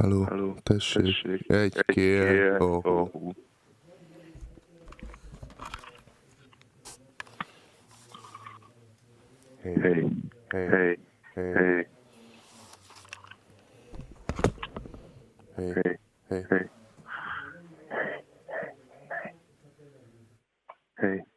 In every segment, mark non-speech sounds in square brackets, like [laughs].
Hello. Hello. Tessék. Tessék. Egy, Egy kér. kér. Oh. Oh. Hey. Hey. Hey. Hey. Hey. Hey. Hey. Hey. Hey. Hey. hey. hey.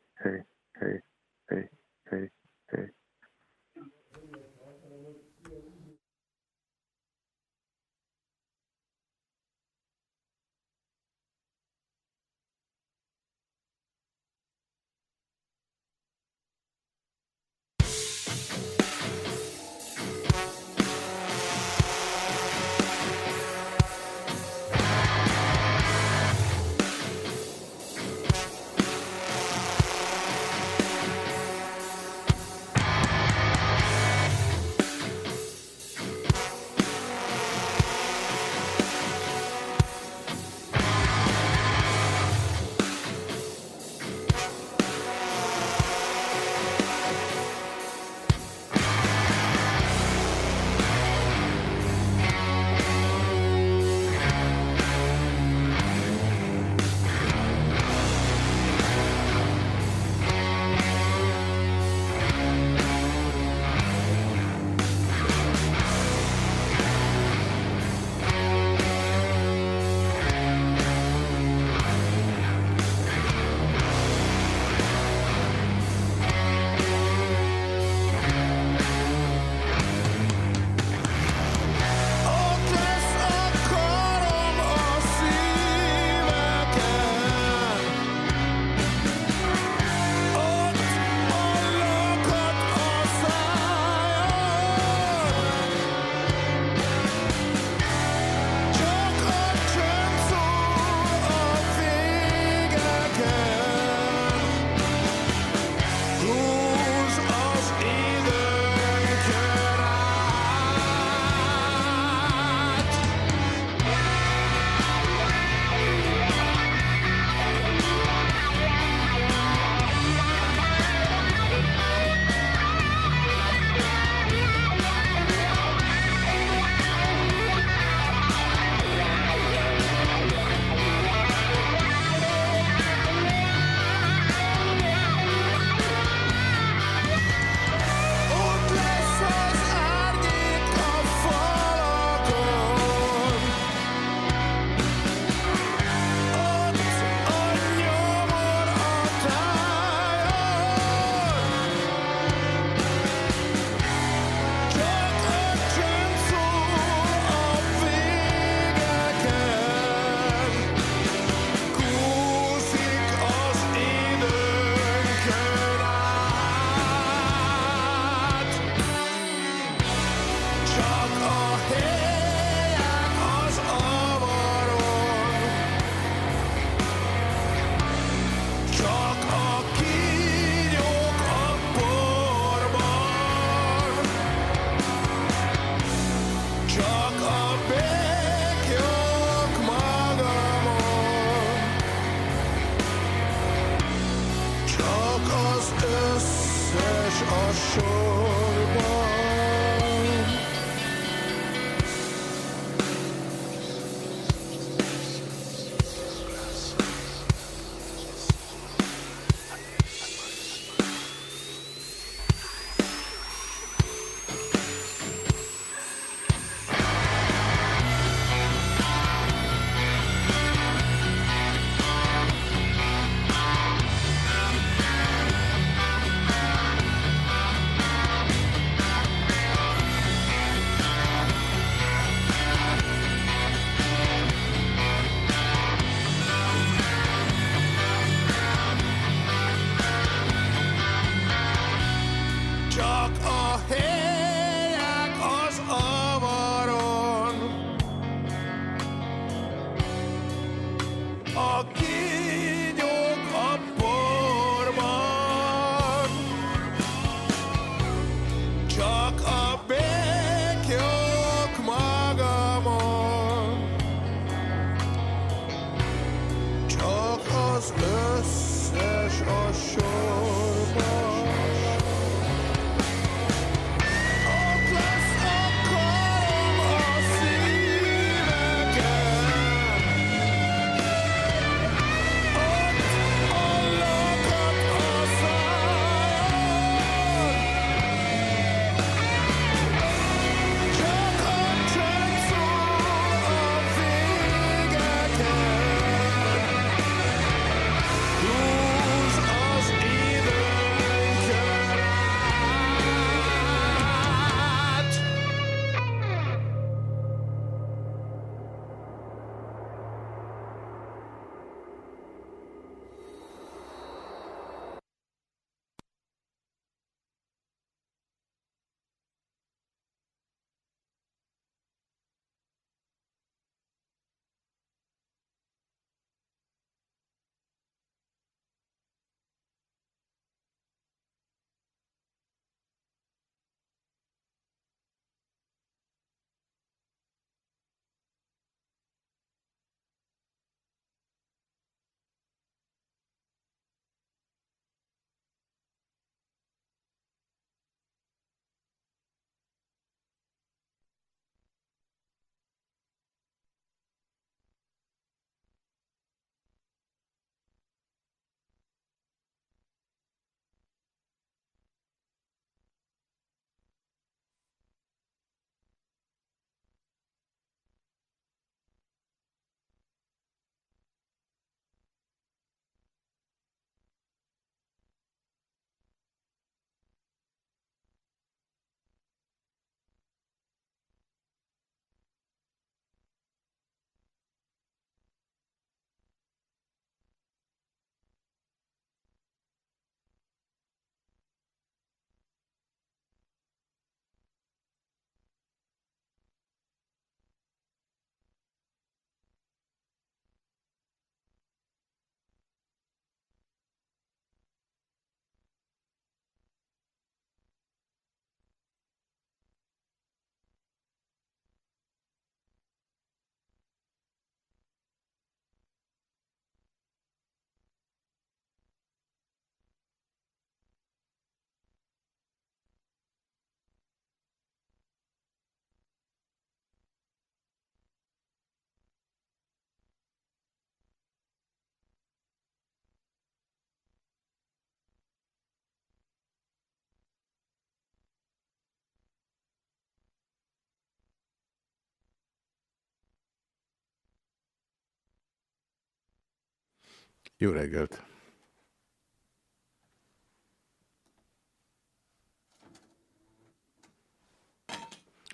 Jó reggelt!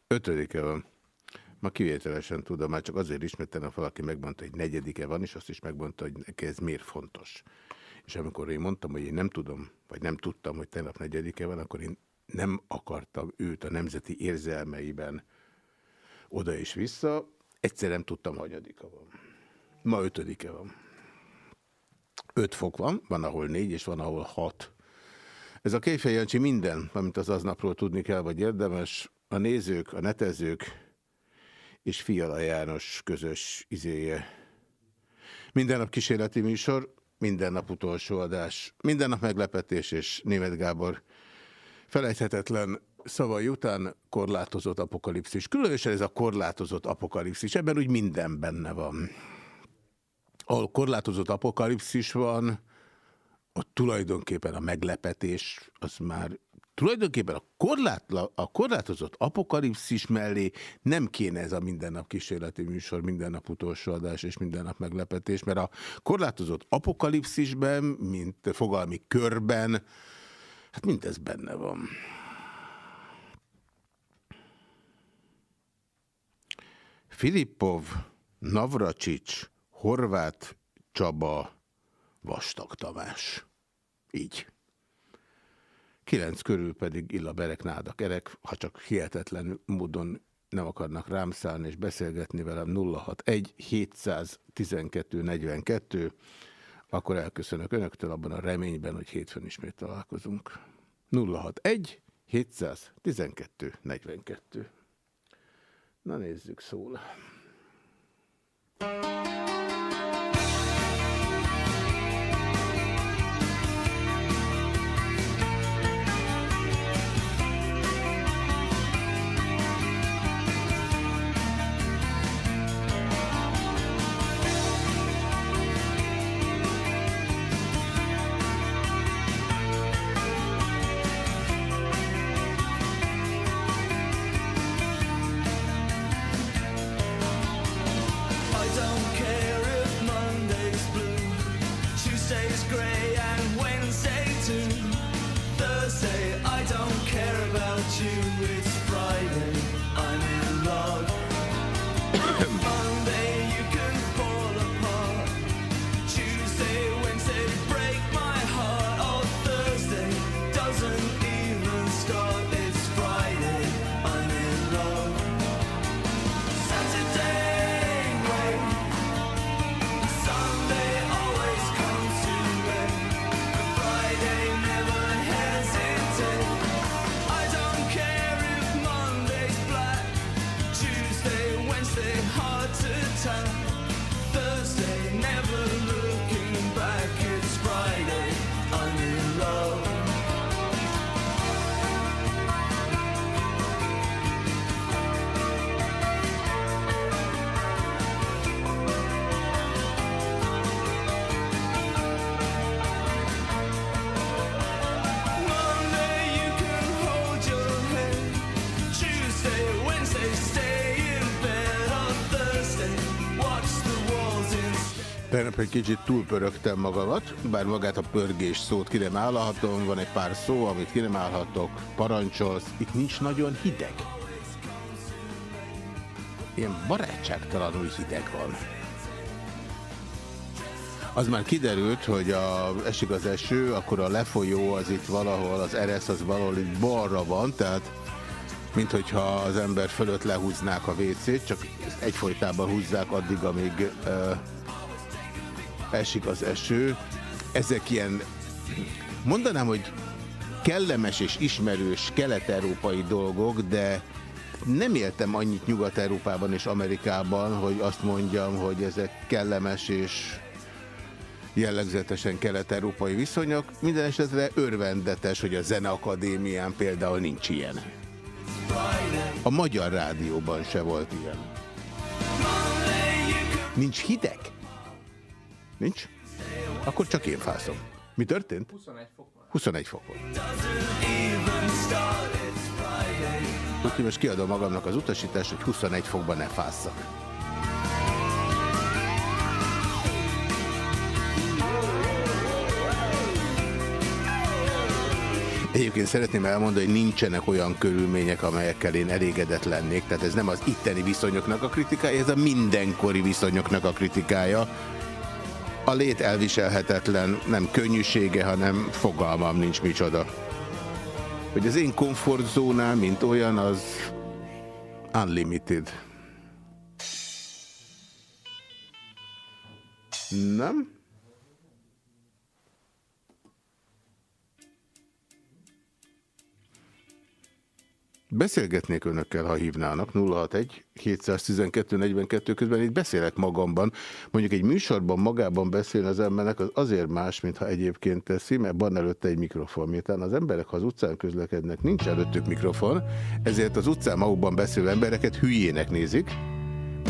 Ötödike van. Ma kivételesen tudom, már csak azért is, mert tegnap valaki megmondta, hogy negyedike van, és azt is megmondta, hogy neki ez miért fontos. És amikor én mondtam, hogy én nem tudom, vagy nem tudtam, hogy tegnap negyedike van, akkor én nem akartam őt a nemzeti érzelmeiben oda és vissza. Egyszer nem tudtam, hanyadika van. Ma ötödike van. Öt fok van, van ahol négy, és van ahol hat. Ez a Kéfej Jancsi minden, amit az aznapról tudni kell, vagy érdemes, a nézők, a netezők és Fiala János közös izéje. Minden nap kísérleti műsor, minden nap utolsó adás, minden nap meglepetés és német Gábor felejthetetlen szavai után korlátozott apokalipszis. Különösen ez a korlátozott apokalipszis, ebben úgy minden benne van. Ahol korlátozott apokalipszis van, ott tulajdonképpen a meglepetés az már Tulajdonképpen a, korlátla, a korlátozott apokalipszis mellé nem kéne ez a mindennap kísérleti műsor, mindennap utolsó adás és mindennap meglepetés, mert a korlátozott apokalipszisben, mint fogalmi körben, hát mindez benne van. Filippov, Navracsics, Horváth Csaba, Vastag Tamás. Így. Kilenc körül pedig Illa Berek, Nádak Erek, ha csak hihetetlen módon nem akarnak rám szállni és beszélgetni velem 061 712 42, akkor elköszönök önöktől abban a reményben, hogy hétfőn ismét találkozunk. 061 712 42. Na nézzük szól. Tegnap egy kicsit túlpörögtem magamat, bár magát a pörgés szót ki nem állhatom, van egy pár szó, amit ki nem állhatok, parancsolsz, itt nincs nagyon hideg. Ilyen barátságtalanul hideg van. Az már kiderült, hogy a, esik az eső, akkor a lefolyó az itt valahol, az eresz az valahol itt balra van, tehát mint hogyha az ember fölött lehúznák a WC-t, csak egyfolytában húzzák addig, amíg uh, esik az eső. Ezek ilyen, mondanám, hogy kellemes és ismerős kelet-európai dolgok, de nem éltem annyit Nyugat-Európában és Amerikában, hogy azt mondjam, hogy ezek kellemes és jellegzetesen kelet-európai viszonyok. Minden esetre örvendetes, hogy a Zeneakadémián például nincs ilyen. A Magyar Rádióban se volt ilyen. Nincs hideg? Nincs? Akkor csak én fázom. Mi történt? 21 fok van. 21 fok van. Most kiadom magamnak az utasítást, hogy 21 fokban ne fázzak. Egyébként szeretném elmondani, hogy nincsenek olyan körülmények, amelyekkel én elégedett lennék. Tehát ez nem az itteni viszonyoknak a kritikája, ez a mindenkori viszonyoknak a kritikája. A lét elviselhetetlen, nem könnyűsége, hanem fogalmam nincs micsoda. Hogy az én komfortzónám, mint olyan, az unlimited. Nem? Beszélgetnék önökkel, ha hívnának 061 712 42 közben itt beszélek magamban. Mondjuk egy műsorban magában beszélni az embernek az azért más, mintha egyébként teszi, mert van előtte egy mikrofon. Miután az emberek, ha az utcán közlekednek, nincs előttük mikrofon, ezért az utcán magukban beszélő embereket hülyének nézik.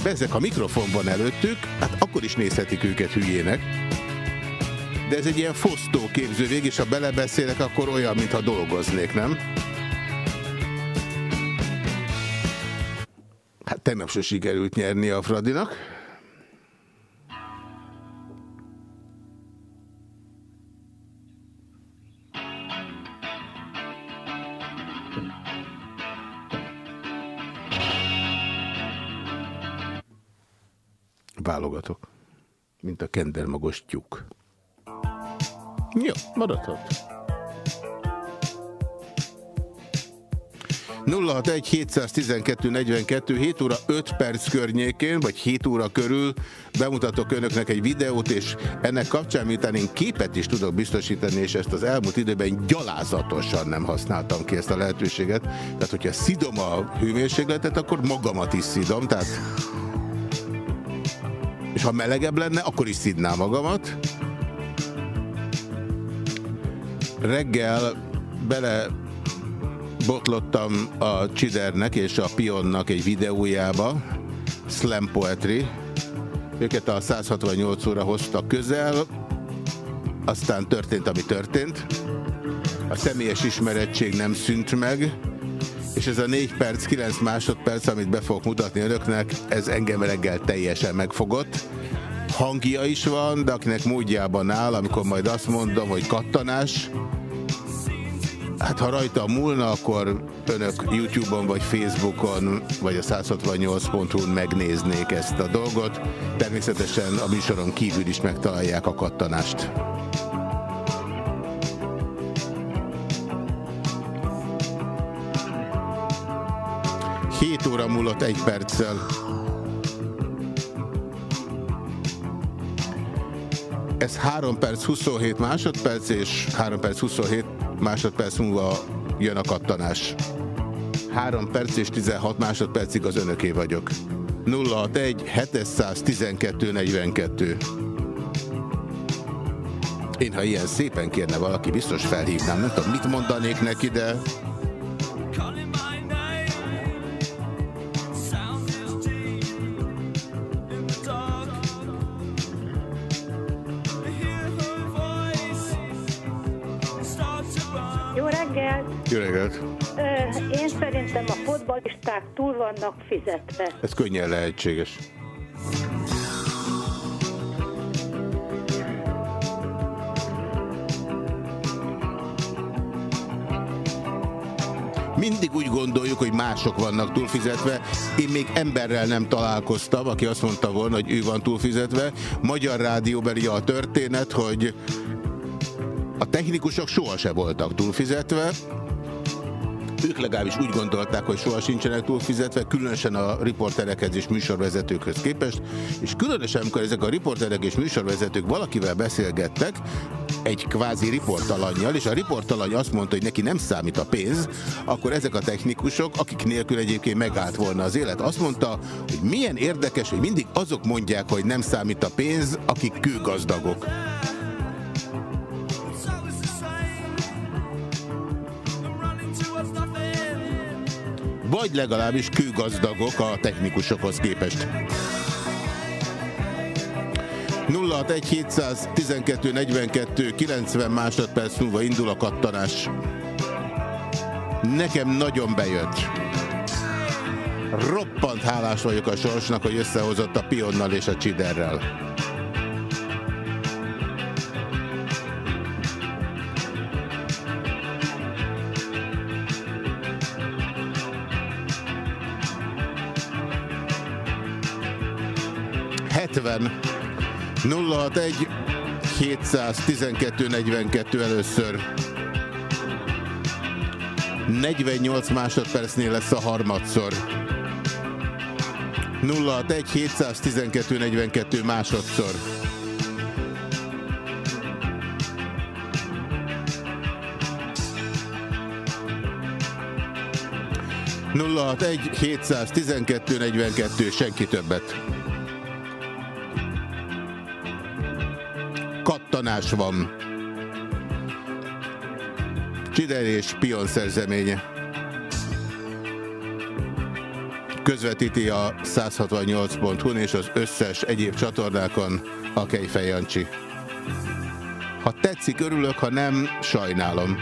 Ezek a mikrofon van előttük, hát akkor is nézhetik őket hülyének. De ez egy ilyen fosztó képzővég, és ha belebeszélek, akkor olyan, mintha dolgoznék, nem? Tegnap se sikerült nyerni a Fradinak. Válogatok. Mint a kendermagos tyúk. Jó, maradhat. 061 712 42 7 óra 5 perc környékén, vagy 7 óra körül bemutatok önöknek egy videót, és ennek kapcsán, miután én képet is tudok biztosítani, és ezt az elmúlt időben gyalázatosan nem használtam ki ezt a lehetőséget. Tehát, hogyha szidom a hőmérsékletet, akkor magamat is szidom, tehát és ha melegebb lenne, akkor is szidnám magamat. Reggel bele botlottam a Csidernek és a Pionnak egy videójába, Slam Poetry. Őket a 168 óra hozta közel, aztán történt, ami történt. A személyes ismerettség nem szűnt meg, és ez a 4 perc, 9 másodperc, amit be fogok mutatni önöknek, ez engem reggel teljesen megfogott. Hangja is van, de akinek módjában áll, amikor majd azt mondom, hogy kattanás, Hát ha rajta múlna, akkor önök YouTube-on, vagy Facebookon, vagy a 168.hu-n megnéznék ezt a dolgot. Természetesen a műsoron kívül is megtalálják a kattanást. Hét óra múlott egy perccel. Ez 3 perc 27 másodperc, és 3 perc 27 másodperc múlva jön a kattanás. 3 perc és 16 másodpercig az önöké vagyok. 061 712 42. Én, ha ilyen szépen kérne valaki, biztos felhívnám. Nem tudom, mit mondanék neki, de reggelt! Én szerintem a fotbalisták túl vannak fizetve. Ez könnyen lehetséges. Mindig úgy gondoljuk, hogy mások vannak túlfizetve. Én még emberrel nem találkoztam, aki azt mondta volna, hogy ő van túlfizetve. Magyar rádióbeli a történet, hogy a technikusok sohasem voltak túlfizetve, ők legalábbis úgy gondolták, hogy soha sincsenek túlfizetve, különösen a riporterekhez és műsorvezetőkhöz képest, és különösen, amikor ezek a riporterek és műsorvezetők valakivel beszélgettek, egy kvázi riportalanyjal, és a riportalany azt mondta, hogy neki nem számít a pénz, akkor ezek a technikusok, akik nélkül egyébként megállt volna az élet, azt mondta, hogy milyen érdekes, hogy mindig azok mondják, hogy nem számít a pénz, akik kőgazdagok. Vagy legalábbis kőgazdagok a technikusokhoz képest. 061 712 42 90 másodperc múlva indul a kattanás. Nekem nagyon bejött. Roppant hálás vagyok a sorsnak, hogy összehozott a Pionnal és a Csiderrel. 70 061 712 42 először. 48 másodpercnél lesz a harmadszor. 061 712 42 másodszor. Nulla egy 712 42 senki többet. Kattanás van. Csider és Pion szerzeménye. Közvetíti a 168.hu-n és az összes egyéb csatornákon a Kejfej Jancsi. Ha tetszik, örülök, ha nem, sajnálom.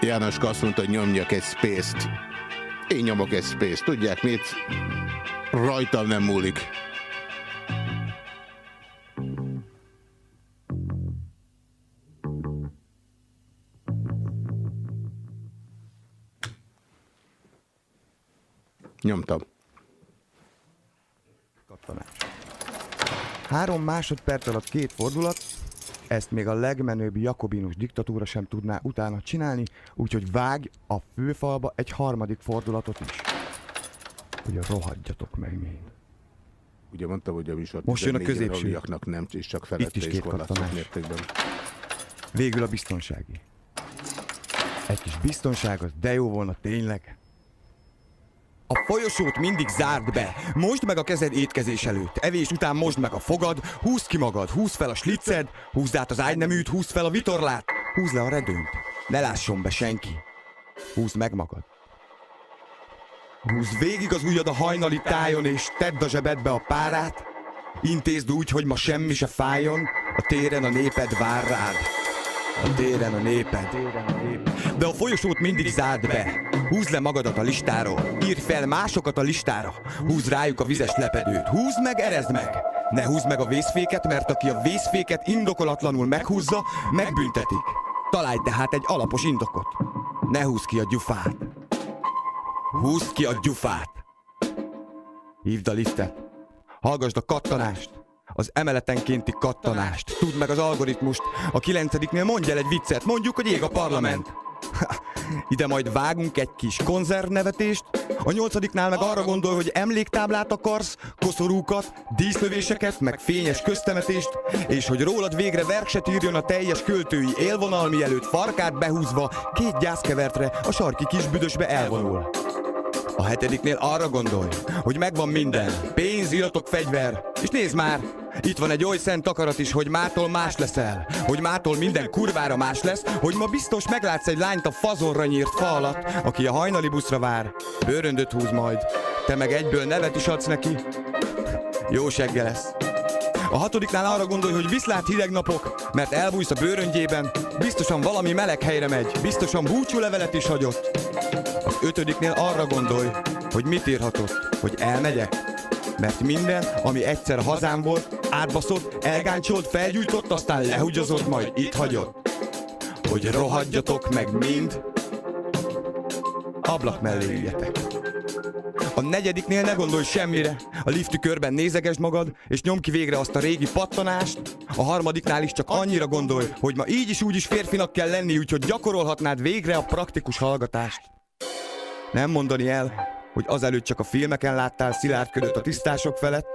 János azt mondta, hogy nyomjak egy space-t. Én nyomok egy space-t. Tudják mit? Rajtam nem múlik. Nyomtam. Kattanás. Három másodperc alatt két fordulat, ezt még a legmenőbb jakobinus diktatúra sem tudná utána csinálni, úgyhogy vág a főfalba egy harmadik fordulatot is. Hogy rohadjatok meg még. Ugye mondtam, hogy a műsor Most jön a középső. nem, és csak Itt felette is is két kattanás. mértékben. Végül a biztonsági. Egy kis biztonság, az de jó volna tényleg. A folyosót mindig zárd be. Mosd meg a kezed étkezés előtt. Evés után mosd meg a fogad, húzd ki magad, húzd fel a sliced, húzd át az ágyneműt, húzd fel a vitorlát, húzd le a redőnyt. Ne lásson be senki. Húzd meg magad. Húzd végig az ujjad a hajnali tájon, és tedd a zsebedbe a párát. Intézd úgy, hogy ma semmi se fájjon, a téren a néped vár rád. A téren a néped. De a folyosót mindig zárd be. Húzd le magadat a listáról. Írj fel másokat a listára. Húzd rájuk a vizes lepedőt. Húzd meg, erezd meg. Ne húzd meg a vészféket, mert aki a vészféket indokolatlanul meghúzza, megbüntetik. Találj tehát egy alapos indokot. Ne húzd ki a gyufát. Húzd ki a gyufát. Hívd a liftet. Hallgasd a kattanást. Az emeletenkénti kattanást. Tudd meg az algoritmust. A kilencediknél mondj el egy viccet. Mondjuk, hogy ég a parlament. [laughs] Ide majd vágunk egy kis konzervnevetést, a nyolcadiknál meg arra gondol, hogy emléktáblát akarsz, koszorúkat, díszlövéseket, meg fényes köztemetést, és hogy rólad végre verset írjon a teljes költői élvonal, mielőtt farkát behúzva két gyászkevertre a sarki kisbüdösbe elvonul. A hetediknél arra gondolj, hogy megvan minden. Pénz, iratok, fegyver. És nézd már, itt van egy oly szent akarat is, hogy mától más leszel. Hogy mától minden kurvára más lesz, hogy ma biztos meglátsz egy lányt a fazonra nyírt fa alatt, aki a hajnali buszra vár. Bőröndöt húz majd. Te meg egyből nevet is adsz neki. Jó segge lesz. A hatodiknál arra gondolj, hogy viszlát hideg napok, mert elbújsz a bőröngyében, biztosan valami meleg helyre megy, biztosan búcsúlevelet is hagyott. Az ötödiknél arra gondolj, hogy mit írhatott, hogy elmegyek, mert minden, ami egyszer hazám volt, átbaszott, elgáncsolt, felgyújtott, aztán lehugyozott, majd itt hagyott. Hogy rohadjatok meg mind, ablak mellé üljetek. A negyediknél ne gondolj semmire. A liftükörben nézegesd magad, és nyom ki végre azt a régi pattanást. A harmadiknál is csak annyira gondolj, hogy ma így is úgy is férfinak kell lenni, úgyhogy gyakorolhatnád végre a praktikus hallgatást. Nem mondani el, hogy azelőtt csak a filmeken láttál szilárd ködöt a tisztások felett.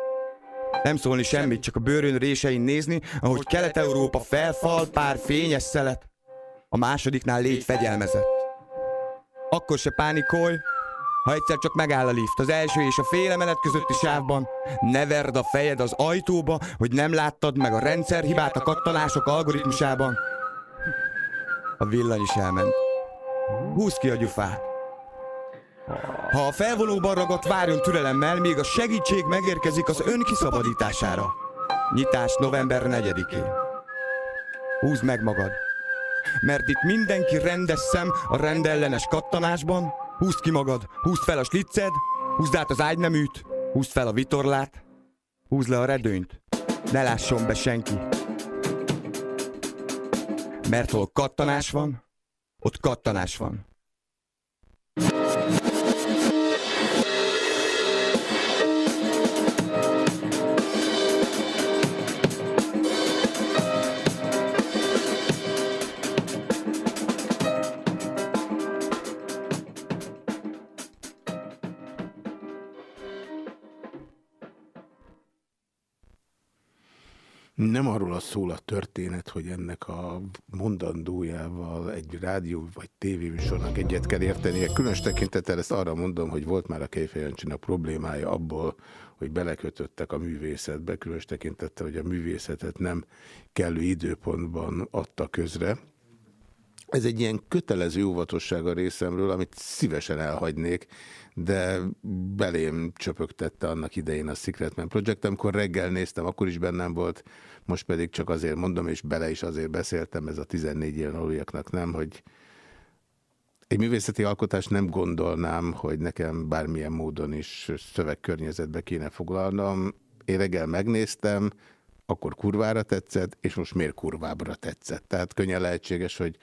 Nem szólni semmit, csak a bőrön résein nézni, ahogy Kelet-Európa felfal pár fényes szelet. A másodiknál légy fegyelmezett. Akkor se pánikolj, ha egyszer csak megáll a lift, az első és a fél emelet közötti sávban, ne verd a fejed az ajtóba, hogy nem láttad meg a rendszerhibát a kattanások algoritmusában. A villany is elment. Húzd ki a gyufát. Ha a felvonóban ragadt, várjon türelemmel, míg a segítség megérkezik az ön kiszabadítására. Nyitás november 4-én. Húzd meg magad. Mert itt mindenki rendes szem a rendellenes kattanásban. Húzd ki magad, húzd fel a slicced, húzd át az ágyneműt, húzd fel a vitorlát, húzd le a redőnyt. Ne lásson be senki. Mert hol kattanás van, ott kattanás van. Nem arról szól a történet, hogy ennek a mondandójával egy rádió vagy tévéműsornak egyet kell értenie. Különös tekintettel ezt arra mondom, hogy volt már a Kejfejancsinak problémája abból, hogy belekötöttek a művészetbe, különös tekintettel, hogy a művészetet nem kellő időpontban adta közre. Ez egy ilyen kötelező óvatosság a részemről, amit szívesen elhagynék, de belém csöpögtette annak idején a Secret Man Project, amikor reggel néztem, akkor is bennem volt, most pedig csak azért mondom, és bele is azért beszéltem, ez a 14 ilyen aluljaknak nem, hogy egy művészeti alkotást nem gondolnám, hogy nekem bármilyen módon is szövegkörnyezetbe kéne foglalnom. Én reggel megnéztem, akkor kurvára tetszett, és most miért kurvábra tetszett. Tehát könnyen lehetséges, hogy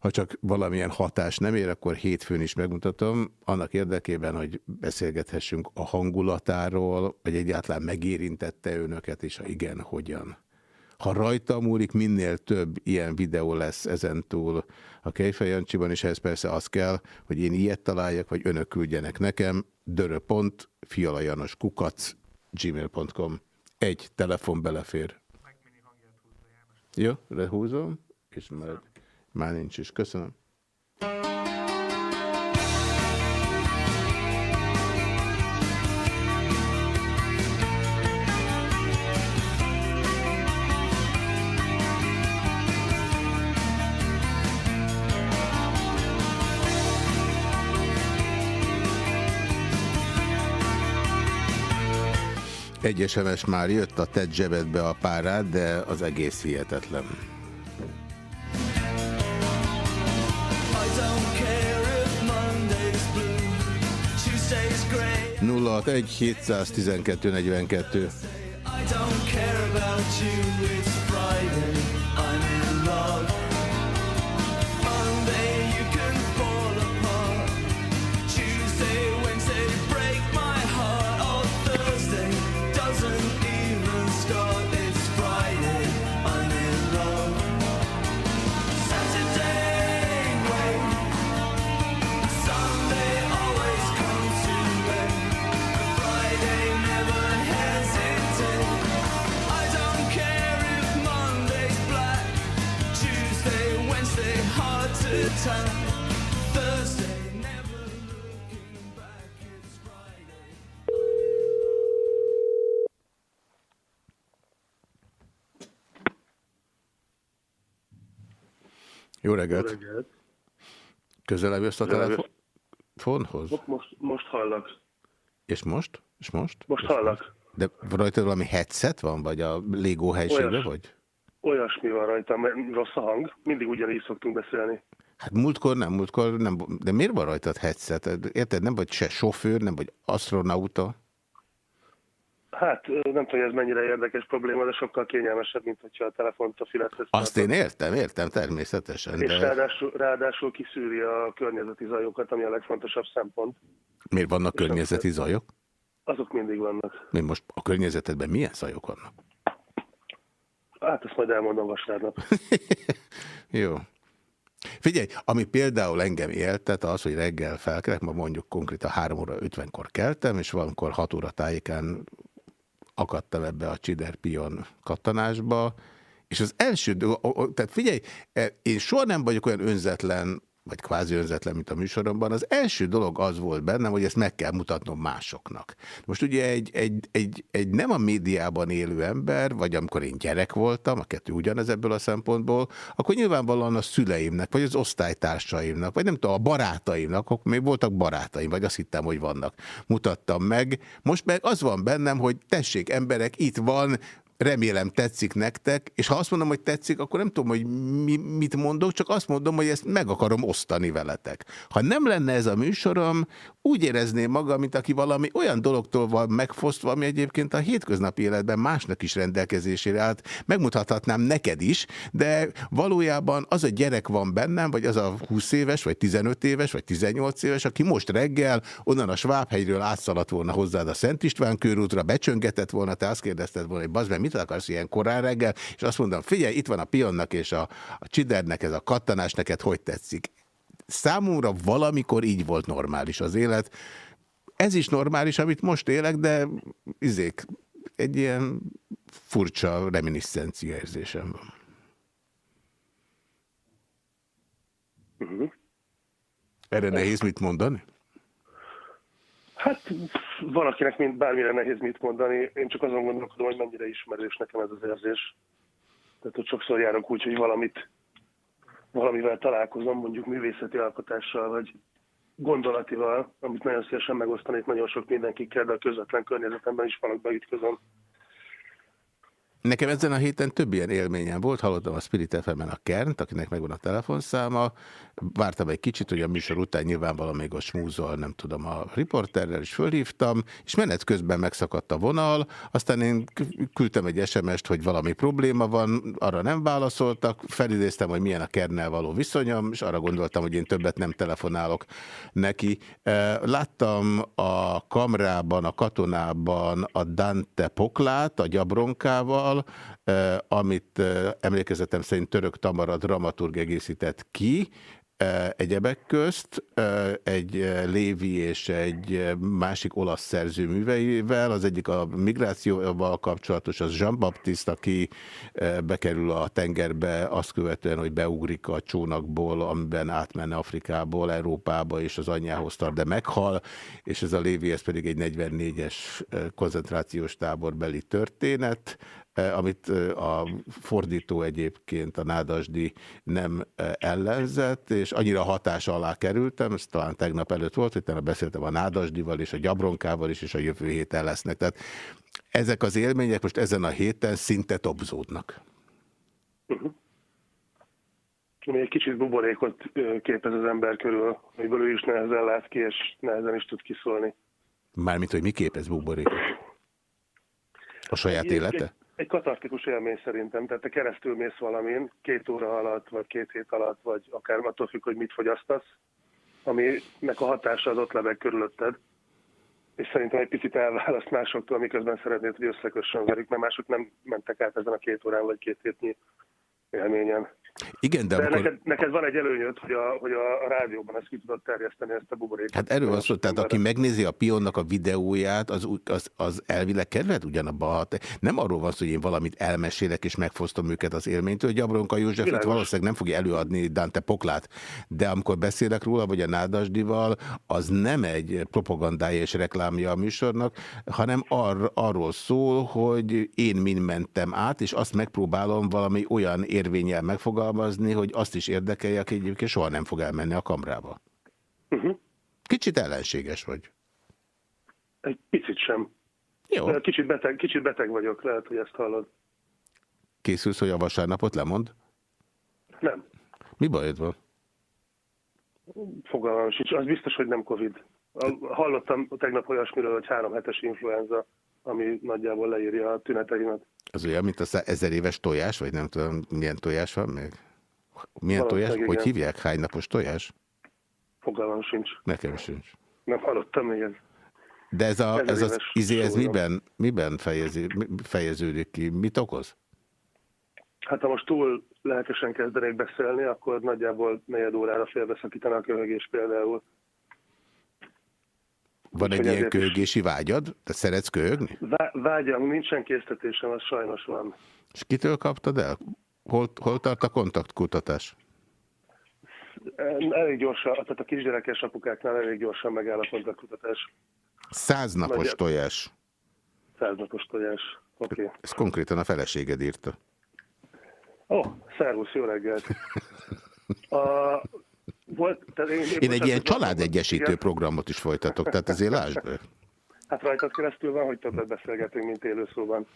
ha csak valamilyen hatás nem ér, akkor hétfőn is megmutatom, annak érdekében, hogy beszélgethessünk a hangulatáról, vagy egyáltalán megérintette önöket, és ha igen, hogyan. Ha rajta múlik, minél több ilyen videó lesz ezentúl a Kejfejancsiban, és ehhez persze az kell, hogy én ilyet találjak, vagy önök küldjenek nekem, dörö.fialajanoskukac gmail.com Egy telefon belefér. Jó, lehúzom, és már, már nincs is. Köszönöm. Egy SMS már jött, a tett zsebedbe a párát, de az egész hihetetlen. 061 712 42 Jó reggelt! reggelt. Közelebb jössz a telefonhoz? Most, most hallak. És most? És most? Most És hallak. De rajta valami headset van, vagy a Lego helységben Olyas. vagy? Olyasmi van rajta, mert rossz a hang. Mindig ugyanígy szoktunk beszélni. Hát múltkor nem, múltkor nem. De miért van rajtad headset? Érted, nem vagy se sofőr, nem vagy astronauta? Hát nem tudom, hogy ez mennyire érdekes probléma, de sokkal kényelmesebb, mint hogyha a telefont a fülethez Azt én értem, értem, természetesen. És De ráadásul, ráadásul kiszűri a környezeti zajokat, ami a legfontosabb szempont. miért vannak környezeti zajok? Azok mindig vannak. Mi most a környezetedben milyen zajok vannak? Hát ezt majd elmondom vasárnap. [laughs] Jó. Figyelj, ami például engem éltet, az, hogy reggel felkelek, ma mondjuk konkrétan 3 óra 50-kor keltem, és valamikor 6 óra tájékán akadtam ebbe a Csider Pion kattanásba, és az első, tehát figyelj, e, én soha nem vagyok olyan önzetlen, vagy kvázi önzetlen, mint a műsoromban. Az első dolog az volt bennem, hogy ezt meg kell mutatnom másoknak. Most ugye egy, egy, egy, egy nem a médiában élő ember, vagy amikor én gyerek voltam, a kettő ugyanez ebből a szempontból, akkor nyilvánvalóan a szüleimnek, vagy az osztálytársaimnak, vagy nem tudom, a barátaimnak, akkor még voltak barátaim, vagy azt hittem, hogy vannak. Mutattam meg. Most meg az van bennem, hogy tessék emberek, itt van, remélem tetszik nektek, és ha azt mondom, hogy tetszik, akkor nem tudom, hogy mi, mit mondok, csak azt mondom, hogy ezt meg akarom osztani veletek. Ha nem lenne ez a műsorom, úgy érezném magam, mint aki valami olyan dologtól van megfosztva, ami egyébként a hétköznapi életben másnak is rendelkezésére állt. Megmutathatnám neked is, de valójában az a gyerek van bennem, vagy az a 20 éves, vagy 15 éves, vagy 18 éves, aki most reggel onnan a Svábhegyről átszaladt volna hozzád a Szent István körútra, becsöngetett volna, te azt kérdezted volna, hogy bazd mit akarsz ilyen korán reggel, és azt mondom, figyelj, itt van a Pionnak és a, a Csidernek ez a kattanás, neked hogy tetszik? Számomra valamikor így volt normális az élet. Ez is normális, amit most élek, de izék, egy ilyen furcsa reminiszencia érzésem van. Uh-huh. Erre nehéz mit mondani? Hát valakinek mind bármire nehéz mit mondani. Én csak azon gondolkodom, hogy mennyire ismerős nekem ez az érzés. Tehát, hogy sokszor járok úgy, hogy valamit, valamivel találkozom, mondjuk művészeti alkotással, vagy gondolatival, amit nagyon szívesen megosztanék nagyon sok mindenkikkel, de a közvetlen környezetemben is vannak beütközöm. Nekem ezen a héten több ilyen élményem volt, hallottam a Spirit fm a Kernt, akinek megvan a telefonszáma, vártam egy kicsit, hogy a műsor után nyilvánvalóan még a smúzol, nem tudom, a riporterrel is fölhívtam, és menet közben megszakadt a vonal, aztán én küldtem egy SMS-t, hogy valami probléma van, arra nem válaszoltak, felidéztem, hogy milyen a Kernnel való viszonyom, és arra gondoltam, hogy én többet nem telefonálok neki. Láttam a kamrában, a katonában a Dante Poklát, a Gyabronkával, amit emlékezetem szerint török Tamara dramaturg egészített ki, egyebek közt egy Lévi és egy másik olasz szerző műveivel, az egyik a migrációval kapcsolatos, az Jean-Baptiste, aki bekerül a tengerbe azt követően, hogy beugrik a csónakból, amiben átmenne Afrikából, Európába, és az anyjához tart, de meghal, és ez a Lévi, ez pedig egy 44-es koncentrációs táborbeli történet, amit a fordító egyébként, a Nádasdi nem ellenzett, és annyira hatás alá kerültem, ez talán tegnap előtt volt, hogy talán beszéltem a Nádasdival és a Gyabronkával is, és a jövő héten lesznek. Tehát ezek az élmények most ezen a héten szinte topzódnak. Uh-huh. Ami egy kicsit buborékot képez az ember körül, amiből ő is nehezen lát ki, és nehezen is tud kiszólni. Mármint, hogy mi képez buborékot? A saját élete? egy katartikus élmény szerintem. Tehát te keresztül mész valamin, két óra alatt, vagy két hét alatt, vagy akár attól függ, hogy mit fogyasztasz, aminek a hatása az ott lebeg körülötted. És szerintem egy picit elválaszt másoktól, miközben szeretnéd, hogy összekössön velük, mert mások nem mentek át ezen a két órán, vagy két hétnyi élményen. Igen, de, de amikor... neked, neked van egy előnyöd, hogy a, hogy a, a rádióban ezt ki tudod terjeszteni, ezt a buborékot. Hát erről van szó, tehát aki megnézi a Pionnak a videóját, az, az, az elvileg kedvet ugyanabba. Nem arról van szó, hogy én valamit elmesélek és megfosztom őket az élménytől. Gyabronka József itt valószínűleg nem fogja előadni Dante Poklát, de amikor beszélek róla, vagy a Nádasdival, az nem egy propagandája és reklámja a műsornak, hanem ar, arról szól, hogy én mind mentem át, és azt megpróbálom valami olyan érvényel megfogalmazni, fogalmazni, hogy azt is érdekelje, aki egyébként soha nem fog elmenni a kamrába. Uh -huh. Kicsit ellenséges vagy. Egy picit sem. Jó. Kicsit beteg, kicsit beteg vagyok, lehet, hogy ezt hallod. Készülsz, hogy a vasárnapot lemond? Nem. Mi bajod van? Fogalmam sincs. Az biztos, hogy nem Covid. Hallottam tegnap olyasmiről, hogy három hetes influenza, ami nagyjából leírja a tüneteimet. Az olyan, mint az ezer éves tojás, vagy nem tudom, milyen tojás van még? Milyen tojás? Igen. Hogy hívják? Hány napos tojás? Fogalmam sincs. Nekem sincs. Nem hallottam még ez. De ez, a, ez az izé, ez miben, miben fejezi, fejeződik ki? Mit okoz? Hát ha most túl lelkesen kezdenék beszélni, akkor nagyjából negyed órára félbeszakítanak a köhögés például. Van egy ilyen köhögési vágyad? Te szeretsz köhögni? Vágyam, nincsen késztetésem, az sajnos van. És kitől kaptad el? Hol, hol tart a kontaktkutatás? Elég gyorsan, tehát a kisgyerekes apukáknál elég gyorsan megáll a kontaktkutatás. Száznapos Nagy... tojás. Száznapos tojás, oké. Okay. Ez konkrétan a feleséged írta. Ó, oh, szervusz, jó reggelt. A, [laughs] volt, tehát én, én, én egy ilyen családegyesítő igen. programot is folytatok, tehát azért lásd be. [laughs] Hát rajtad keresztül van, hogy többet beszélgetünk, mint élőszóban.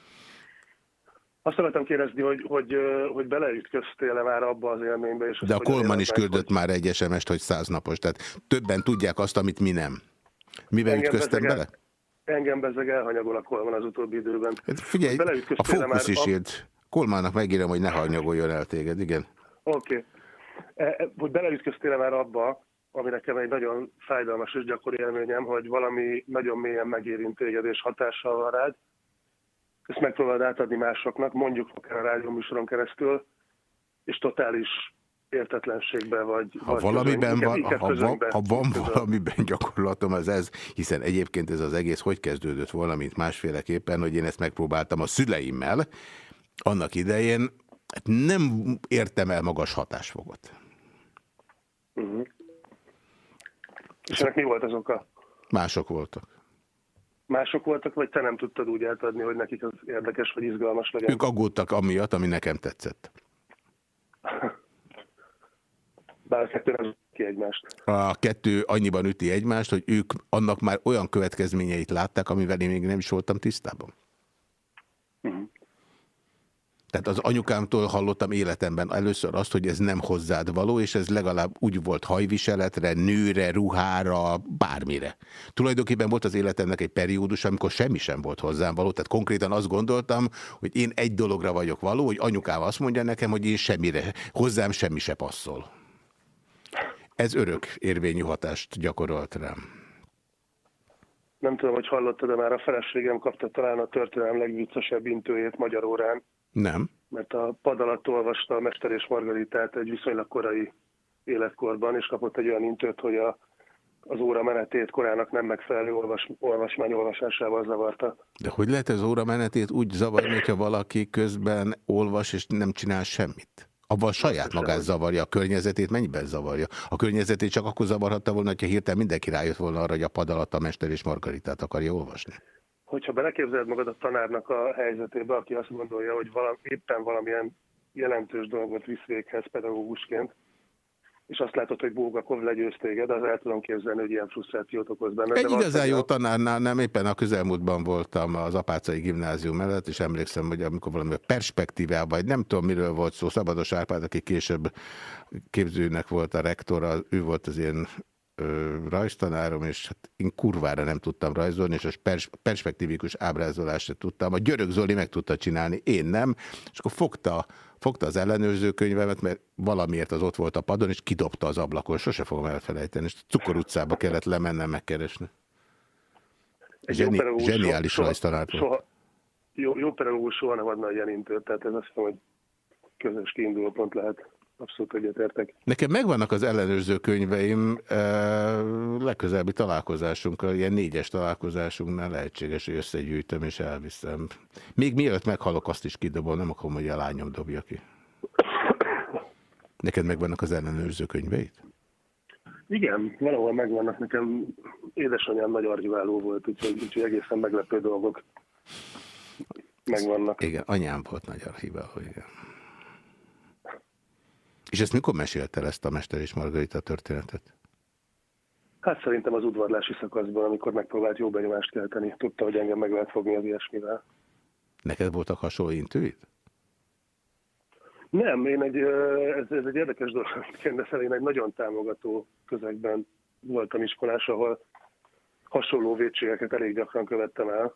Azt akartam kérdezni, hogy, hogy, hogy beleütköztél-e már abba az élménybe? És De a Kolman is küldött hogy... már egy SMS-t, hogy száznapos, tehát többen tudják azt, amit mi nem. Mivel engem ütköztem bele? Engem bezeg elhanyagol a Kolman az utóbbi időben. Hát figyelj, a fókusz is írt. Kolmának megírom, hogy ne hanyagoljon el téged, igen. Oké. Okay. E, e, hogy beleütköztél már abba, ami nekem egy nagyon fájdalmas és gyakori élményem, hogy valami nagyon mélyen megérint téged és hatással van rád, ezt megpróbálod átadni másoknak, mondjuk akár a rádióműsoron keresztül, és totális értetlenségbe, vagy... Ha vagy valamiben közöny- van, inkább ha van, ha van valamiben gyakorlatom, az ez, hiszen egyébként ez az egész hogy kezdődött volna, mint másféleképpen, hogy én ezt megpróbáltam a szüleimmel annak idején, hát nem értem el magas hatásfogot. Mhm. És ennek mi volt az oka? Mások voltak. Mások voltak, vagy te nem tudtad úgy átadni, hogy nekik az érdekes vagy izgalmas legyen? Ők aggódtak amiatt, ami nekem tetszett. [laughs] Bár a kettő nem ki egymást. A kettő annyiban üti egymást, hogy ők annak már olyan következményeit látták, amivel én még nem is voltam tisztában. Mhm. Tehát az anyukámtól hallottam életemben először azt, hogy ez nem hozzád való, és ez legalább úgy volt hajviseletre, nőre, ruhára, bármire. Tulajdonképpen volt az életemnek egy periódus, amikor semmi sem volt hozzám való, tehát konkrétan azt gondoltam, hogy én egy dologra vagyok való, hogy anyukám azt mondja nekem, hogy én semmire, hozzám semmi se passzol. Ez örök érvényű hatást gyakorolt rám. Nem tudom, hogy hallottad, de már a feleségem kapta talán a történelem legviccesebb intőjét magyar órán, Nem? mert a pad alatt olvasta a Mester és Margaritát egy viszonylag korai életkorban, és kapott egy olyan intőt, hogy a, az óra menetét korának nem megfelelő olvas, olvasmány olvasásával zavarta. De hogy lehet az óra menetét úgy zavarni, hogyha valaki közben olvas és nem csinál semmit? Abban saját magát zavarja, a környezetét mennyiben zavarja? A környezetét csak akkor zavarhatta volna, hogyha hirtelen mindenki rájött volna arra, hogy a pad alatt a Mester és Margaritát akarja olvasni. Hogyha beleképzeled magad a tanárnak a helyzetébe, aki azt gondolja, hogy valami, éppen valamilyen jelentős dolgot visz véghez pedagógusként, és azt látod, hogy Bulgakov legyőz téged, az el tudom képzelni, hogy ilyen frusztrációt okoz benne. Egy igazán jó tanárnál nem, éppen a közelmúltban voltam az Apácai gimnázium mellett, és emlékszem, hogy amikor valami perspektívában, vagy nem tudom miről volt szó, Szabados Árpád, aki később képzőnek volt a rektora, ő volt az én ö, rajztanárom, és hát én kurvára nem tudtam rajzolni, és a pers perspektívikus ábrázolást se tudtam. A Györök Zoli meg tudta csinálni, én nem, és akkor fogta, fogta az ellenőrzőkönyvemet, mert valamiért az ott volt a padon, és kidobta az ablakon, sose fogom elfelejteni, és Cukor utcába kellett lemennem megkeresni. Zseni, zseniális soha- rajztanár volt. Soha, jó, jó pedagógus soha nem adna ilyen intőt, tehát ez azt hiszem, hogy közös kiinduló pont lehet. Abszolút egyetértek. Nekem megvannak az ellenőrző könyveim, legközelebbi találkozásunkkal, ilyen négyes találkozásunknál lehetséges, hogy összegyűjtöm és elviszem. Még mielőtt meghalok, azt is kidobom, nem akarom, hogy a lányom dobja ki. Neked megvannak az ellenőrző könyveid? Igen, valahol megvannak nekem. Édesanyám nagy argyiváló volt, úgyhogy, úgyhogy egészen meglepő dolgok megvannak. Igen, anyám volt nagy archíváló, igen. És ezt mikor mesélte el ezt a Mester és Margarita történetet? Hát szerintem az udvarlási szakaszban, amikor megpróbált jó benyomást kelteni, tudta, hogy engem meg lehet fogni az ilyesmivel. Neked voltak hasonló intőid? Nem, én egy, ez, ez egy érdekes dolog, kérdezel, én egy nagyon támogató közegben voltam iskolás, ahol hasonló vétségeket elég gyakran követtem el,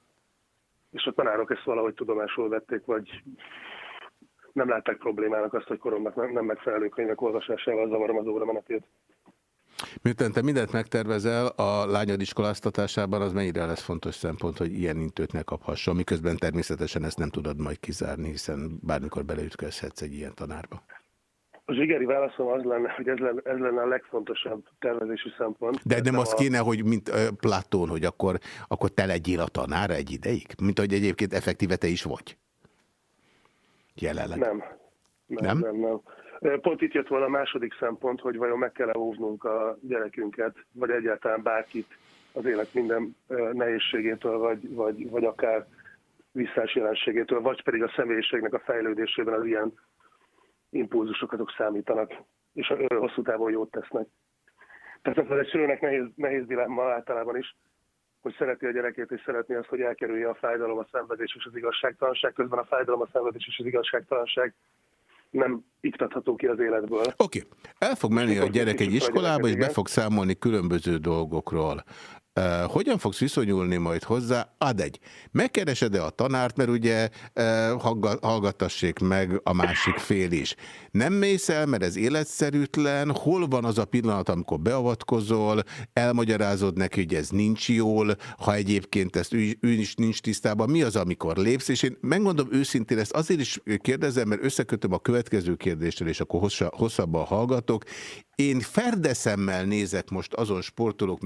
és a tanárok ezt valahogy tudomásul vették, vagy nem látták problémának azt, hogy koromnak nem, megfelelő könyvek olvasásával zavarom az óra menetét. Miután te mindent megtervezel, a lányod iskoláztatásában az mennyire lesz fontos szempont, hogy ilyen intőt ne kaphasson, miközben természetesen ezt nem tudod majd kizárni, hiszen bármikor beleütközhetsz egy ilyen tanárba. A zsigeri válaszom az lenne, hogy ez lenne, ez lenne a legfontosabb tervezési szempont. De nem a- az kéne, hogy mint ö, Platón, hogy akkor, akkor te legyél a tanára egy ideig? Mint hogy egyébként effektíve te is vagy. Jelenleg. Nem. Nem, Nem? nem, nem. Pont itt jött volna a második szempont, hogy vajon meg kell-e óvnunk a gyerekünket, vagy egyáltalán bárkit az élet minden nehézségétől, vagy, vagy, vagy akár visszás jelenségétől, vagy pedig a személyiségnek a fejlődésében az ilyen impulzusok azok számítanak, és hosszú távon jót tesznek. Tehát ez egy szülőnek nehéz, nehéz dilemma általában is, hogy szereti a gyerekét, és szeretné azt, hogy elkerülje a fájdalom, a szenvedés és az igazságtalanság. Közben a fájdalom, a szenvedés és az igazságtalanság nem iktatható ki az életből. Oké, el fog menni a gyerek egy iskolába, és be fog számolni különböző dolgokról. Uh, hogyan fogsz viszonyulni majd hozzá? Ad egy. Megkeresed-e a tanárt, mert ugye uh, hallgatassék meg a másik fél is. Nem mész el, mert ez életszerűtlen. Hol van az a pillanat, amikor beavatkozol, elmagyarázod neki, hogy ez nincs jól, ha egyébként ezt ő, is nincs tisztában. Mi az, amikor lépsz? És én megmondom őszintén, ezt azért is kérdezem, mert összekötöm a következő kérdéssel, és akkor hossza, hosszabban hallgatok. Én ferdeszemmel nézek most azon sportolók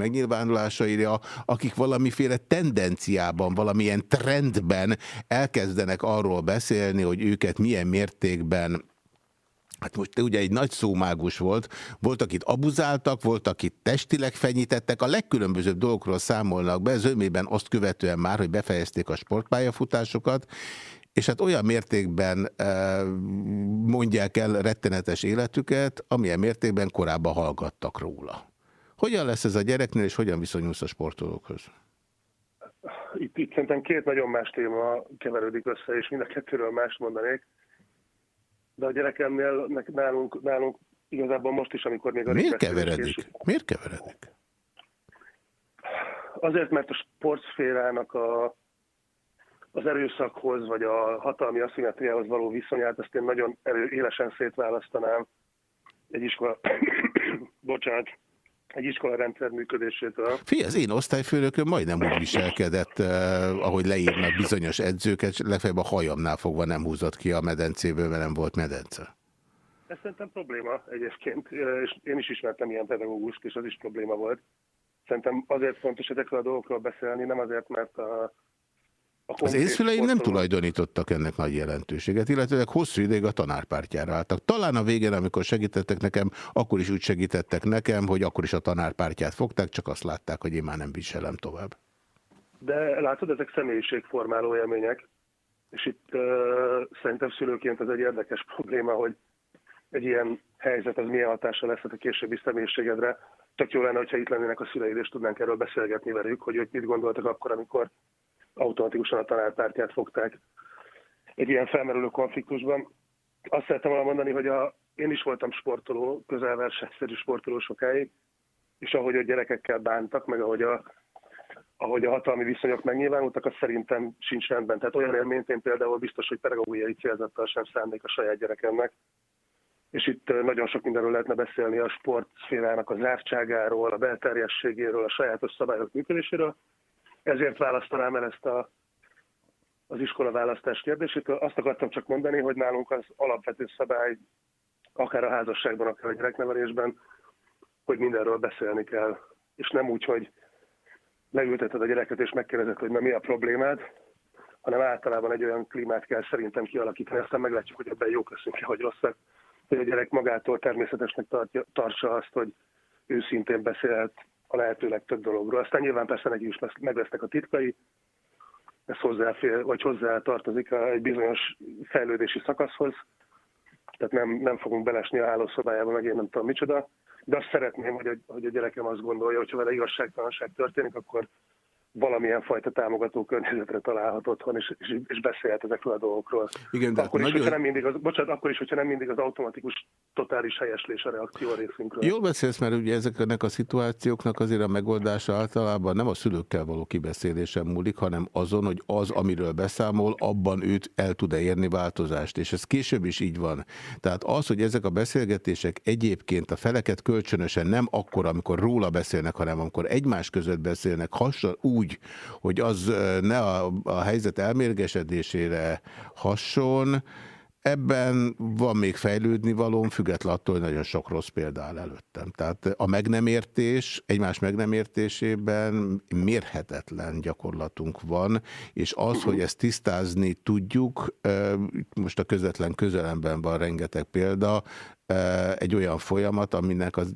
megnyilvánulásaira, akik valamiféle tendenciában, valamilyen trendben elkezdenek arról beszélni, hogy őket milyen mértékben Hát most ugye egy nagy szómágus volt, volt, akit abuzáltak, volt, akit testileg fenyítettek, a legkülönbözőbb dolgokról számolnak be, zömében azt követően már, hogy befejezték a sportpályafutásokat, és hát olyan mértékben mondják el rettenetes életüket, amilyen mértékben korábban hallgattak róla. Hogyan lesz ez a gyereknél, és hogyan viszonyulsz a sportolókhoz? Itt, itt szerintem két nagyon más téma keverődik össze, és mind a kettőről más mondanék. De a gyerekemnél nálunk, nálunk igazából most is, amikor még a Miért keveredik? És... Miért keveredik? Azért, mert a sportszférának a, az erőszakhoz, vagy a hatalmi aszimetriához való viszonyát, ezt én nagyon erő, élesen szétválasztanám egy iskola, [coughs] bocsánat, egy iskola rendszer működésétől. Fia, az én osztályfőnököm majdnem úgy viselkedett, eh, ahogy leírnak bizonyos edzőket, legfeljebb a hajamnál fogva nem húzott ki a medencéből, mert nem volt medence. Ez szerintem probléma egyébként, és én is ismertem ilyen pedagógust, és az is probléma volt. Szerintem azért fontos ezekről a dolgokról beszélni, nem azért, mert a az én szüleim nem tulajdonítottak ennek nagy jelentőséget, illetve hosszú ideig a tanárpártjára álltak. Talán a végén, amikor segítettek nekem, akkor is úgy segítettek nekem, hogy akkor is a tanárpártját fogták, csak azt látták, hogy én már nem viselem tovább. De látod, ezek személyiségformáló élmények, és itt uh, szerintem szülőként ez egy érdekes [laughs] probléma, hogy egy ilyen helyzet az milyen hatása lesz a későbbi személyiségedre. Tök jó lenne, hogyha itt lennének a szüleid, és tudnánk erről beszélgetni velük, hogy ők mit gondoltak akkor, amikor automatikusan a tanárpártyát fogták egy ilyen felmerülő konfliktusban. Azt szerettem volna mondani, hogy a, én is voltam sportoló, közelversenyszerű sportoló sokáig, és ahogy a gyerekekkel bántak, meg ahogy a, ahogy a hatalmi viszonyok megnyilvánultak, az szerintem sincs rendben. Tehát olyan élményt én például biztos, hogy pedagógiai célzattal sem szánnék a saját gyerekemnek. És itt nagyon sok mindenről lehetne beszélni a sportszférának a zártságáról, a belterjességéről, a sajátos szabályok működéséről, ezért választanám el ezt a, az iskola választás kérdését. Azt akartam csak mondani, hogy nálunk az alapvető szabály, akár a házasságban, akár a gyereknevelésben, hogy mindenről beszélni kell. És nem úgy, hogy leülteted a gyereket és megkérdezed, hogy na mi a problémád, hanem általában egy olyan klímát kell szerintem kialakítani, aztán meglátjuk, hogy ebben jók leszünk ki, vagy rosszak, hogy a gyerek magától természetesnek tartja, tartsa azt, hogy őszintén beszélhet a lehető legtöbb dologról. Aztán nyilván persze neki is megvesznek a titkai, ez hozzáfér, vagy hozzá tartozik egy bizonyos fejlődési szakaszhoz, tehát nem, nem fogunk belesni a hálószobájába, meg én nem tudom micsoda, de azt szeretném, hogy a, hogy a gyerekem azt gondolja, hogy ha vele igazságtalanság történik, akkor valamilyen fajta támogató környezetre találhat otthon, és, és, és beszélhet ezekről a dolgokról. Igen, de akkor, is, nagyon... nem mindig az, bocsánat, akkor is, hogyha nem mindig az automatikus totális helyeslés a reakció a részünkről. Jól beszélsz, mert ugye ezeknek a szituációknak azért a megoldása általában nem a szülőkkel való kibeszélésen múlik, hanem azon, hogy az, amiről beszámol, abban őt el tud-e érni változást. És ez később is így van. Tehát az, hogy ezek a beszélgetések egyébként a feleket kölcsönösen nem akkor, amikor róla beszélnek, hanem amikor egymás között beszélnek, hasonló úgy, hogy az ne a, a helyzet elmérgesedésére hasson, Ebben van még fejlődni valóm, független attól, hogy nagyon sok rossz példa áll előttem. Tehát a meg nem értés, egymás meg nem értésében mérhetetlen gyakorlatunk van, és az, hogy ezt tisztázni tudjuk, most a közvetlen közelemben van rengeteg példa, egy olyan folyamat, aminek az,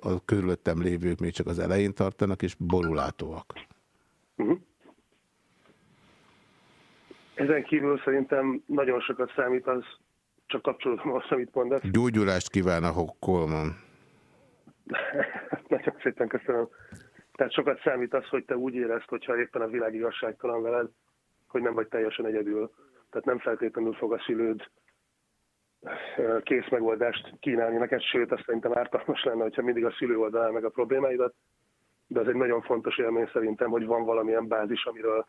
a körülöttem lévők még csak az elején tartanak, és borulátóak. Uh-huh. Ezen kívül szerintem nagyon sokat számít az, csak kapcsolódom azt, amit mondasz. Gyógyulást kívánok, Kolman. [laughs] nagyon szépen köszönöm. Tehát sokat számít az, hogy te úgy érezd, hogyha éppen a világ igazságtalan veled, hogy nem vagy teljesen egyedül. Tehát nem feltétlenül fog a szülőd kész megoldást kínálni neked, sőt, azt szerintem ártalmas lenne, hogyha mindig a szülő oldalán meg a problémáidat, de az egy nagyon fontos élmény szerintem, hogy van valamilyen bázis, amiről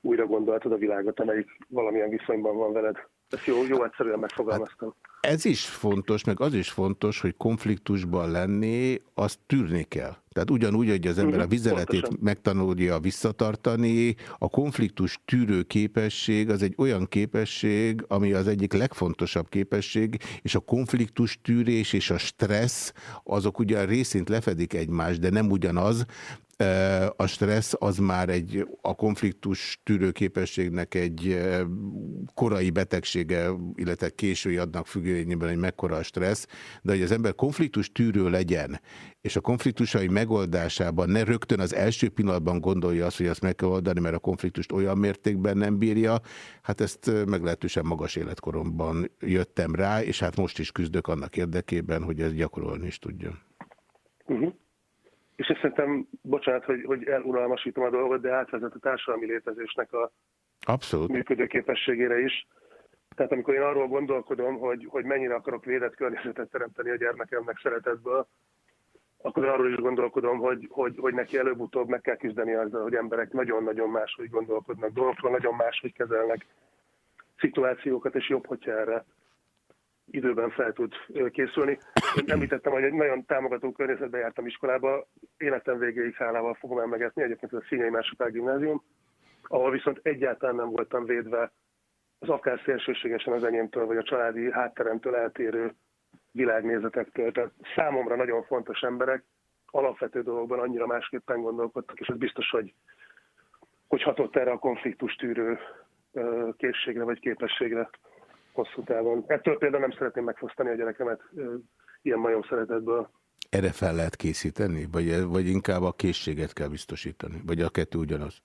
újra gondoltad a világot, amelyik valamilyen viszonyban van veled. Ezt jó, jó egyszerűen megfogalmaztam. Ez is fontos, meg az is fontos, hogy konfliktusban lenni, azt tűrni kell. Tehát ugyanúgy, hogy az ember a Mhm, vizeletét pontosan. megtanulja visszatartani, a konfliktus tűrő képesség az egy olyan képesség, ami az egyik legfontosabb képesség, és a konfliktus tűrés és a stressz, azok ugyan részint lefedik egymást, de nem ugyanaz, a stressz az már egy a konfliktus tűrő képességnek egy korai betegsége, illetve késői adnak függvényében, hogy mekkora a stressz, de hogy az ember konfliktus tűrő legyen, és a konfliktusai megoldásában ne rögtön az első pillanatban gondolja azt, hogy azt meg kell oldani, mert a konfliktust olyan mértékben nem bírja, hát ezt meglehetősen magas életkoromban jöttem rá, és hát most is küzdök annak érdekében, hogy ezt gyakorolni is tudjam. Uh-huh. És ezt szerintem, bocsánat, hogy, hogy elunalmasítom a dolgot, de átvezet a társadalmi létezésnek a Abszolút. működő képességére is. Tehát amikor én arról gondolkodom, hogy, hogy mennyire akarok védett környezetet teremteni a gyermekemnek szeretetből, akkor arról is gondolkodom, hogy, hogy, hogy neki előbb-utóbb meg kell küzdeni azzal, hogy emberek nagyon-nagyon máshogy gondolkodnak, dolgokról nagyon máshogy kezelnek szituációkat, és jobb, hogyha erre időben fel tud készülni. Én említettem, hogy egy nagyon támogató környezetben jártam iskolába, életem végéig hálával fogom emlegetni, egyébként ez a Színyei Másodák Gimnázium, ahol viszont egyáltalán nem voltam védve az akár szélsőségesen az enyémtől, vagy a családi hátteremtől eltérő világnézetektől. Tehát számomra nagyon fontos emberek alapvető dolgokban annyira másképpen gondolkodtak, és ez biztos, hogy, hogy hatott erre a konfliktus tűrő készségre vagy képességre hosszú távon. Ettől például nem szeretném megfosztani a gyerekemet ilyen majom szeretetből. Erre fel lehet készíteni? Vagy, vagy inkább a készséget kell biztosítani? Vagy a kettő ugyanaz?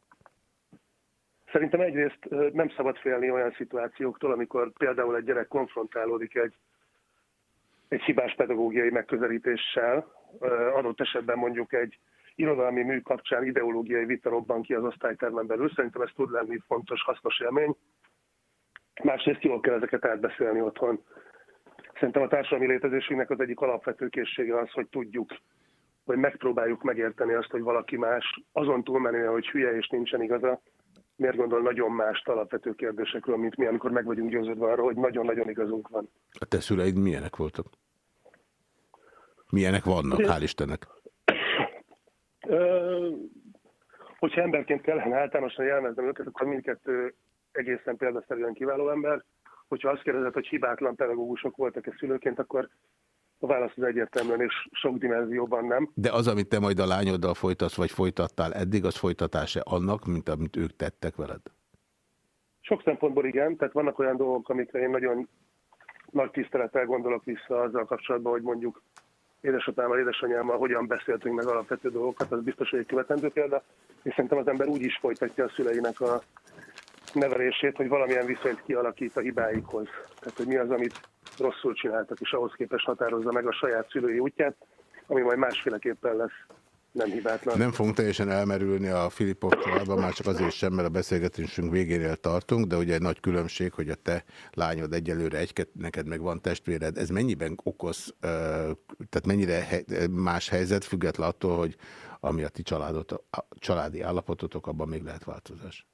Szerintem egyrészt nem szabad félni olyan szituációktól, amikor például egy gyerek konfrontálódik egy, egy hibás pedagógiai megközelítéssel, adott esetben mondjuk egy irodalmi mű kapcsán ideológiai vita robban ki az osztálytermen belül. Szerintem ez tud lenni fontos, hasznos élmény. Másrészt jól kell ezeket átbeszélni otthon. Szerintem a társadalmi létezésünknek az egyik alapvető készsége az, hogy tudjuk, vagy megpróbáljuk megérteni azt, hogy valaki más, azon túlmenően, hogy hülye és nincsen igaza, miért gondol nagyon más alapvető kérdésekről, mint mi, amikor meg vagyunk győződve arról, hogy nagyon-nagyon igazunk van. A te szüleid milyenek voltak? Milyenek vannak, hál' Istennek? Ö, hogyha emberként kellene általánosan jelmeznem őket, akkor mindkettő egészen példaszerűen kiváló ember. Hogyha azt kérdezed, hogy hibátlan pedagógusok voltak-e szülőként, akkor a válasz az egyértelműen és sok dimenzióban nem. De az, amit te majd a lányoddal folytatsz, vagy folytattál eddig, az folytatása annak, mint amit ők tettek veled? Sok szempontból igen, tehát vannak olyan dolgok, amikre én nagyon nagy tisztelettel gondolok vissza azzal kapcsolatban, hogy mondjuk édesapámmal, édesanyámmal hogyan beszéltünk meg alapvető dolgokat, az biztos, hogy egy követendő példa, és szerintem az ember úgy is folytatja a szüleinek a nevelését, hogy valamilyen viszonyt kialakít a hibáikhoz. Tehát, hogy mi az, amit rosszul csináltak, és ahhoz képest határozza meg a saját szülői útját, ami majd másféleképpen lesz nem hibátlan. Nem fogunk teljesen elmerülni a Filipov családban, már csak azért sem, mert a beszélgetésünk végénél tartunk, de ugye egy nagy különbség, hogy a te lányod egyelőre egy, neked meg van testvéred. Ez mennyiben okoz, tehát mennyire más helyzet, független attól, hogy ami a ti családot, a családi állapototok, abban még lehet változás?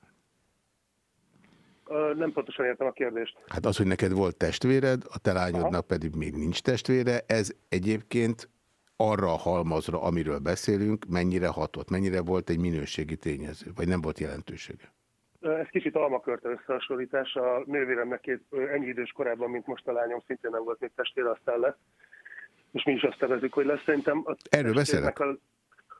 Nem pontosan értem a kérdést. Hát az, hogy neked volt testvéred, a te lányodnak Aha. pedig még nincs testvére, ez egyébként arra a halmazra, amiről beszélünk, mennyire hatott, mennyire volt egy minőségi tényező, vagy nem volt jelentősége? Ez kicsit almakörte összehasonlítás. A nővéremnek két, ennyi idős korában, mint most a lányom, szintén nem volt még testvére, aztán lett. És mi is azt tervezzük, hogy lesz. Szerintem a Erről testvérnek a,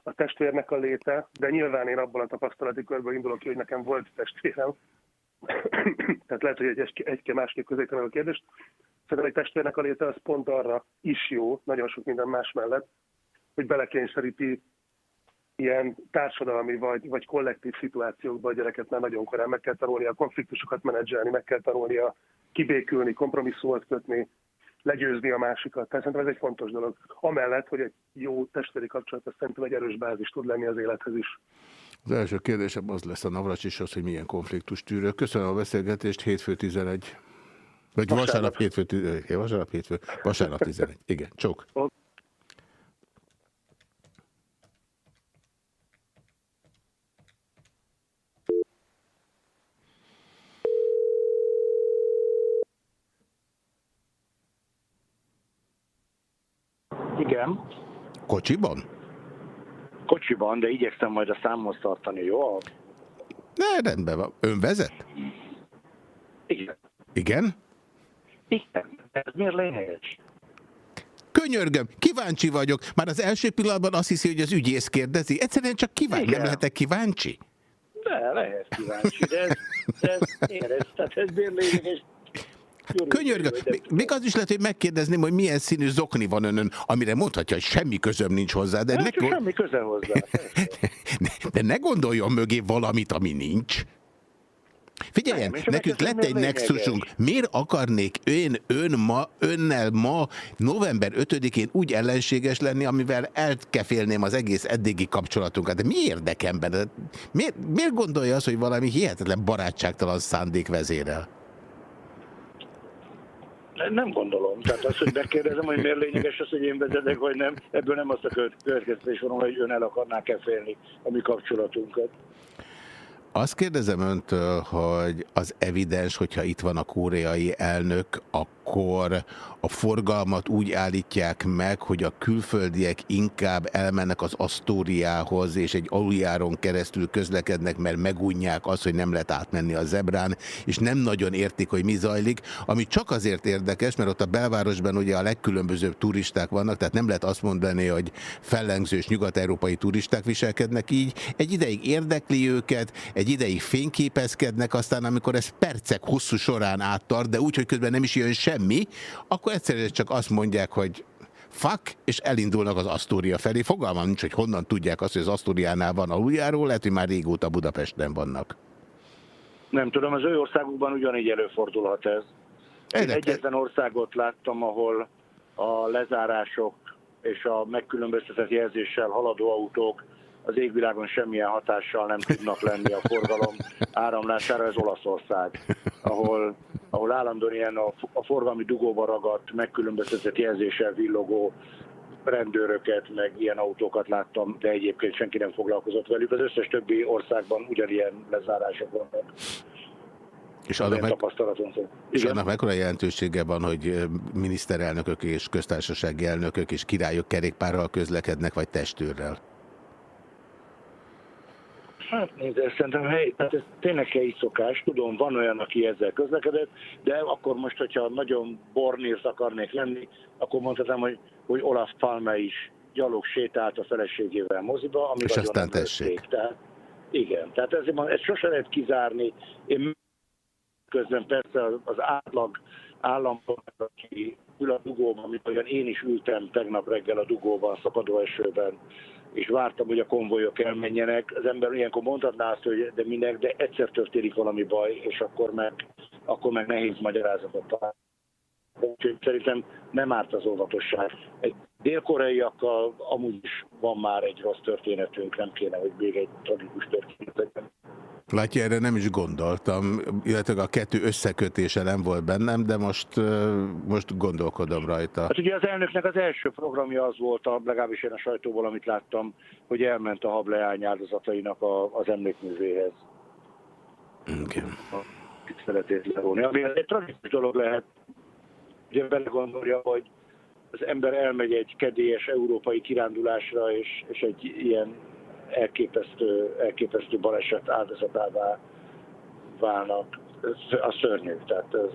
a testvérnek a léte, de nyilván én abban a tapasztalati körből indulok ki, hogy nekem volt testvérem. [coughs] Tehát lehet, hogy egy, egy, másképp közelítem el a kérdést. Szerintem egy testvérnek a léte az pont arra is jó, nagyon sok minden más mellett, hogy belekényszeríti ilyen társadalmi vagy, vagy kollektív szituációkban a gyereket már nagyon korán meg kell tanulni a konfliktusokat menedzselni, meg kell tanulnia kibékülni, kompromisszumot kötni, legyőzni a másikat. Tehát szerintem ez egy fontos dolog. Amellett, hogy egy jó testvéri kapcsolat, az szerintem egy erős bázis tud lenni az élethez is. Az első kérdésem az lesz a Navracsishoz, hogy milyen konfliktus tűrő. Köszönöm a beszélgetést, hétfő 11. Vagy vasárnap, vasárnap hétfő 11. Eh, vasárnap hétfő, vasárnap 11. Igen, csók. Igen. Kocsiban? Kocsiban, de igyekszem majd a számhoz tartani, jó? Ne, rendben van. Ön vezet? Igen. Igen? Igen. Ez miért lényeges? Könyörgöm, kíváncsi vagyok. Már az első pillanatban azt hiszi, hogy az ügyész kérdezi. Egyszerűen csak kíváncsi. Nem lehetek kíváncsi? De lehet kíváncsi, de ez, de ez, érez, tehát ez miért lényeges? Hát könyörgöm, még- még az is lehet, hogy megkérdezném, hogy milyen színű zokni van önön, amire mondhatja, hogy semmi közöm nincs hozzá, de, De ne, ne go- semmi köze hozzá. [laughs] de ne gondoljon mögé valamit, ami nincs. Figyeljen, Nem, nekünk lett egy nexusunk. Miért akarnék én ön ma, önnel ma, november 5-én úgy ellenséges lenni, amivel elkefélném az egész eddigi kapcsolatunkat? De mi érdekemben? De Miért, miért gondolja azt, hogy valami hihetetlen barátságtalan szándék vezérel? Nem- gondolom. Tehát azt, hogy megkérdezem, hogy miért lényeges az, hogy én vezetek, vagy nem, ebből nem azt a követ- következtetés van, hogy ön el akarná kefélni a mi kapcsolatunkat. Azt kérdezem öntől, hogy az evidens, hogyha itt van a koreai elnök, akkor a forgalmat úgy állítják meg, hogy a külföldiek inkább elmennek az Asztóriához, és egy aluljáron keresztül közlekednek, mert megunják azt, hogy nem lehet átmenni a zebrán, és nem nagyon értik, hogy mi zajlik, ami csak azért érdekes, mert ott a belvárosban ugye a legkülönbözőbb turisták vannak, tehát nem lehet azt mondani, hogy fellengzős nyugat-európai turisták viselkednek így. Egy ideig érdekli őket, egy ideig fényképezkednek, aztán amikor ez percek hosszú során áttart, de úgy, hogy közben nem is jön semmi, akkor egyszerűen csak azt mondják, hogy fuck, és elindulnak az Asztória felé. Fogalmam nincs, hogy honnan tudják azt, hogy az Asztóriánál van aluljáró, lehet, hogy már régóta Budapesten vannak. Nem tudom, az ő országukban ugyanígy előfordulhat ez. Én egyetlen országot láttam, ahol a lezárások és a megkülönböztetett jelzéssel haladó autók az égvilágon semmilyen hatással nem tudnak lenni a forgalom áramlására, ez Olaszország, ahol, ahol állandóan ilyen a, a forgalmi dugóba ragadt, megkülönböztetett jelzéssel villogó rendőröket, meg ilyen autókat láttam, de egyébként senki nem foglalkozott velük. Az összes többi országban ugyanilyen lezárások vannak. És annak meg, és annak mekkora jelentősége van, hogy miniszterelnökök és köztársasági elnökök és királyok kerékpárral közlekednek, vagy testőrrel? Hát nézd, ez szerintem hely, tehát ez tényleg helyi szokás, tudom, van olyan, aki ezzel közlekedett, de akkor most, hogyha nagyon bornírs akarnék lenni, akkor mondhatom, hogy, hogy Olaf Palme is gyalog sétált a feleségével moziba, ami És aztán tessék. Tehát, igen, tehát mondom, ezt sose lehet kizárni. Én közben persze az- az átlag állampolgár, aki ül a dugóban, mint olyan én is ültem tegnap reggel a dugóban, szakadó esőben, és vártam, hogy a konvojok elmenjenek. Az ember ilyenkor mondhatná azt, hogy de minek, de egyszer történik valami baj, és akkor meg, akkor meg nehéz magyarázatot találni. Úgyhogy szerintem nem árt az óvatosság. Egy dél-koreaiakkal amúgy is van már egy rossz történetünk, nem kéne, hogy még egy tragikus történet legyen. Látja, erre nem is gondoltam, illetve a kettő összekötése nem volt bennem, de most, most gondolkodom rajta. Hát ugye az elnöknek az első programja az volt, a, legalábbis én a sajtóból, amit láttam, hogy elment a hableány áldozatainak a, az emlékművéhez. Igen. a tiszteletét levonni. Ami egy tragikus dolog lehet, ugye belegondolja, hogy az ember elmegy egy kedélyes európai kirándulásra, és, és egy ilyen elképesztő, elképesztő baleset áldozatává válnak. Ez a szörnyű. Tehát ez,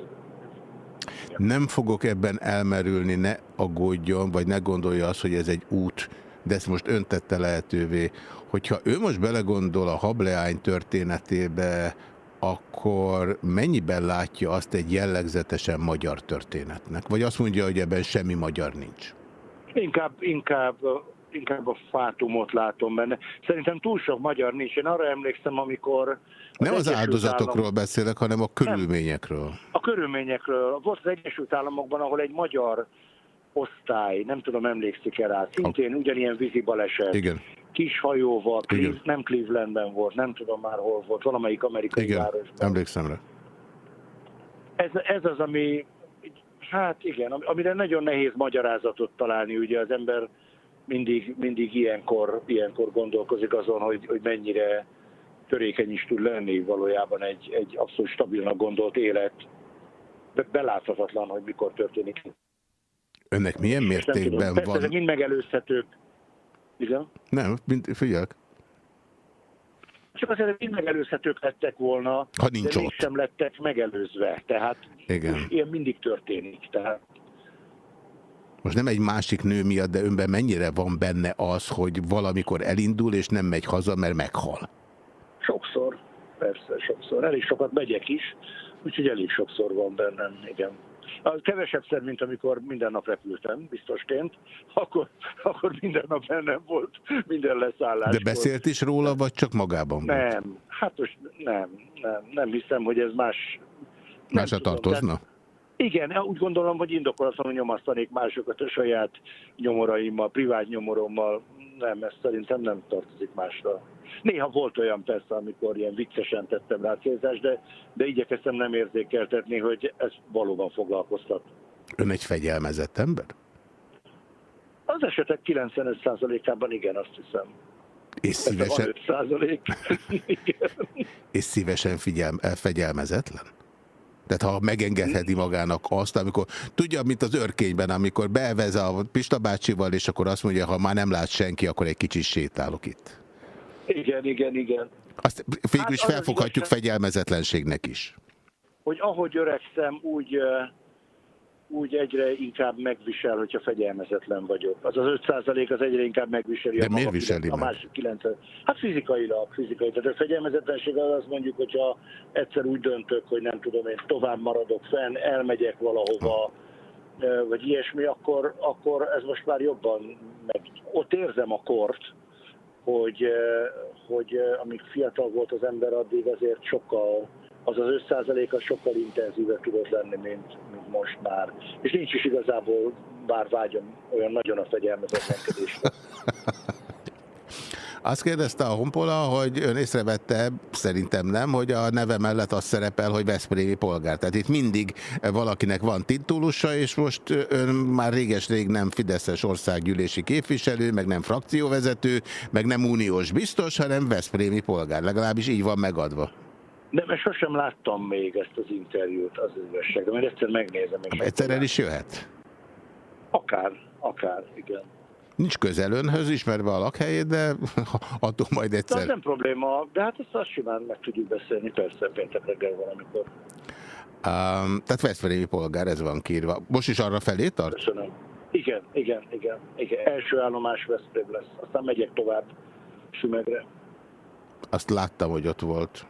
Nem fogok ebben elmerülni, ne aggódjon, vagy ne gondolja azt, hogy ez egy út, de ezt most ön tette lehetővé. Hogyha ő most belegondol a hableány történetébe, akkor mennyiben látja azt egy jellegzetesen magyar történetnek? Vagy azt mondja, hogy ebben semmi magyar nincs? inkább, inkább, inkább a fátumot látom benne. Szerintem túl sok magyar nincs. Én arra emlékszem, amikor... Nem az Egyesült áldozatokról Államok- beszélek, hanem a körülményekről. A körülményekről. Volt az Egyesült Államokban, ahol egy magyar osztály, nem tudom, emlékszik-e rá, szintén ugyanilyen vízi baleset, Igen, kis hajóval. Cleve, nem Clevelandben volt, nem tudom már hol volt, valamelyik amerikai igen, városban. emlékszem rá. Ez, ez az, ami, hát igen, am- amire nagyon nehéz magyarázatot találni, ugye az ember mindig, mindig ilyenkor, ilyenkor gondolkozik azon, hogy, hogy mennyire törékeny is tud lenni valójában egy, egy abszolút stabilnak gondolt élet. Be- Beláthatatlan, hogy mikor történik. Önnek milyen nem tudom, mértékben persze ezek van... mind megelőzhetők. Igen? Nem, mint, figyelek. Csak azért mind megelőzhetők lettek volna, Ha nincs de ott. mégsem lettek megelőzve. Tehát Igen. ilyen mindig történik. Tehát Most nem egy másik nő miatt, de önben mennyire van benne az, hogy valamikor elindul, és nem megy haza, mert meghal? sokszor, persze, sokszor. Elég sokat megyek is, úgyhogy elég sokszor van bennem, igen. Az kevesebbszer, mint amikor minden nap repültem, biztosként, akkor, akkor minden nap bennem volt, minden leszállás De beszélt is róla, vagy csak magában volt? Nem, hát most nem, nem, nem hiszem, hogy ez más... nem Másra tartozna? tehát- Igen, úgy gondolom, hogy indokolatlanul nyomasztanék másokat a saját nyomoraimmal, privát nyomorommal. Nem, ez szerintem nem tartozik másra. Néha volt olyan persze, amikor ilyen viccesen tettem rá célzást, de, de igyekeztem nem érzékeltetni, hogy ez valóban foglalkoztat. Ön egy fegyelmezett ember? Az esetek 95%-ában igen, azt hiszem. És szívesen, 5%. igen. [laughs] és szívesen figyel, fegyelmezetlen? Tehát ha megengedheti magának azt, amikor tudja, mint az örkényben, amikor beevez a Pista bácsival, és akkor azt mondja, ha már nem lát senki, akkor egy kicsit sétálok itt. Igen, igen, igen. Azt végül Hát is felfoghatjuk igazság- fegyelmezetlenségnek is. hogy ahogy öregszem, úgy, úgy egyre inkább megvisel, hogyha fegyelmezetlen vagyok. Az az 5% az egyre inkább megviseli De a, miért viseli a másik 90. Hát fizikailag, fizikai. Tehát a fegyelmezetlenség az azt mondjuk, hogyha egyszer úgy döntök, hogy nem tudom én, tovább maradok fenn, elmegyek valahova, ö, vagy ilyesmi, akkor, akkor ez most már jobban meg... Ott érzem a kort, hogy, ö, hogy ö, amíg fiatal volt az ember, addig azért sokkal, az az 5% az sokkal intenzívebb tudott lenni, mint, mint most már. És nincs is igazából bár vágyom olyan nagyon a fegyelmezetlenkedésre. [laughs] Azt kérdezte a Honpola, hogy ön észrevette, szerintem nem, hogy a neve mellett az szerepel, hogy Veszprémi polgár. Tehát itt mindig valakinek van titulusa, és most ön már réges-rég nem Fideszes országgyűlési képviselő, meg nem frakcióvezető, meg nem uniós biztos, hanem Veszprémi polgár. Legalábbis így van megadva. De mert sosem láttam még ezt az interjút, az az igazság, majd egyszer megnézem. Egyszer el is jöhet. Akár, akár, igen. Nincs közel önhöz, ismerve a lakhelyét, de [laughs] attól majd De egyszer. nem probléma, de hát ezt azt simán meg tudjuk beszélni, persze péntek reggel valamikor. Um, tehát Veszprémi polgár, ez van kírva. Most is arra felé tart? Köszönöm. Igen, igen, igen, igen. Első állomás Veszprém lesz. Aztán megyek tovább Sümegre. Azt láttam, hogy ott volt.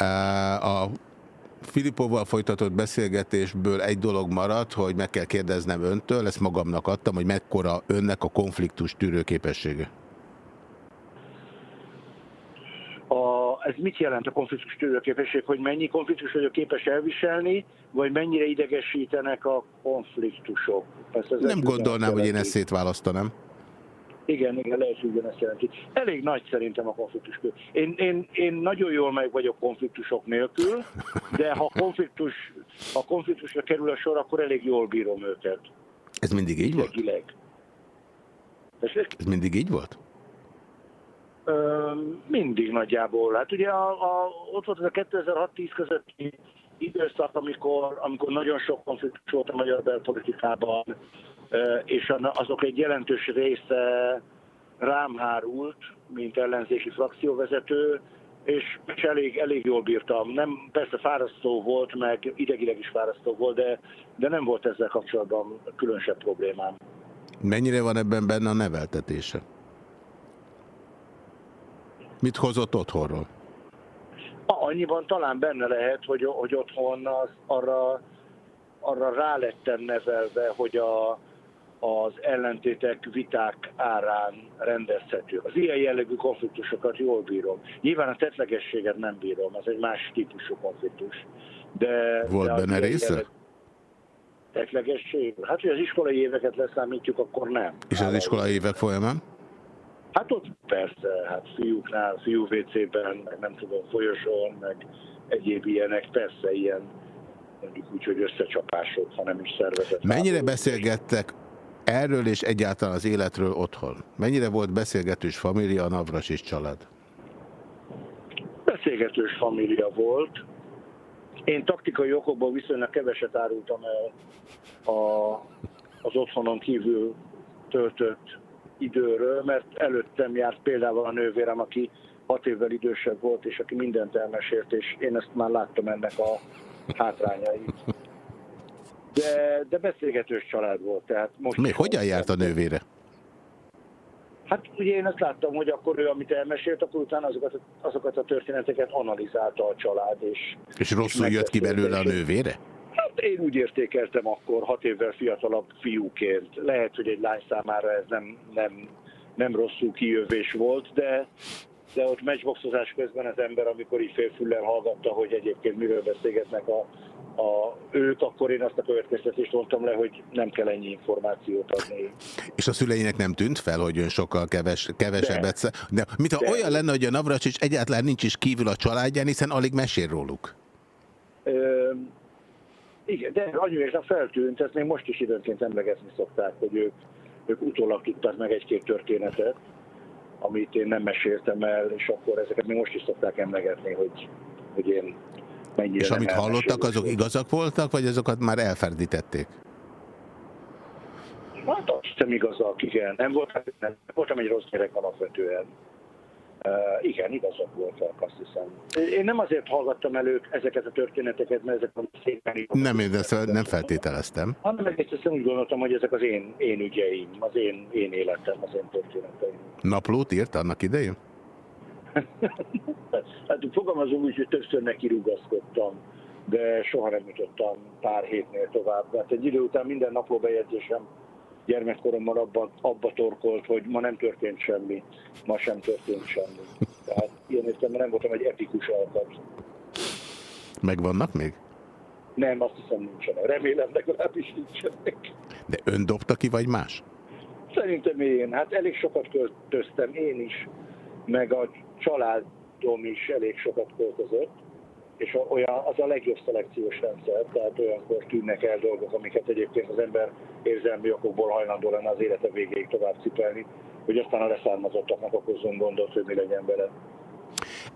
Uh, A Filipovval folytatott beszélgetésből egy dolog maradt, hogy meg kell kérdeznem öntől, ezt magamnak adtam, hogy mekkora önnek a konfliktus tűrőképessége. A, ez mit jelent a konfliktus tűrőképesség, hogy mennyi konfliktus vagyok képes elviselni, vagy mennyire idegesítenek a konfliktusok? Persze ez Nem gondolnám, hogy én ezt szétválasztanám. Igen, igen, lehet, hogy ugyanezt jelenti. Elég nagy szerintem a konfliktus. Én, én, én nagyon jól meg vagyok konfliktusok nélkül, de ha konfliktus, ha konfliktusra kerül a sor, akkor elég jól bírom őket. Ez mindig így volt? Ez mindig így volt? Ö, mindig nagyjából. Hát ugye a, a, ott volt ez a 2006-10 közötti időszak, amikor, amikor nagyon sok konfliktus volt a magyar belpolitikában, és azok egy jelentős része rám hárult, mint ellenzéki frakcióvezető, és, és elég, elég jól bírtam. Nem, persze fárasztó volt, meg idegileg is fárasztó volt, de, de nem volt ezzel kapcsolatban különösebb problémám. Mennyire van ebben benne a neveltetése? Mit hozott otthonról? Annyiban talán benne lehet, hogy, hogy otthon az, arra, arra rá lettem nevelve, hogy a, az ellentétek viták árán rendezhető. Az ilyen jellegű konfliktusokat jól bírom. Nyilván a tetlegességet nem bírom, az egy más típusú konfliktus. De, Volt de benne része? jellegű Tetlegesség? Hát, hogy az iskolai éveket leszámítjuk, akkor nem. És az iskolai évek folyamán? Hát ott persze, hát fiúknál, fiú WC-ben, meg nem tudom, folyosón, meg egyéb ilyenek, persze ilyen, mondjuk úgy, hogy összecsapások, ha nem is szervezett. Mennyire beszélgettek erről és egyáltalán az életről otthon? Mennyire volt beszélgetős família a Navras és család? Beszélgetős família volt. Én taktikai okokból viszonylag keveset árultam el a, az otthonon kívül töltött időről, mert előttem járt például a nővérem, aki hat évvel idősebb volt, és aki mindent elmesélt, és én ezt már láttam ennek a hátrányait. De, de beszélgetős család volt, tehát most... Mi, hogyan járt a nővére? Hát ugye én azt láttam, hogy akkor ő, amit elmesélt, akkor utána azokat, azokat a történeteket analizálta a család, és És rosszul jött ki belőle a nővére? Hát én úgy értékeltem akkor, hat évvel fiatalabb fiúként. Lehet, hogy egy lány számára ez nem, nem, nem rosszul kijövés volt, de, de ott matchboxozás közben az ember, amikor így félfüllel hallgatta, hogy egyébként miről beszélgetnek a, a, ők, akkor én azt a következtetést mondtam le, hogy nem kell ennyi információt adni. És a szüleinek nem tűnt fel, hogy ön sokkal keves, kevesebbet... De. De mintha De. olyan lenne, hogy a Navracsics egyáltalán nincs is kívül a családján, hiszen alig mesél róluk. Ö, igen, de anyuéknak feltűnt, ezt még most is időnként emlegetni szokták, hogy ők, ők utólag tudták meg egy-két történetet, amit én nem meséltem el, és akkor ezeket még most is szokták emlegetni, hogy, hogy én mennyire És amit hallottak, azok igazak voltak, vagy azokat már elferdítették? Hát azt hiszem igazak, igen. Nem, volt, nem voltam egy rossz gyerek alapvetően. Uh, igen, igazak voltak, azt hiszem. Én nem azért hallgattam elő ezeket a történeteket, mert ezek a szépen... Nem, én ezt nem feltételeztem. hanem egész egyszerűen úgy gondoltam, hogy ezek az én, én ügyeim, az én, én életem, az én történeteim. Naplót írt annak idején? [laughs] Hát fogalmazom úgy, hogy többször neki rugaszkodtam, de soha nem jutottam pár hétnél tovább. Hát egy idő után minden naplóbejegyzésem gyermekkoromban abba, abba torkolt, hogy ma nem történt semmi, ma sem történt semmi. Tehát ilyen értelemben nem voltam egy epikus alkat. Megvannak még? Nem, azt hiszem nincsenek. Remélem legalábbis nincsenek. De ön dobta ki, vagy más? Szerintem én, hát elég sokat költöztem, én is, meg a családom is elég sokat költözött, és olyan, az a legjobb szelekciós rendszer, tehát olyankor tűnnek el dolgok, amiket egyébként az ember érzelmi okokból hajlandó lenne az élete végéig tovább cipelni, hogy aztán a leszármazottaknak okozzon gondot, hogy mi legyen vele.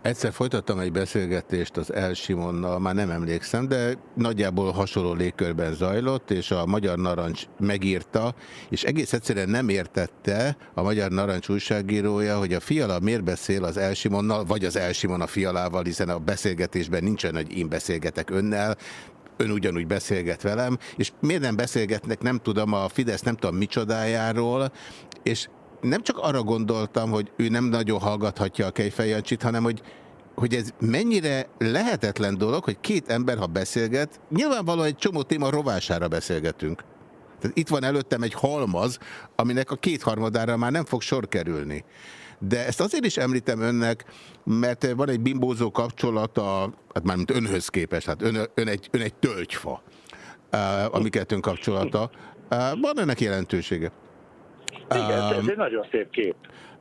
Egyszer folytattam egy beszélgetést az Elsimonnal, már nem emlékszem, de nagyjából hasonló légkörben zajlott, és a Magyar Narancs megírta, és egész egyszerűen nem értette a Magyar Narancs újságírója, hogy a fiala miért beszél az Elsimonnal, vagy az Elsimon a fialával, hiszen a beszélgetésben nincsen, hogy én beszélgetek önnel, ön ugyanúgy beszélget velem, és miért nem beszélgetnek, nem tudom, a Fidesz nem tudom micsodájáról, és nem csak arra gondoltam, hogy ő nem nagyon hallgathatja a Kejfej Jancsit, hanem hogy, hogy ez mennyire lehetetlen dolog, hogy két ember, ha beszélget, nyilvánvalóan egy csomó téma rovására beszélgetünk. Tehát itt van előttem egy halmaz, aminek a kétharmadára már nem fog sor kerülni. De ezt azért is említem önnek, mert van egy bimbózó kapcsolata, hát már mint önhöz képest, hát ön, ön, egy, ön egy tölgyfa, eh, a mi kettőnk kapcsolata. Eh, Van ennek jelentősége? Igen, ez Um, egy nagyon szép kép.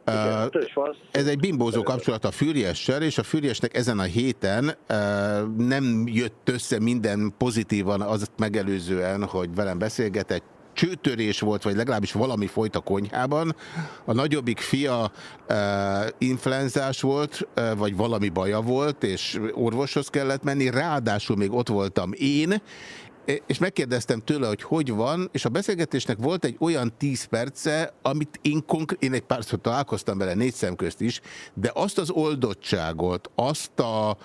Igen, uh, törzsfasz. Ez egy bimbózó kapcsolat a Fürjessel, és a Fürjesnek ezen a héten uh, nem jött össze minden pozitívan azt megelőzően, hogy velem beszélgetett, csőtörés volt, vagy legalábbis valami folyt a konyhában. A nagyobbik fia uh, influenzás volt, uh, vagy valami baja volt, és orvoshoz kellett menni, ráadásul még ott voltam én, és megkérdeztem tőle, hogy hogy van, és a beszélgetésnek volt egy olyan 10 perce, amit én, én egy párszor találkoztam vele négy szem közt is, de azt az oldottságot, azt a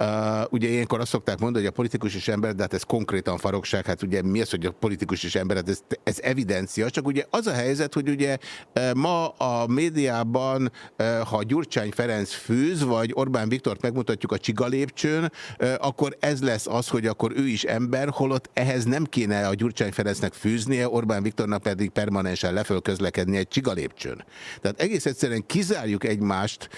Uh, ugye ilyenkor azt szokták mondani, hogy a politikus is ember, de hát ez konkrétan farokság, hát ugye mi az, hogy a politikus is ember, hát ez, ez evidencia, csak ugye az a helyzet, hogy ugye ma a médiában, ha Gyurcsány Ferenc főz, vagy Orbán Viktort megmutatjuk a csigalépcsőn, akkor ez lesz az, hogy akkor ő is ember, holott ehhez nem kéne a Gyurcsány Ferencnek fűznie, Orbán Viktornak pedig permanensen leföl közlekedni egy csigalépcsőn. Tehát egész egyszerűen kizárjuk egymást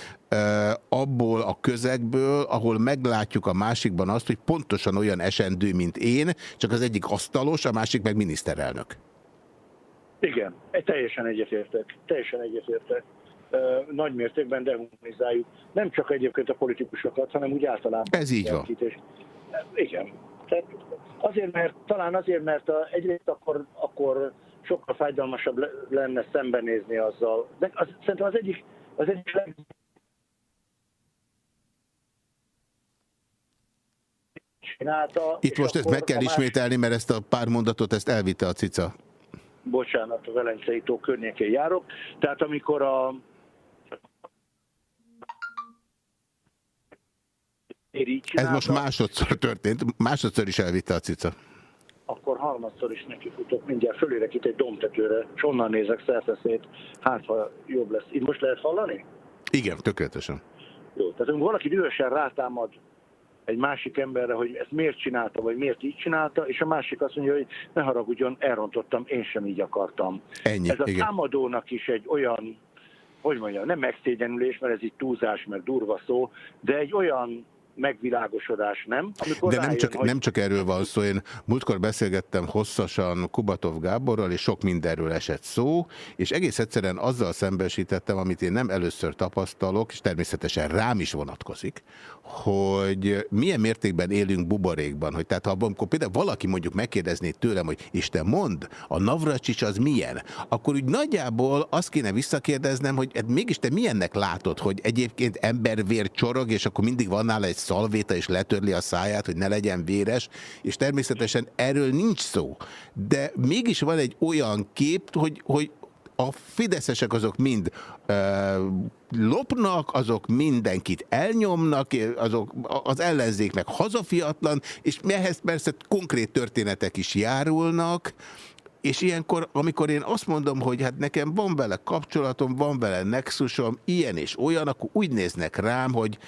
abból a közegből, ahol meglátjuk a másikban azt, hogy pontosan olyan esendő, mint én, csak az egyik asztalos, a másik meg miniszterelnök. Igen, teljesen egyetértek. Teljesen egyetértek. Nagy mértékben dehumanizáljuk nem csak egyébként a politikusokat, hanem úgy általában. Ez így van. Igen. Tehát azért, mert, talán azért, mert a, egyrészt akkor, akkor sokkal fájdalmasabb le- lenne szembenézni azzal. De az, szerintem az egyik, az egyik leg... csinálta. Itt most ezt meg kell ismételni, mert ezt a pár mondatot ezt elvitte a cica. bocsánat, a Velencei tó környékén járok. Tehát amikor a Ez most másodszor történt, másodszor is elvitte a cica. akkor harmadszor is nekifutok, mindjárt fölérek itt egy domtetőre, és onnan nézek szerteszét, hát ha jobb lesz. Itt most lehet hallani? Igen, tökéletesen. Jó, tehát amikor valaki dühösen rátámad egy másik emberre, hogy ezt miért csinálta, vagy miért így csinálta, és a másik azt mondja, hogy ne haragudjon, elrontottam, én sem így akartam. Ennyi, ez a igen. támadónak is egy olyan, hogy mondjam, nem megszégyenülés, mert ez itt túlzás, mert durva szó, de egy olyan megvilágosodás, nem? Amikor De nem rájön, csak, hogy- nem csak erről van szó, én múltkor beszélgettem hosszasan Kubatov Gáborral, és sok mindenről esett szó, és egész egyszerűen azzal szembesítettem, amit én nem először tapasztalok, és természetesen rám is vonatkozik, hogy milyen mértékben élünk buborékban, hogy tehát ha amikor például valaki mondjuk megkérdezné tőlem, hogy és te mond, a Navracsics az milyen, akkor úgy nagyjából azt kéne visszakérdeznem, hogy hát mégis te milyennek látod, hogy egyébként embervér csorog, és akkor mindig van nála egy szalvéta, és letörli a száját, hogy ne legyen véres, és természetesen erről nincs szó. De mégis van egy olyan kép, hogy, hogy a fideszesek azok mind ö, lopnak, azok mindenkit elnyomnak, azok, az ellenzék meg hazafiatlan, és ehhez persze konkrét történetek is járulnak, és ilyenkor, amikor én azt mondom, hogy hát nekem van vele kapcsolatom, van vele nexusom, ilyen és olyan, akkor úgy néznek rám, hogy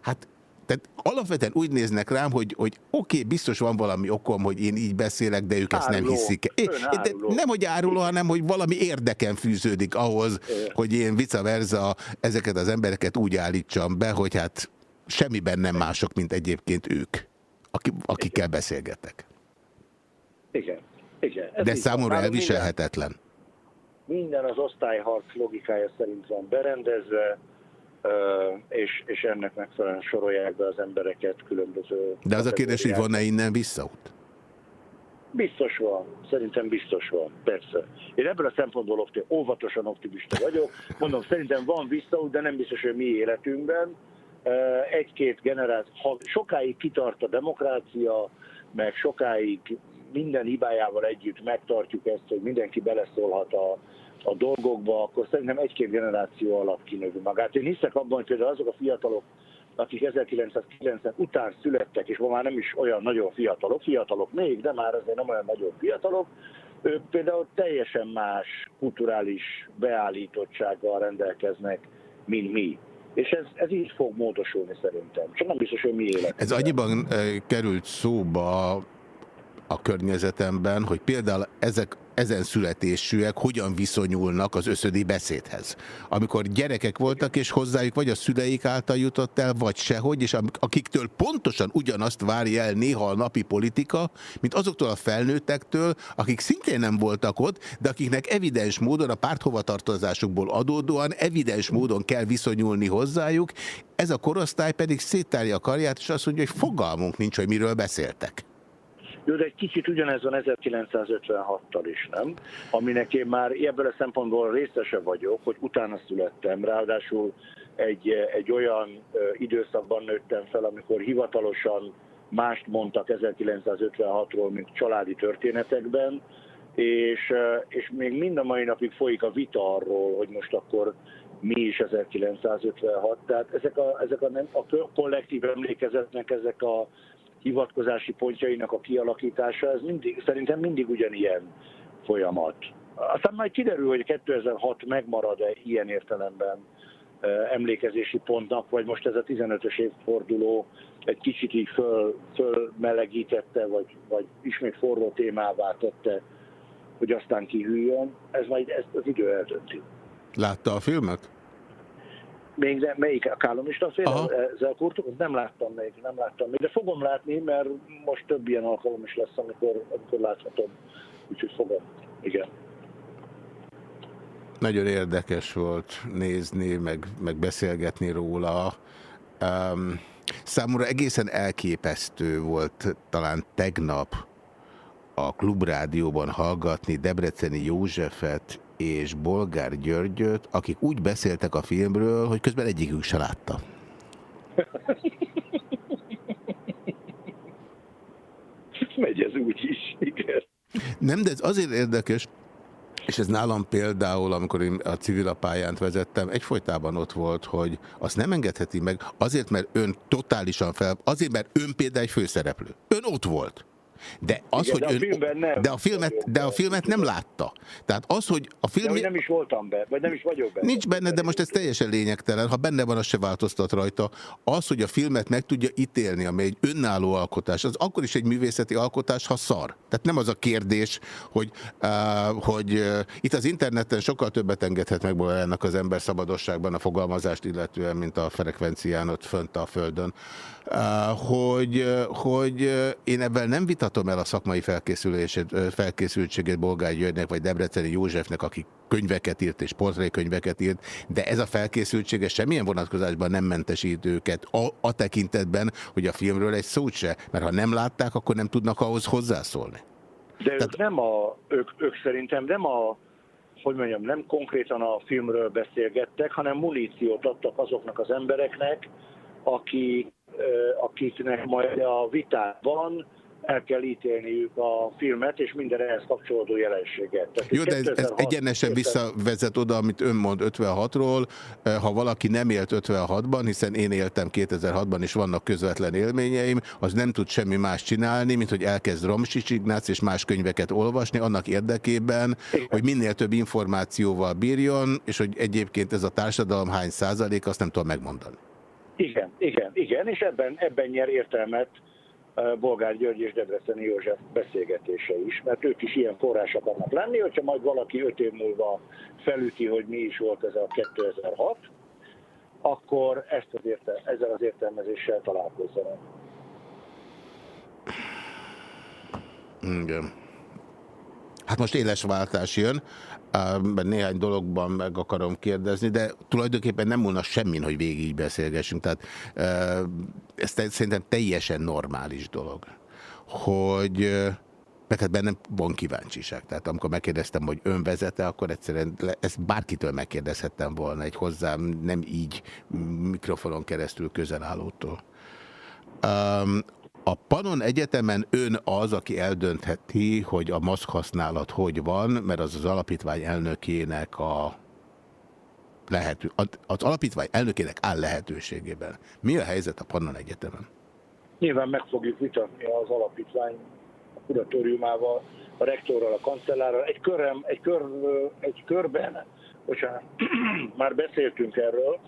hát tehát alapvetően úgy néznek rám, hogy, hogy oké, okay, biztos van valami okom, hogy én így beszélek, de ők ezt nem Áruló. hiszik. É, de áruló. nem, hogy áruló, hanem, hogy valami érdeken fűződik ahhoz, hogy én vice versa ezeket az embereket úgy állítsam be, hogy hát semmiben nem mások, mint egyébként ők, aki, akikkel beszélgetek. Igen. Igen. Ez De van. számomra Nálunk elviselhetetlen. Minden, minden az osztályharc logikája szerint van berendezve, és, és ennek megfelelően sorolják be az embereket különböző... De az a kérdés, hogy van-e innen visszaút? Biztos van, szerintem biztos van, persze. Én ebből a szempontból opti- óvatosan optimista vagyok. Mondom, szerintem van visszaút, de nem biztos, hogy mi életünkben. Egy-két generáció, ha sokáig kitart a demokrácia, meg sokáig minden hibájával együtt megtartjuk ezt, hogy mindenki beleszólhat a, a dolgokba, akkor szerintem egy-két generáció alatt kinövi magát. Én hiszek abban, hogy például azok a fiatalok, akik 1990 után születtek, és ma már nem is olyan nagyon fiatalok, fiatalok még, de már azért nem olyan nagyon fiatalok, ők például teljesen más kulturális beállítottsággal rendelkeznek, mint mi. És ez, ez így fog módosulni szerintem. Csak nem biztos, hogy mi élet. Ez annyiban eh, került szóba a környezetemben, hogy például ezek, ezen születésűek hogyan viszonyulnak az összödi beszédhez. Amikor gyerekek voltak, és hozzájuk vagy a szüleik által jutott el, vagy sehogy, és akiktől pontosan ugyanazt várja el néha a napi politika, mint azoktól a felnőttektől, akik szintén nem voltak ott, de akiknek evidens módon a párthovatartozásukból adódóan evidens módon kell viszonyulni hozzájuk, ez a korosztály pedig széttárja a karját, és azt mondja, hogy fogalmunk nincs, hogy miről beszéltek. Jó, de egy kicsit ugyanez van 1956-tal is, nem? Aminek én már ebből a szempontból részese vagyok, hogy utána születtem, ráadásul egy, egy olyan időszakban nőttem fel, amikor hivatalosan mást mondtak 1956-ról, mint családi történetekben, és, és még mind a mai napig folyik a vita arról, hogy most akkor mi is 1956. Tehát ezek a, ezek a, nem, a kollektív emlékezetnek ezek a hivatkozási pontjainak a kialakítása, ez mindig, szerintem mindig ugyanilyen folyamat. Aztán majd kiderül, hogy 2006 megmarad-e ilyen értelemben emlékezési pontnak, vagy most ez a 15-ös évforduló egy kicsit így föl, fölmelegítette, vagy, vagy ismét forró témává tette, hogy aztán kihűljön. Ez majd ezt az idő eldönti. Látta a filmet? Még de, melyik a kálomista fél? Aha. Ezzel kurtuk? Nem láttam még, nem láttam még. De fogom látni, mert most több ilyen alkalom is lesz, amikor, amikor láthatom. Úgyhogy fogom. Igen. Nagyon érdekes volt nézni, meg, meg beszélgetni róla. Um, számomra egészen elképesztő volt talán tegnap a klubrádióban hallgatni Debreceni Józsefet és Bolgár Györgyöt, akik úgy beszéltek a filmről, hogy közben egyikük se látta. [laughs] Megy ez úgy is, igen. Nem, de ez azért érdekes, És ez nálam például, amikor én a civil pályánt vezettem, egyfolytában ott volt, hogy azt nem engedheti meg, azért, mert ön totálisan fel, azért, mert ön például egy főszereplő. Ön ott volt. De az, Igen, hogy de a ön, filmben nem de a filmet, de a filmet nem látta. Tehát az, hogy a De film hogy nem is voltam be, vagy nem is vagyok benne. Nincs benne, de most ez teljesen lényegtelen. Ha benne van, az se változtat rajta. Az, hogy a filmet meg tudja ítélni, ami egy önálló alkotás, az akkor is egy művészeti alkotás, ha szar. Tehát nem az a kérdés, hogy, uh, hogy uh, itt az interneten sokkal többet engedhet meg ennek az ember szabadosságban a fogalmazást, illetően, mint a frekvencián ott fönt a földön. Uh, hogy, uh, hogy uh, én ebben nem vitatom el a szakmai felkészültségét Bolgár Györgynek vagy Debreceni Józsefnek, aki könyveket írt és portrékönyveket írt, de ez a felkészültsége semmilyen vonatkozásban nem mentesít őket a, a tekintetben, hogy a filmről egy szót se, mert ha nem látták, akkor nem tudnak ahhoz hozzászólni. De ők nem a, ők, ők szerintem nem a, hogy mondjam, nem konkrétan a filmről beszélgettek, hanem muníciót adtak azoknak az embereknek, akik, ö, akiknek majd a vitában el kell ítélniük a filmet és minden ehhez kapcsolódó jelenséget. Tehát Jó, de ez, ez 2006 egyenesen visszavezet oda, amit ön mond 56-ról. Eh, Ha valaki nem élt 56-ban, hiszen én éltem 2006-ban, és vannak közvetlen élményeim, az nem tud semmi más csinálni, mint hogy elkezd Romsics Ignác és más könyveket olvasni, annak érdekében, hogy minél több információval bírjon, és hogy egyébként ez a társadalom hány százalék, azt nem tudom megmondani. Igen, igen, igen, és ebben, ebben nyer értelmet Bolgár György és Debreceni József beszélgetése is, mert ők is ilyen forrás akarnak lenni, hogyha majd valaki öt év múlva felüti, hogy mi is volt ez a 2006, akkor ezt az érte, ezzel az értelmezéssel találkozzanak. Igen. Hát most éles váltás jön, mert néhány dologban meg akarom kérdezni, de tulajdonképpen nem múlna semmin, hogy végig így beszélgessünk. Tehát eh, ez te- szerintem teljesen normális dolog, hogy eh, meg hát bennem van kíváncsiság. Tehát amikor megkérdeztem, hogy ön vezete, akkor egyszerűen ezt bárkitől megkérdezhettem volna, egy hozzám nem így mikrofonon keresztül közel állótól. A Panon Egyetemen ön az, aki eldöntheti, hogy a maszk használat hogy van, mert az az alapítvány elnökének a lehető, az alapítvány elnökének áll lehetőségében. Mi a helyzet a Pannon Egyetemen? Nyilván meg fogjuk vitatni az alapítvány a kuratóriumával, a rektorral, a kancellárral. Egy, körem, egy, kör, egy körben, bocsánat, [clears throat] már beszéltünk erről,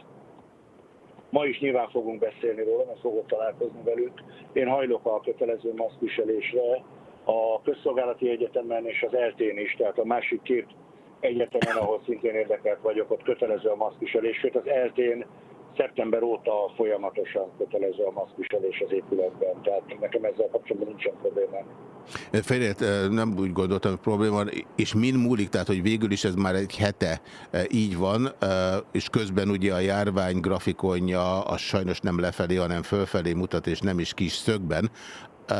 ma is nyilván fogunk beszélni róla, mert fogok találkozni velük. Én hajlok a kötelező maszkviselésre a Közszolgálati Egyetemen és az eltén is, tehát a másik két egyetemen, ahol szintén érdekelt vagyok, ott kötelező a maszkviselés, sőt az eltén szeptember óta folyamatosan kötelező a maszkviselés az épületben, tehát nekem ezzel kapcsolatban nincsen problémám. Félret, nem úgy gondoltam, hogy probléma és min múlik, tehát hogy végül is ez már egy hete eh, így van, eh, és közben ugye a járvány grafikonja az sajnos nem lefelé, hanem fölfelé mutat, és nem is kis szögben. Eh,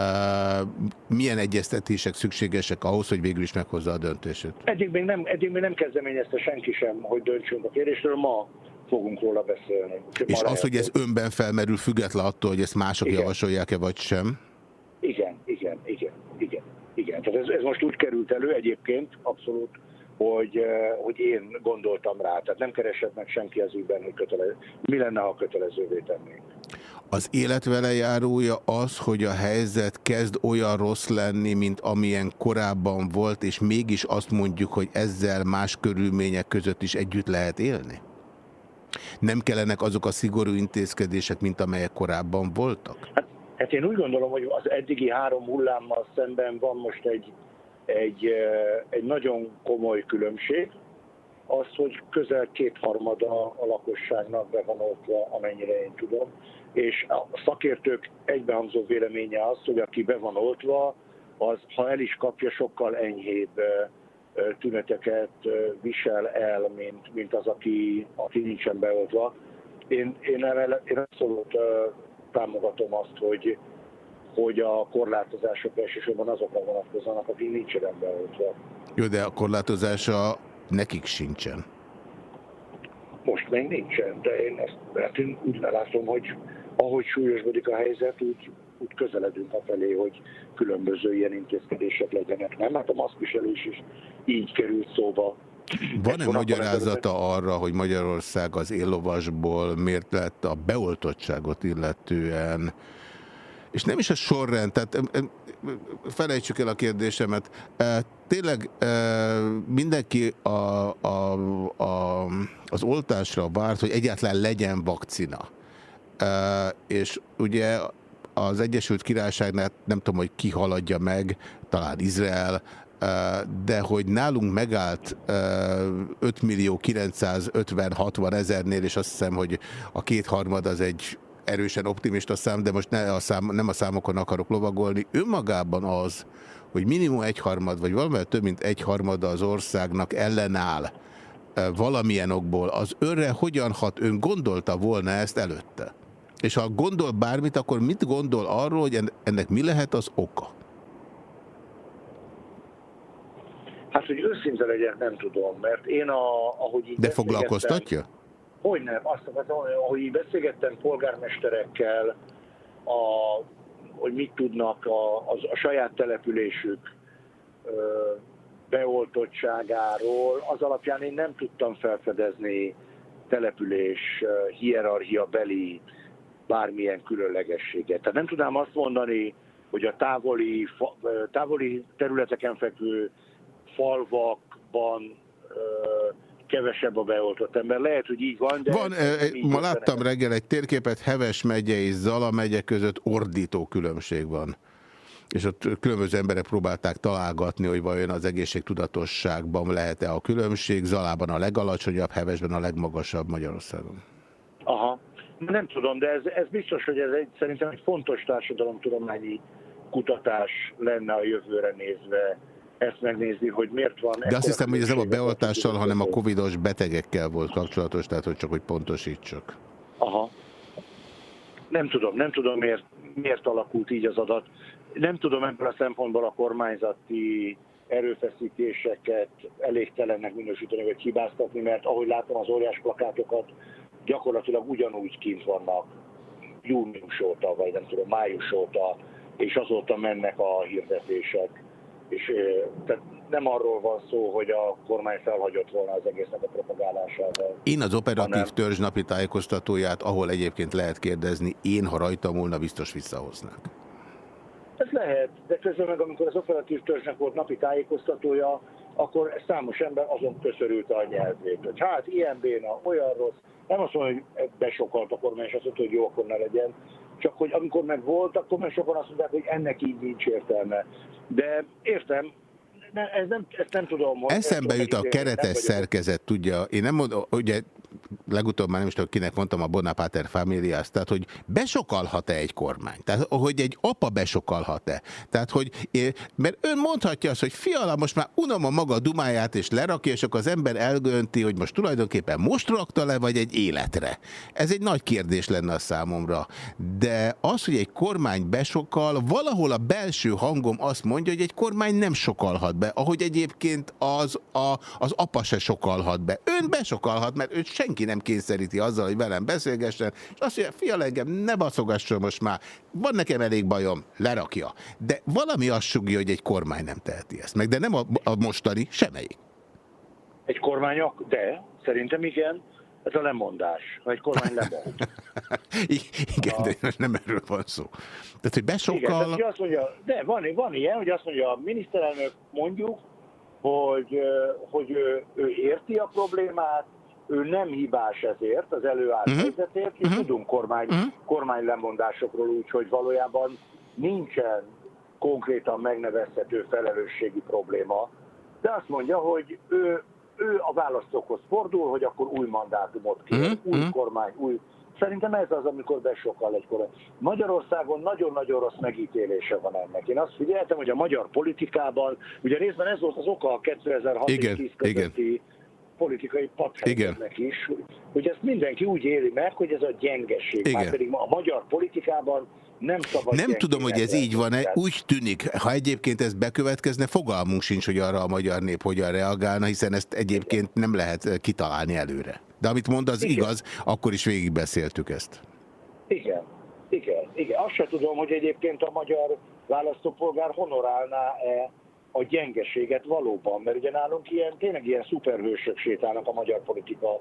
Milyen egyeztetések szükségesek ahhoz, hogy végül is meghozza a döntését? Eddig még nem, eddig még nem kezdeményezte senki sem, hogy döntsünk a kérdésről, ma fogunk róla beszélni. Úgyhogy És az, hogy ez önben felmerül, független attól, hogy ezt mások javasolják-e vagy sem? Igen, igen, igen, igen. igen. Tehát ez, ez most úgy került elő egyébként, abszolút, hogy, eh, hogy én gondoltam rá. Tehát nem keresett meg senki az ügyben, hogy kötelező. Mi lenne, ha kötelezővé tennénk. Az élet vele járója az, hogy a helyzet kezd olyan rossz lenni, mint amilyen korábban volt, és mégis azt mondjuk, hogy ezzel más körülmények között is együtt lehet élni? Nem kellenek azok a szigorú intézkedések, mint amelyek korábban voltak? Hát, hát én úgy gondolom, hogy az eddigi három hullámmal szemben van most egy, egy, egy nagyon komoly különbség. Az, hogy közel kétharmada a lakosságnak be van oltva, amennyire én tudom. És a szakértők egybehangzó véleménye az, hogy aki be van oltva, az, ha el is kapja, sokkal enyhébb tüneteket visel el, mint, mint az, aki, aki nincsen beoltva. Én, én, emel- én abszolút támogatom azt, hogy, hogy a korlátozások elsősorban azokra vonatkozzanak, akik nincsenek beoltva. Jó, de a korlátozása nekik sincsen. Most még nincsen, de én ezt hát én úgy látom, hogy ahogy súlyosbodik a helyzet, úgy, úgy közeledünk a felé, hogy különböző ilyen intézkedések legyenek. Nem, hát a maszkviselés is így került szóba. Van-e magyarázata arra, hogy Magyarország az éllovasból miért lett a beoltottságot illetően, és nem is a sorrend, tehát felejtsük el a kérdésemet. E, Tényleg e, mindenki a, a, a, az oltásra várt, hogy egyáltalán legyen vakcina. E, És ugye az Egyesült Királyságnál nem tudom, hogy ki haladja meg, talán Izrael, de hogy nálunk megállt 5 millió 950-60 ezernél, és azt hiszem, hogy a kétharmad az egy erősen optimista szám, de most ne a szám, nem a számokon akarok lovagolni. Önmagában az, hogy minimum egyharmad, vagy valamivel több mint egyharmada az országnak ellenáll valamilyen okból, az önre hogyan hat, ön gondolta volna ezt előtte? És ha gondol bármit, akkor mit gondol arról, hogy ennek mi lehet az oka? Hát, hogy őszinte legyek, nem tudom, mert én, a, ahogy így De foglalkoztatja? Hogy nem, azt akarom, mondani, ahogy így beszélgettem polgármesterekkel, a, hogy mit tudnak a, a, a saját településük ö, beoltottságáról, az alapján én nem tudtam felfedezni település hierarchia beli bármilyen különlegességet. Tehát nem tudnám azt mondani, hogy a távoli, távoli területeken fekvő falvakban kevesebb a beoltott ember. Lehet, hogy így van, de... Van, nem így ma láttam reggel egy térképet, Heves megye és Zala megye között ordító különbség van. És ott különböző emberek próbálták találgatni, hogy vajon az egészségtudatosságban lehet-e a különbség. Zalában a legalacsonyabb, Hevesben a legmagasabb Magyarországon. Aha. Nem tudom, de ez, ez biztos, hogy ez egy, szerintem egy fontos társadalomtudományi kutatás lenne a jövőre nézve ezt megnézni, hogy miért van... De azt hiszem, hogy ez nem a beoltással, hanem a covidos betegekkel volt kapcsolatos, tehát hogy csak hogy pontosítsak. Aha. Nem tudom, nem tudom miért, miért alakult így az adat. Nem tudom ebből a szempontból a kormányzati erőfeszítéseket elégtelennek minősíteni, vagy hibáztatni, mert ahogy látom az óriás plakátokat, gyakorlatilag ugyanúgy kint vannak június óta, vagy nem tudom, május óta, és azóta mennek a hirdetések. És tehát nem arról van szó, hogy a kormány felhagyott volna az egésznek a propagálásával. Én az operatív hanem- törzs napi tájékoztatóját, ahol egyébként lehet kérdezni, én, ha rajtam volna, biztos visszahoznák. Ez lehet, de közben meg amikor az operatív törzsnek volt napi tájékoztatója, akkor számos ember azon köszörülte a nyelvét, hogy hát ilyen béna, olyan rossz. Nem azt mondom, hogy besokalt a kormány, és azt mondta, hogy jó, akkor ne legyen. Csak hogy amikor meg volt, akkor meg sokan azt mondták, hogy ennek így nincs értelme. De értem, ne, ez nem, ezt nem tudom. Eszembe jut a keretes szerkezet, tudja, én nem mondom, ugye legutóbb már nem is tudom, kinek mondtam a Bonapater Familias, tehát hogy besokalhat-e egy kormány? Tehát hogy egy apa besokalhat-e? Tehát hogy, mert ön mondhatja azt, hogy fiala, most már unom a maga dumáját és lerakja, és akkor az ember elgönti, hogy most tulajdonképpen most rakta le, vagy egy életre. Ez egy nagy kérdés lenne a számomra. De az, hogy egy kormány besokal, valahol a belső hangom azt mondja, hogy egy kormány nem sokalhat be, ahogy egyébként az, a, az apa se sokalhat be. Ön besokalhat, mert őt senki nem kényszeríti azzal, hogy velem beszélgessen, és azt mondja, fiala engem, ne baszogasson most már, van nekem elég bajom, lerakja. De valami azt sugja, hogy egy kormány nem teheti ezt meg, de nem a, a mostani, semmelyik. Egy kormányok, de szerintem igen, ez a lemondás, ha egy kormány lemond. [laughs] Igen, de nem erről van szó. Tehát, hogy Igen, besokkal... hogy azt mondja, de van, van ilyen, hogy azt mondja a miniszterelnök mondjuk, hogy, hogy ő, ő érti a problémát, ő nem hibás ezért, az előállt Mhm. helyzetért, és tudunk kormány, Mhm. kormánylemondásokról úgy, hogy valójában nincsen konkrétan megnevezhető felelősségi probléma, de azt mondja, hogy ő, ő a választókhoz fordul, hogy akkor új mandátumot kér, Mhm, új kormány, új... Szerintem ez az, amikor besokal egy kormány. Magyarországon nagyon-nagyon rossz megítélése van ennek. Én azt figyeltem, hogy a magyar politikában, ugye részben ez volt az oka a 2006 és Igen, 10 közötti politikai padhelyzetnek is, hogy ezt mindenki úgy éli meg, hogy ez a gyengeség. Igen. Már pedig a magyar politikában nem szabad Nem tudom, hogy ez így van-e, úgy tűnik, ha egyébként ez bekövetkezne, fogalmunk sincs, hogy arra a magyar nép hogyan reagálna, hiszen ezt egyébként nem lehet eh, kitalálni előre. De amit mond, az Igen. igaz, akkor is végigbeszéltük ezt. Igen, igen. Igen, azt se tudom, hogy egyébként a magyar választópolgár honorálná-e a gyengeséget valóban, mert ugye nálunk ilyen, tényleg ilyen szuperhősök sétálnak a magyar politika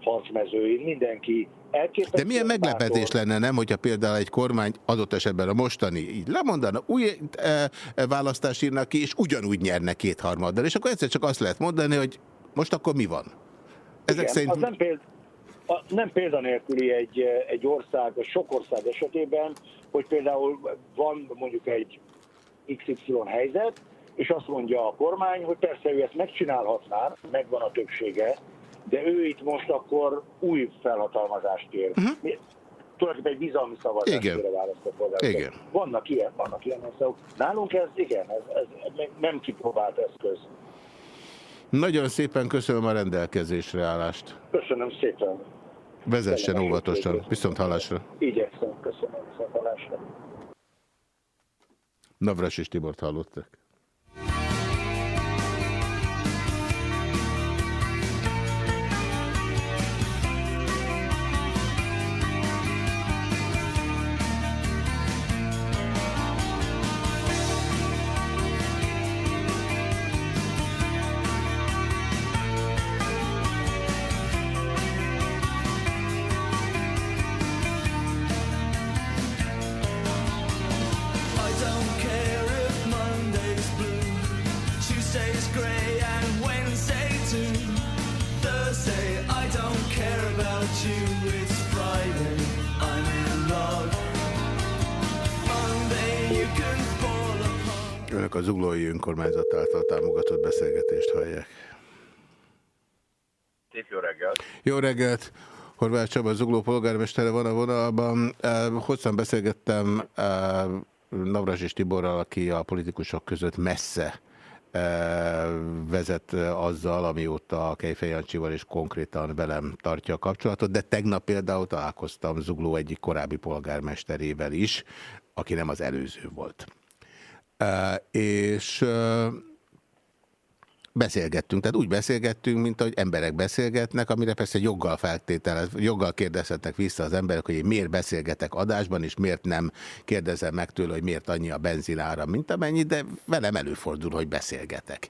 harcmezőin, mindenki elképesztő. De milyen meglepetés bátor. lenne, nem, hogyha például egy kormány adott esetben a mostani így lemondana, új e, e, választás írnak ki, és ugyanúgy nyerne kétharmaddal, és akkor egyszer csak azt lehet mondani, hogy most akkor mi van? Ezek Igen, szerint... az nem, péld, a, nem példanélküli egy, egy ország, sok ország esetében, hogy például van mondjuk egy XY helyzet, és azt mondja a kormány, hogy persze ő ezt megcsinálhatná, megvan a többsége, de ő itt most akkor új felhatalmazást kér. Uh-huh. Tulajdonképpen egy bizalmi szavazást Mhm. Igen. kér a választópolgárok. Igen. Vannak ilyen, vannak ilyen országok. Nálunk ez igen, ez, ez nem kipróbált eszköz. Nagyon szépen köszönöm a rendelkezésre állást. Köszönöm szépen. Vezessen Kellemes óvatosan. Viszont hallásra. Igyekszem, köszönöm, viszont hallásra. Navras és Tibort hallottak. Önkormányzat által támogatott beszélgetést hallják. Szép jó reggelt! Jó reggelt! Horváth Csaba, Zugló polgármestere van a vonalban. Eh, Hosszan beszélgettem eh, Navras és Tiborral, aki a politikusok között messze eh, vezet azzal, amióta Kejfej Jancsival és konkrétan velem tartja a kapcsolatot, de tegnap például találkoztam Zugló egyik korábbi polgármesterével is, aki nem az előző volt. És beszélgettünk, tehát úgy beszélgettünk, mint ahogy emberek beszélgetnek, amire persze joggal feltételez, joggal kérdezhetnek vissza az emberek, hogy én miért beszélgetek adásban, és miért nem kérdezem meg tőle, hogy miért annyi a benzinára, mint amennyi, de velem előfordul, hogy beszélgetek.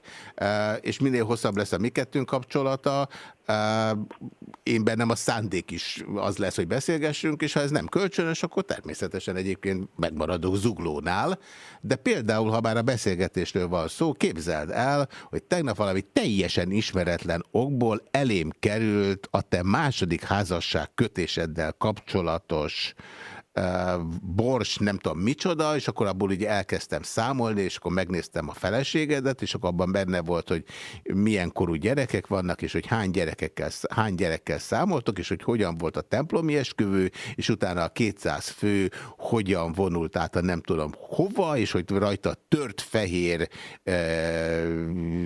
És minél hosszabb lesz a mi kettőnk kapcsolata, én bennem a szándék is az lesz, hogy beszélgessünk, és ha ez nem kölcsönös, akkor természetesen egyébként megmaradok zuglónál, de például, ha már a beszélgetésről van szó, képzeld el, hogy tegnap valami teljesen ismeretlen okból elém került a te második házasság kötéseddel kapcsolatos uh, bors, nem tudom micsoda, és akkor abból ugye elkezdtem számolni, és akkor megnéztem a feleségedet, és akkor abban benne volt, hogy milyen korú gyerekek vannak, és hogy hány, gyerekekkel, hány gyerekkel számoltok, és hogy hogyan volt a templomi esküvő, és utána a 200 fő hogyan vonult át a nem tudom hova, és hogy rajta tört fehér e,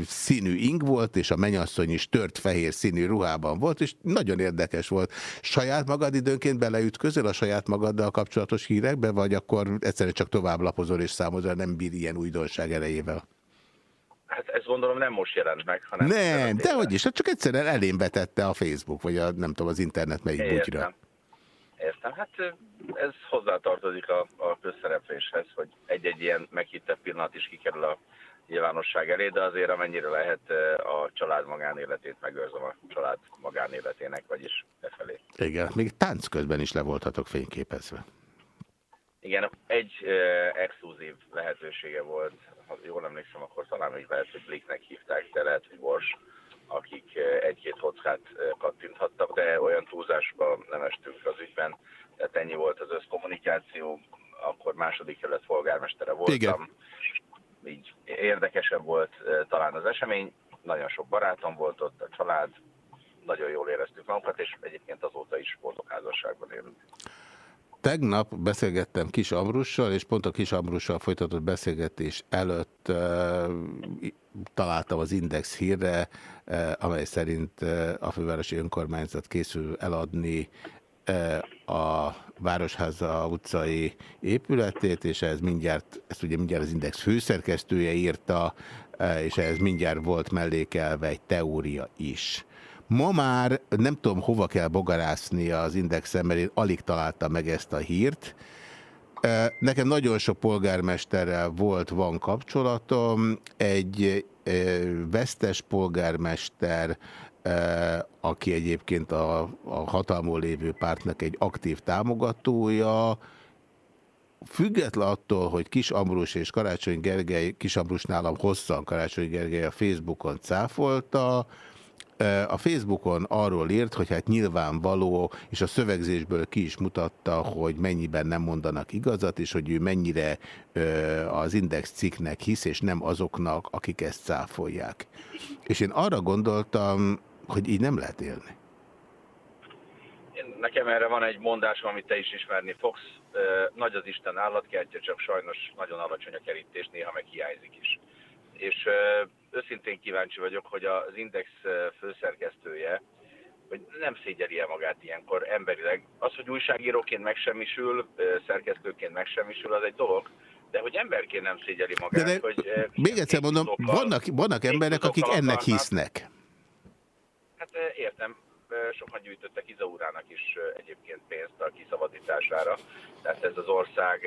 színű ing volt, és a menyasszony is tört fehér színű ruhában volt, és nagyon érdekes volt. Saját magad időnként beleütközöl a saját magaddal kapcsolatos hírekbe, vagy akkor egyszerűen csak tovább lapozol és számozol, nem bír ilyen újdonság erejével? Hát ez gondolom nem most jelent meg, hanem... Nem, dehogy is, hát csak egyszerűen elém vetette a Facebook, vagy a, nem tudom, az internet melyik. Értem. Értem. Hát ez hozzátartozik a, a közszerepléshez, hogy egy-egy ilyen meghittebb pillanat is kikerül a nyilvánosság elé, de azért amennyire lehet ö, a család magánéletét megőrzöm a család magánéletének, vagyis befelé. Igen, még tánc közben is le voltatok fényképezve. Igen, egy ö, exkluzív lehetősége volt, ha jól emlékszem, akkor talán még lehet, hogy Bliknek hívták, de lehet, hogy Bors, akik ö, egy-két hockát kattinthattak, de olyan túlzásba nem estünk az ügyben, tehát ennyi volt az összkommunikáció, akkor második kerület polgármestere voltam. Igen. Így érdekesebb volt talán az esemény, nagyon sok barátom volt ott, a család, nagyon jól éreztük magunkat, és egyébként azóta is boldog házasságban élünk. Tegnap beszélgettem Kis Amrussal, és pont a Kis Amrussal folytatott beszélgetés előtt uh, találtam az Index hírre, uh, amely szerint a fővárosi önkormányzat készül eladni uh, a Városháza utcai épületét, és ez mindjárt, ezt ugye mindjárt az Index főszerkesztője írta, uh, és ez mindjárt volt mellékelve egy teória is. Ma már nem tudom, hova kell bogarászni az indexen, mert én alig találtam meg ezt a hírt. Ö, Nekem nagyon sok polgármesterrel volt, van kapcsolatom. Egy ö, vesztes polgármester, aki egyébként a, a hatalmon lévő pártnak egy aktív támogatója, független attól, hogy Kis Ambrus és Karácsony Gergely, Kis Ambrus nálam hosszan Karácsony Gergely a Facebookon cáfolta, a Facebookon arról írt, hogy hát nyilvánvaló, és a szövegzésből ki is mutatta, hogy mennyiben nem mondanak igazat, és hogy ő mennyire az Index cikknek hisz, és nem azoknak, akik ezt cáfolják. És én arra gondoltam, hogy így nem lehet élni. Nekem erre van egy mondásom, amit te is ismerni fogsz. Nagy az Isten állatkertje, csak sajnos nagyon alacsony a kerítés, néha meg hiányzik is. És őszintén kíváncsi vagyok, hogy az Index főszerkesztője, hogy nem szégyeli -e magát ilyenkor emberileg. Az, hogy újságíróként megsemmisül, szerkesztőként megsemmisül, az egy dolog, de hogy emberként nem szégyeli magát, De, de hogy... még egyszer mondom, vannak, vannak emberek, akik ennek hisznek. Hát értem, sokan gyűjtöttek Izaurának is egyébként pénzt a kiszabadítására, tehát ez az ország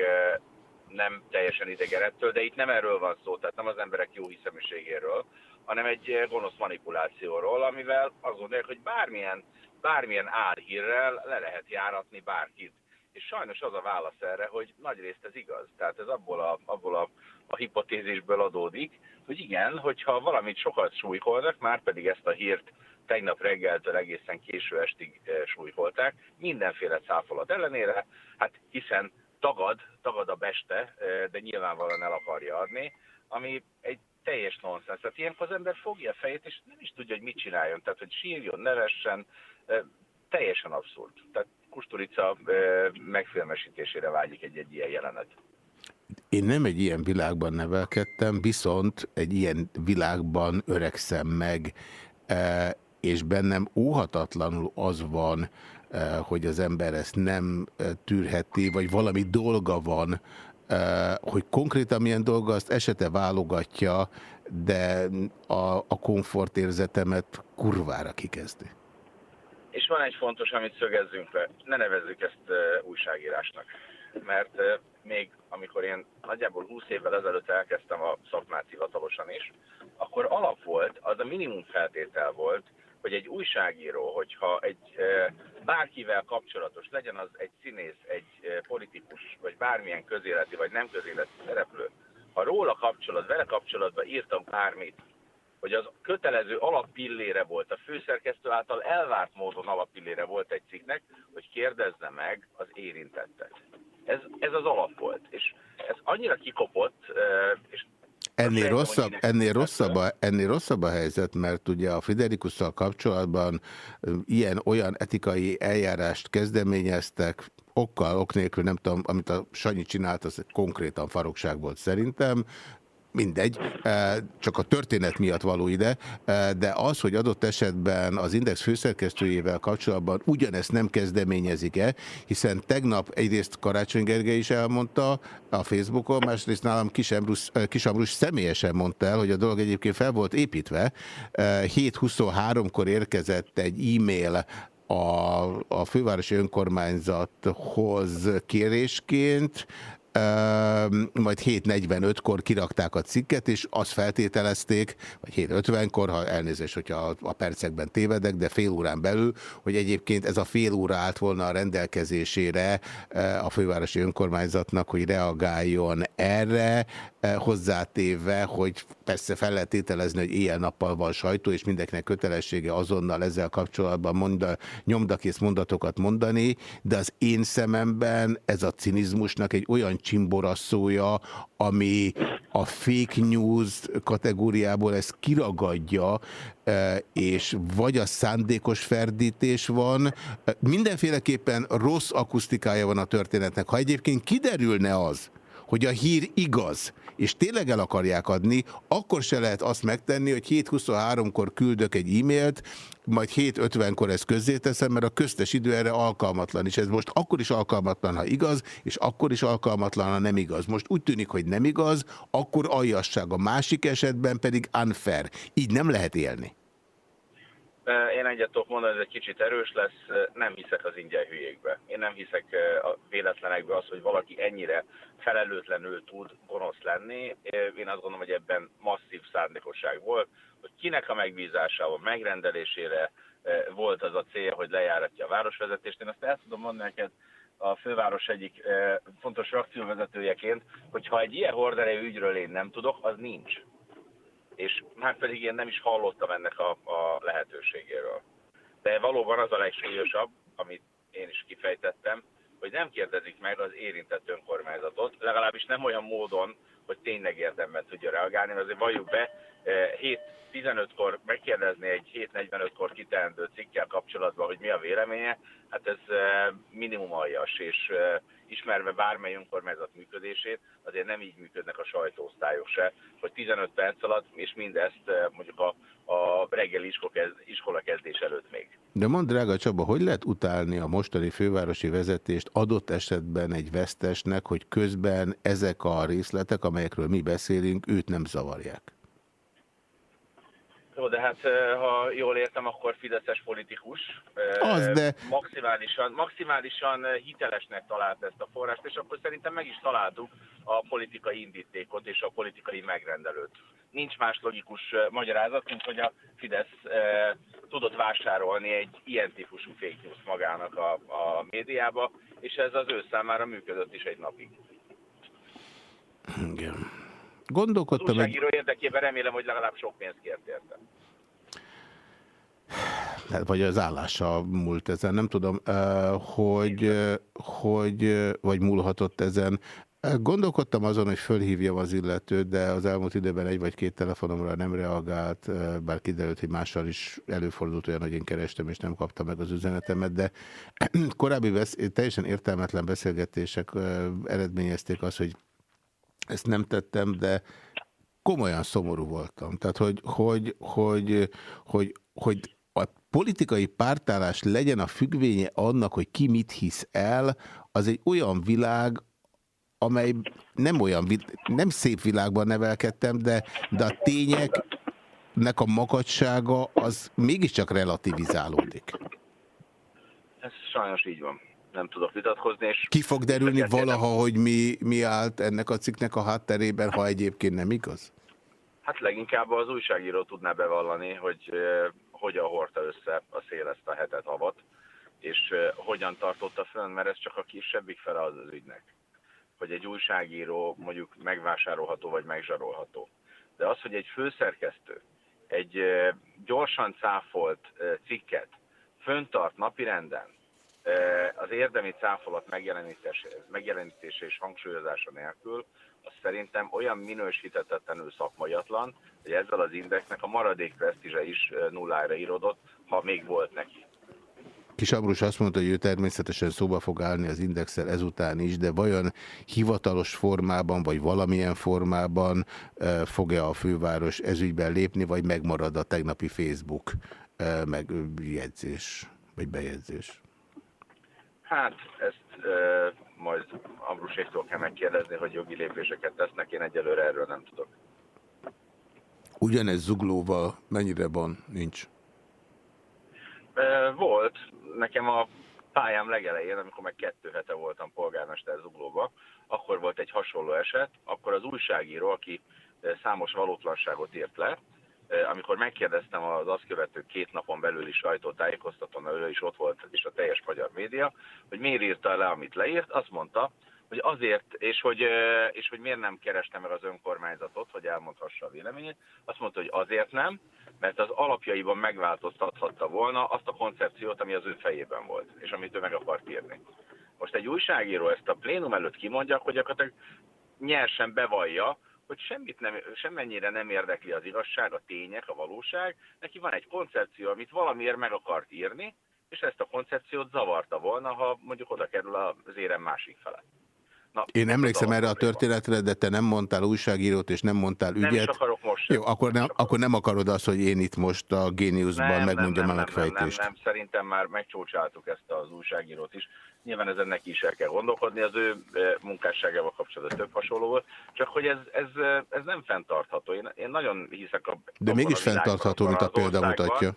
nem teljesen idegen ettől, de itt nem erről van szó, tehát nem az emberek jó hiszeműségéről, hanem egy gonosz manipulációról, amivel azt gondolják, hogy bármilyen, bármilyen álhírrel le lehet járatni bárkit. És sajnos az a válasz erre, hogy nagyrészt ez igaz. Tehát ez abból a, abból a, a hipotézisből adódik, hogy igen, hogyha valamit sokat súlykolnak, már pedig ezt a hírt tegnap reggeltől egészen késő estig eh, súlykolták, mindenféle cáfolat ellenére, hát hiszen tagad, tagad a beste, eh, de nyilvánvalóan el akarja adni, ami egy teljes nonsens. Tehát ilyenkor az ember fogja a fejét, és nem is tudja, hogy mit csináljon. Tehát, hogy sírjon, nevessen, eh, teljesen abszurd. Tehát Kusturica megfilmesítésére vágyik egy-egy ilyen jelenet. Én nem egy ilyen világban nevelkedtem, viszont egy ilyen világban öregszem meg, és bennem óhatatlanul az van, eh, hogy az ember ezt nem eh, tűrheti, vagy valami dolga van, eh, hogy konkrétan milyen dolga, azt esete válogatja, de a, a komfortérzetemet kurvára kikezdi. És van egy fontos, amit szögezzünk le. Ne nevezzük ezt uh, újságírásnak. Mert uh, még amikor én nagyjából 20 évvel ezelőtt elkezdtem a szakmát hivatalosan is, akkor alap volt, az a minimum feltétel volt, hogy egy újságíró, hogyha egy bárkivel kapcsolatos, legyen az egy színész, egy politikus, vagy bármilyen közéleti, vagy nem közéleti szereplő, ha róla kapcsolat, vele kapcsolatban írtam bármit, hogy az kötelező alappillére volt, a főszerkesztő által elvárt módon alappillére volt egy cikknek, hogy kérdezze meg az érintettet. Ez, ez az alap volt. És ez annyira kikopott, és Ennél rosszabb, ennél, rosszabb a, ennél rosszabb a helyzet, mert ugye a Fidelikusszal kapcsolatban ilyen-olyan etikai eljárást kezdeményeztek, okkal, ok nélkül, nem tudom, amit a Sanyi csinált, az konkrétan farokság volt szerintem, mindegy, csak a történet miatt való ide, de az, hogy adott esetben az Index főszerkesztőjével kapcsolatban ugyanezt nem kezdeményezik-e, hiszen tegnap egyrészt Karácsony Gergely is elmondta a Facebookon, másrészt nálam Kis Ambrus, eh, Kis Ambrus személyesen mondta el, hogy a dolog egyébként fel volt építve. Eh, 7.23-kor érkezett egy e-mail a, a fővárosi önkormányzathoz kérésként, majd 7.45-kor kirakták a cikket, és azt feltételezték, vagy 7.50-kor, ha elnézést, hogyha a, percekben tévedek, de fél órán belül, hogy egyébként ez a fél óra állt volna a rendelkezésére a fővárosi önkormányzatnak, hogy reagáljon erre, hozzátéve, hogy persze fel lehet tételezni, hogy éjjel-nappal van sajtó, és mindenkinek kötelessége azonnal ezzel kapcsolatban monda, nyomdakész mondatokat mondani, de az én szememben ez a cinizmusnak egy olyan csimborasszója, ami a fake news kategóriából ezt kiragadja, eh, és vagy a szándékos ferdítés van, eh, mindenféleképpen rossz akusztikája van a történetnek. Ha egyébként kiderülne az, hogy a hír igaz, és tényleg el akarják adni, akkor se lehet azt megtenni, hogy 7.23-kor küldök egy e-mailt, majd 7.50-kor ezt közzéteszem, mert a köztes idő erre alkalmatlan, és ez most akkor is alkalmatlan, ha igaz, és akkor is alkalmatlan, ha nem igaz. Most úgy tűnik, hogy nem igaz, akkor aljasság, a másik esetben pedig unfair. Így nem lehet élni. Én egyet tudok mondani, ez egy kicsit erős lesz, nem hiszek az ingyen hülyékbe. Én nem hiszek a véletlenekbe az, hogy valaki ennyire felelőtlenül tud gonosz lenni. Én azt gondolom, hogy ebben masszív szándékosság volt, hogy kinek a megbízásával, megrendelésére volt az a cél, hogy lejáratja a városvezetést. Én azt el tudom mondani neked, a főváros egyik fontos frakcióvezetőjeként, hogy ha egy ilyen horderejű ügyről én nem tudok, az nincs és már pedig én nem is hallottam ennek a, a lehetőségéről. De valóban az a legsúlyosabb, amit én is kifejtettem, hogy nem kérdezik meg az érintett önkormányzatot, legalábbis nem olyan módon, hogy tényleg érdemben tudja reagálni, mert azért valljuk be, eh, 7-15-kor megkérdezni egy 7-45-kor kiteendő cikkel kapcsolatban, hogy mi a véleménye, hát ez eh, minimum aljas, és eh, ismerve bármely önkormányzat működését, azért nem így működnek a sajtóosztályok se, hogy 15 perc alatt, és mindezt eh, mondjuk a, a reggeli iskola, kezdés előtt még. De mondd, drága Csaba, hogy lehet utálni a mostani fővárosi vezetést adott esetben egy vesztesnek, hogy közben ezek a részletek, amelyekről mi beszélünk, őt nem zavarják? Jó, de hát ha jól értem, akkor fideszes politikus. Az, de- Maximálisan, maximálisan hitelesnek talált ezt a forrást, és akkor szerintem meg is találtuk a politikai indítékot és a politikai megrendelőt. Nincs más logikus magyarázat, mint hogy a Fidesz eh, tudott vásárolni egy ilyen típusú fake news magának a, a médiába, és ez az ő számára működött is egy napig. Igen. Az Gondolkodtam egy... újságíró érdekében remélem, hogy legalább sok pénzt kért érte. Hát, vagy az állása múlt ezen, nem tudom, eh, hogy, eh, hogy, eh, vagy múlhatott ezen. Gondolkodtam azon, hogy fölhívjam az illetőt, de az elmúlt időben egy vagy két telefonomra nem reagált, bár kiderült, hogy mással is előfordult olyan, hogy én kerestem, és nem kapta meg az üzenetemet, de [clears throat] korábbi teljesen értelmetlen beszélgetések eredményezték azt, hogy ezt nem tettem, de komolyan szomorú voltam. Tehát, hogy, hogy, hogy, hogy, hogy a politikai pártállás legyen a függvénye annak, hogy ki mit hisz el, az egy olyan világ, amely nem olyan, nem szép világban nevelkedtem, de, de a tényeknek a makacsága az mégiscsak relativizálódik. Ez sajnos így van. Nem tudok vitatkozni, és Ki fog derülni én nem- valaha, hogy mi, mi állt ennek a cikknek a hátterében, ha egyébként nem igaz? Hát leginkább az újságíró tudná bevallani, hogy eh, hogyan hordta össze a szél ezt a hetet havat, és eh, hogyan tartotta fönn, mert ez csak a kisebbik fele az az ügynek. Hogy egy újságíró mondjuk megvásárolható vagy megzsarolható. De az, hogy egy főszerkesztő egy eh, gyorsan cáfolt cikket föntart napirenden, az érdemi cáfolat megjelenítése, megjelenítése és hangsúlyozása nélkül, az szerintem olyan minősítetetlenül szakmaiatlan, hogy ezzel az indexnek a maradék presztízse is nullára írodott, ha még volt neki. Kis Ambrus azt mondta, hogy ő természetesen szóba fog állni az indexel ezután is, de vajon hivatalos formában, vagy valamilyen formában eh, fog-e a főváros ezügyben lépni, vagy megmarad a tegnapi Facebook eh, megjegyzés, vagy bejegyzés? Hát ezt e, majd Ambruséktól kell megkérdezni, hogy jogi lépéseket tesznek, én egyelőre erről nem tudok. Ugyanez zuglóval mennyire van? Nincs. E, volt, nekem a pályám legelején, amikor meg kettő hete voltam polgármester Zuglóba, akkor volt egy hasonló eset, akkor az újságíró, aki számos valótlanságot írt le, amikor megkérdeztem az azt követő két napon belüli sajtótájékoztatón, ő is ott volt, és a teljes magyar média, hogy miért írta le, amit leírt, azt mondta, hogy azért, és hogy, és hogy miért nem kereste meg az önkormányzatot, hogy elmondhassa a véleményét, azt mondta, hogy azért nem, mert az alapjaiban megváltoztathatta volna azt a koncepciót, ami az ő fejében volt, és amit ő meg akart írni. Most egy újságíró ezt a plénum előtt kimondja, hogy gyakorlatilag nyersen bevallja, hogy semmit nem, semmennyire nem érdekli az igazság, a tények, a valóság. Neki van egy koncepció, amit valamiért meg akart írni, és ezt a koncepciót zavarta volna, ha mondjuk oda kerül az érem másik fele. Na, Én emlékszem erre a történetre, de te nem mondtál újságírót, és nem mondtál Nem is ügyet. akarok most. Jó, akkor nem, akkor nem akarod azt, hogy én itt most a Géniusban megmondjam a nem, megfejtést. Nem, nem, szerintem már megcsócsáltuk ezt az újságírót is. Nyilván ezen neki is el kell gondolkodni, az ő eh, munkásságával kapcsolatban több hasonló volt, csak hogy ez, ez, eh, ez nem fenntartható. Én, én nagyon hiszek a De mégis a fenntartható, mint a példa országban. mutatja.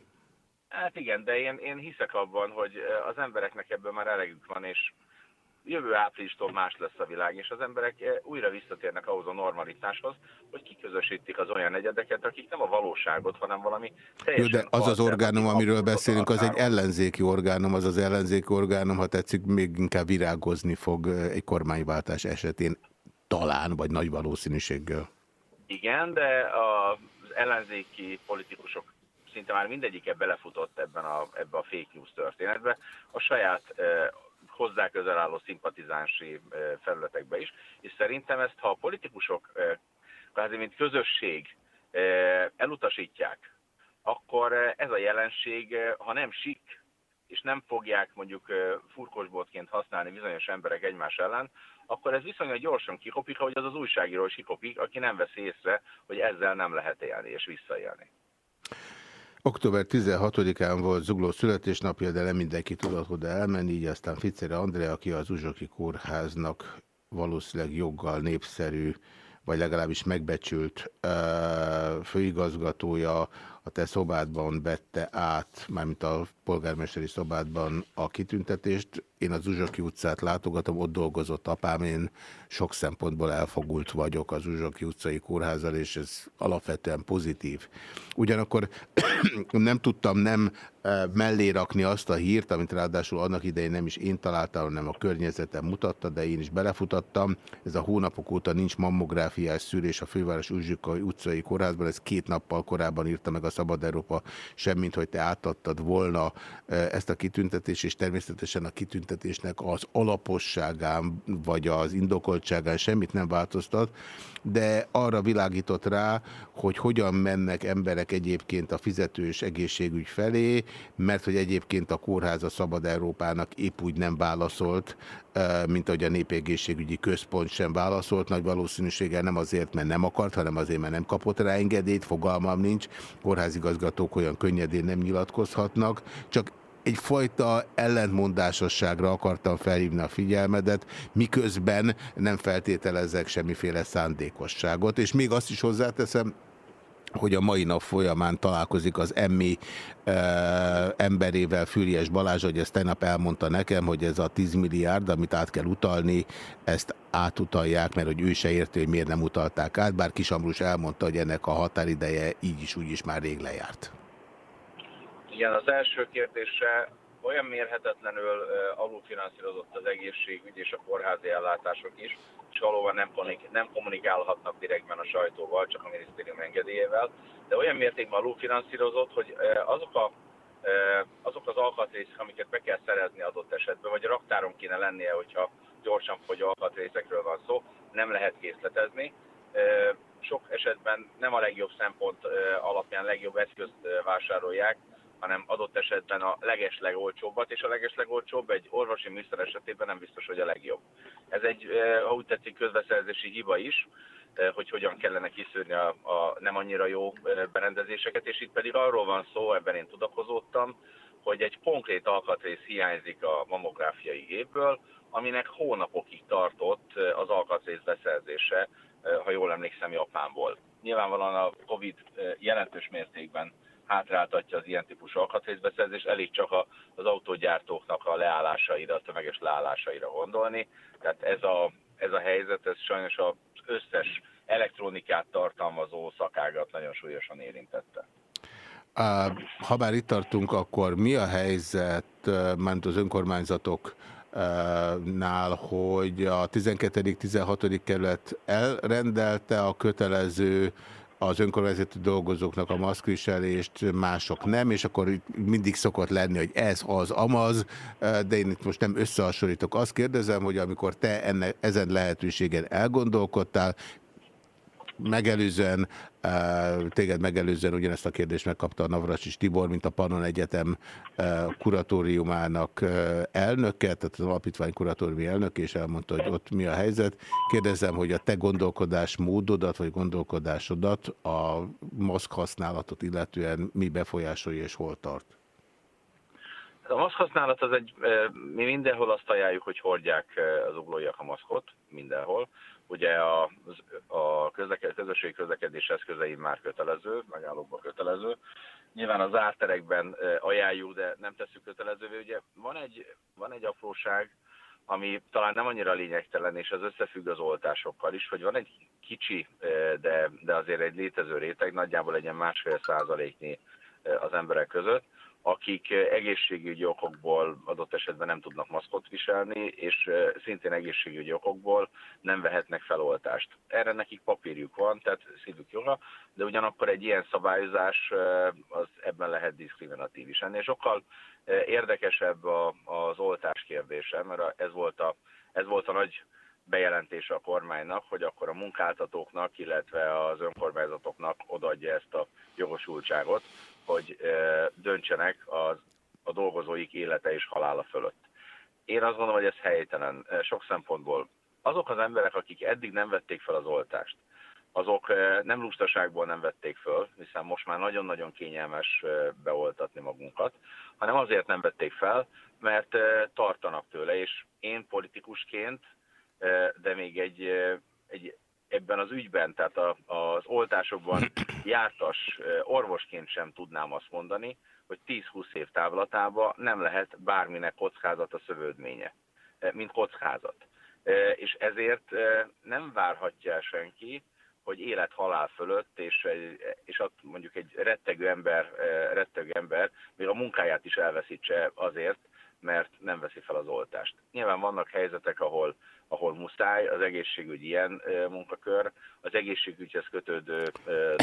Hát igen, de én, én hiszek abban, hogy eh, az embereknek ebből már elegük van, és jövő áprilistól más lesz a világ, és az emberek eh, újra visszatérnek ahhoz a normalitáshoz, hogy kiközösítik az olyan negyedeket, akik nem a valóságot, hanem valami Jó, teljesen... de az az orgánum, amiről beszélünk, az egy ellenzéki orgánum, az az ellenzéki orgánum, ha tetszik, még inkább virágozni fog eh, egy kormányváltás esetén talán, vagy nagy valószínűséggel. Igen, de az ellenzéki politikusok szinte már mindegyike belefutott ebben a, ebbe a fake news történetbe, a saját eh, hozzá közel álló szimpatizánsi felületekbe is, és szerintem ezt, ha a politikusok kvázi mint közösség elutasítják, akkor ez a jelenség, ha nem sik, és nem fogják mondjuk furkosbotként használni bizonyos emberek egymás ellen, akkor ez viszonylag gyorsan kikopik, ahogy az az újságíró is kikopik, aki nem veszi észre, hogy ezzel nem lehet élni és visszaélni. Október 16-án volt Zugló születésnapja, de nem mindenki tudott oda elmenni, így aztán Ficere Andrea, aki az Uzsoki Kórháznak valószínűleg joggal népszerű, vagy legalábbis megbecsült főigazgatója, a te szobádban vette át, mármint a polgármesteri szobádban a kitüntetést. Én az Uzsoki utcát látogatom, ott dolgozott apám, én sok szempontból elfogult vagyok az Uzsoki utcai kórházal, és ez alapvetően pozitív. Ugyanakkor [clears throat] nem tudtam nem eh, mellé rakni azt a hírt, amit ráadásul annak idején nem is én találtam, hanem a környezetem mutatta, de én is belefutattam. Ez a hónapok óta nincs mammográfiás szűrés a főváros Uzsoki utcai kórházban, ez két nappal korábban írta meg a Szabad Európa, semmint, hogy te átadtad volna eh, ezt a kitüntetést, és természetesen a kitüntetésnek az alaposságán, vagy az indokoltságán semmit nem változtat, de arra világított rá, hogy hogyan mennek emberek egyébként a fizetős egészségügy felé, mert hogy egyébként a kórház a Szabad Európának épp úgy nem válaszolt, mint ahogy a Népegészségügyi Központ sem válaszolt, nagy valószínűséggel nem azért, mert nem akart, hanem azért, mert nem kapott rá engedélyt, fogalmam nincs, kórházigazgatók olyan könnyedén nem nyilatkozhatnak, csak egyfajta ellentmondásosságra akartam felhívni a figyelmedet, miközben nem feltételezek semmiféle szándékosságot, és még azt is hozzáteszem, hogy a mai nap folyamán találkozik az emmi e, emberével, Füriyes Balázs, hogy ezt tegnap elmondta nekem, hogy ez a 10 milliárd, amit át kell utalni, ezt átutalják, mert hogy ő se érti, hogy miért nem utalták át, bár Kisambrus elmondta, hogy ennek a határideje így is úgy is már rég lejárt. Igen, az első kérdésre olyan mérhetetlenül uh, alulfinanszírozott az egészségügy és a kórházi ellátások is, és valóban nem, nem kommunikálhatnak direktben a sajtóval, csak a minisztérium engedélyével, de olyan mértékben alulfinanszírozott, hogy uh, azok, a, uh, azok az alkatrészek, amiket be kell szerezni adott esetben, vagy a raktáron kéne lennie, hogyha gyorsan fogyó alkatrészekről van szó, nem lehet készletezni. Uh, sok esetben nem a legjobb szempont alapján legjobb eszközt vásárolják, hanem adott esetben a legeslegolcsóbbat, és a legeslegolcsóbb egy orvosi műszer esetében nem biztos, hogy a legjobb. Ez egy, eh, ha úgy tetszik, közbeszerzési hiba is, eh, hogy hogyan kellene kiszűrni a, a nem annyira jó eh, berendezéseket, és itt pedig arról van szó, ebben én tudakozottam, hogy egy konkrét alkatrész hiányzik a mamográfiai gépből, aminek hónapokig tartott az alkatrész beszerzése, ha jól emlékszem, Japánból. Nyilvánvalóan a Covid jelentős mértékben hátráltatja az ilyen típusú alkatrészbeszerzést, elég csak a, az autógyártóknak a leállásaira, a tömeges leállásaira gondolni. Tehát ez a, ez a helyzet, ez sajnos az összes elektronikát tartalmazó szakágat nagyon súlyosan érintette. Ha már itt tartunk, akkor mi a helyzet, ment az önkormányzatoknál, hogy a 12.-16. kerület elrendelte a kötelező az önkormányzati dolgozóknak a maszkviselést, mások nem, és akkor mindig szokott lenni, hogy ez az amaz, de én itt most nem összehasonlítok. Azt kérdezem, hogy amikor te enne, ezen lehetőségen elgondolkodtál, megelőzően, téged megelőzően ugyanezt a kérdést megkapta a Navracsis Tibor, mint a Pannon Egyetem kuratóriumának elnöke, tehát az alapítvány kuratóriumi elnök, és elmondta, hogy ott mi a helyzet. Kérdezem, hogy a te gondolkodás módodat, vagy gondolkodásodat a maszk használatot illetően mi befolyásolja és hol tart? A maszk használat az egy, mi mindenhol azt ajánljuk, hogy hordják az uglóiak a maszkot, mindenhol. Ugye a, a közleked, közösségi közlekedés eszközein már kötelező, megállókban kötelező. Nyilván az árterekben ajánljuk, de nem tesszük kötelezővé. Ugye van egy, van egy apróság, ami talán nem annyira lényegtelen, és az összefügg az oltásokkal is, hogy van egy kicsi, de, de azért egy létező réteg, nagyjából egy ilyen másfél százaléknyi az emberek között, akik eh, egészségügyi okokból adott esetben nem tudnak maszkot viselni, és eh, szintén egészségügyi okokból nem vehetnek feloltást. Erre nekik papírjuk van, tehát szívük joga, de ugyanakkor egy ilyen szabályozás eh, az ebben lehet diszkriminatív is. Ennél sokkal érdekesebb az oltás kérdése, mert ez volt a, ez volt a nagy bejelentése a kormánynak, hogy akkor a munkáltatóknak, illetve az önkormányzatoknak odaadja ezt a jogosultságot, hogy döntsenek az, a dolgozóik élete és halála fölött. Én azt gondolom, hogy ez helytelen sok szempontból. Azok az emberek, akik eddig nem vették fel az oltást, azok nem lustaságból nem vették föl, hiszen most már nagyon-nagyon kényelmes beoltatni magunkat, hanem azért nem vették fel, mert tartanak tőle, és én politikusként, de még egy, egy ebben az ügyben, tehát a, az oltásokban [clears throat] jártas orvosként sem tudnám azt mondani, hogy 10-20 év távlatában nem lehet bárminek kockázat a szövődménye, mint kockázat. És ezért nem várhatja el senki, hogy élet-halál fölött, és, és ott mondjuk egy rettegő ember, rettegő ember még a munkáját is elveszítse azért, mert nem veszi fel az oltást. Nyilván vannak helyzetek, ahol, ahol muszáj, az egészségügy ilyen munkakör, az egészségügyhez kötődő,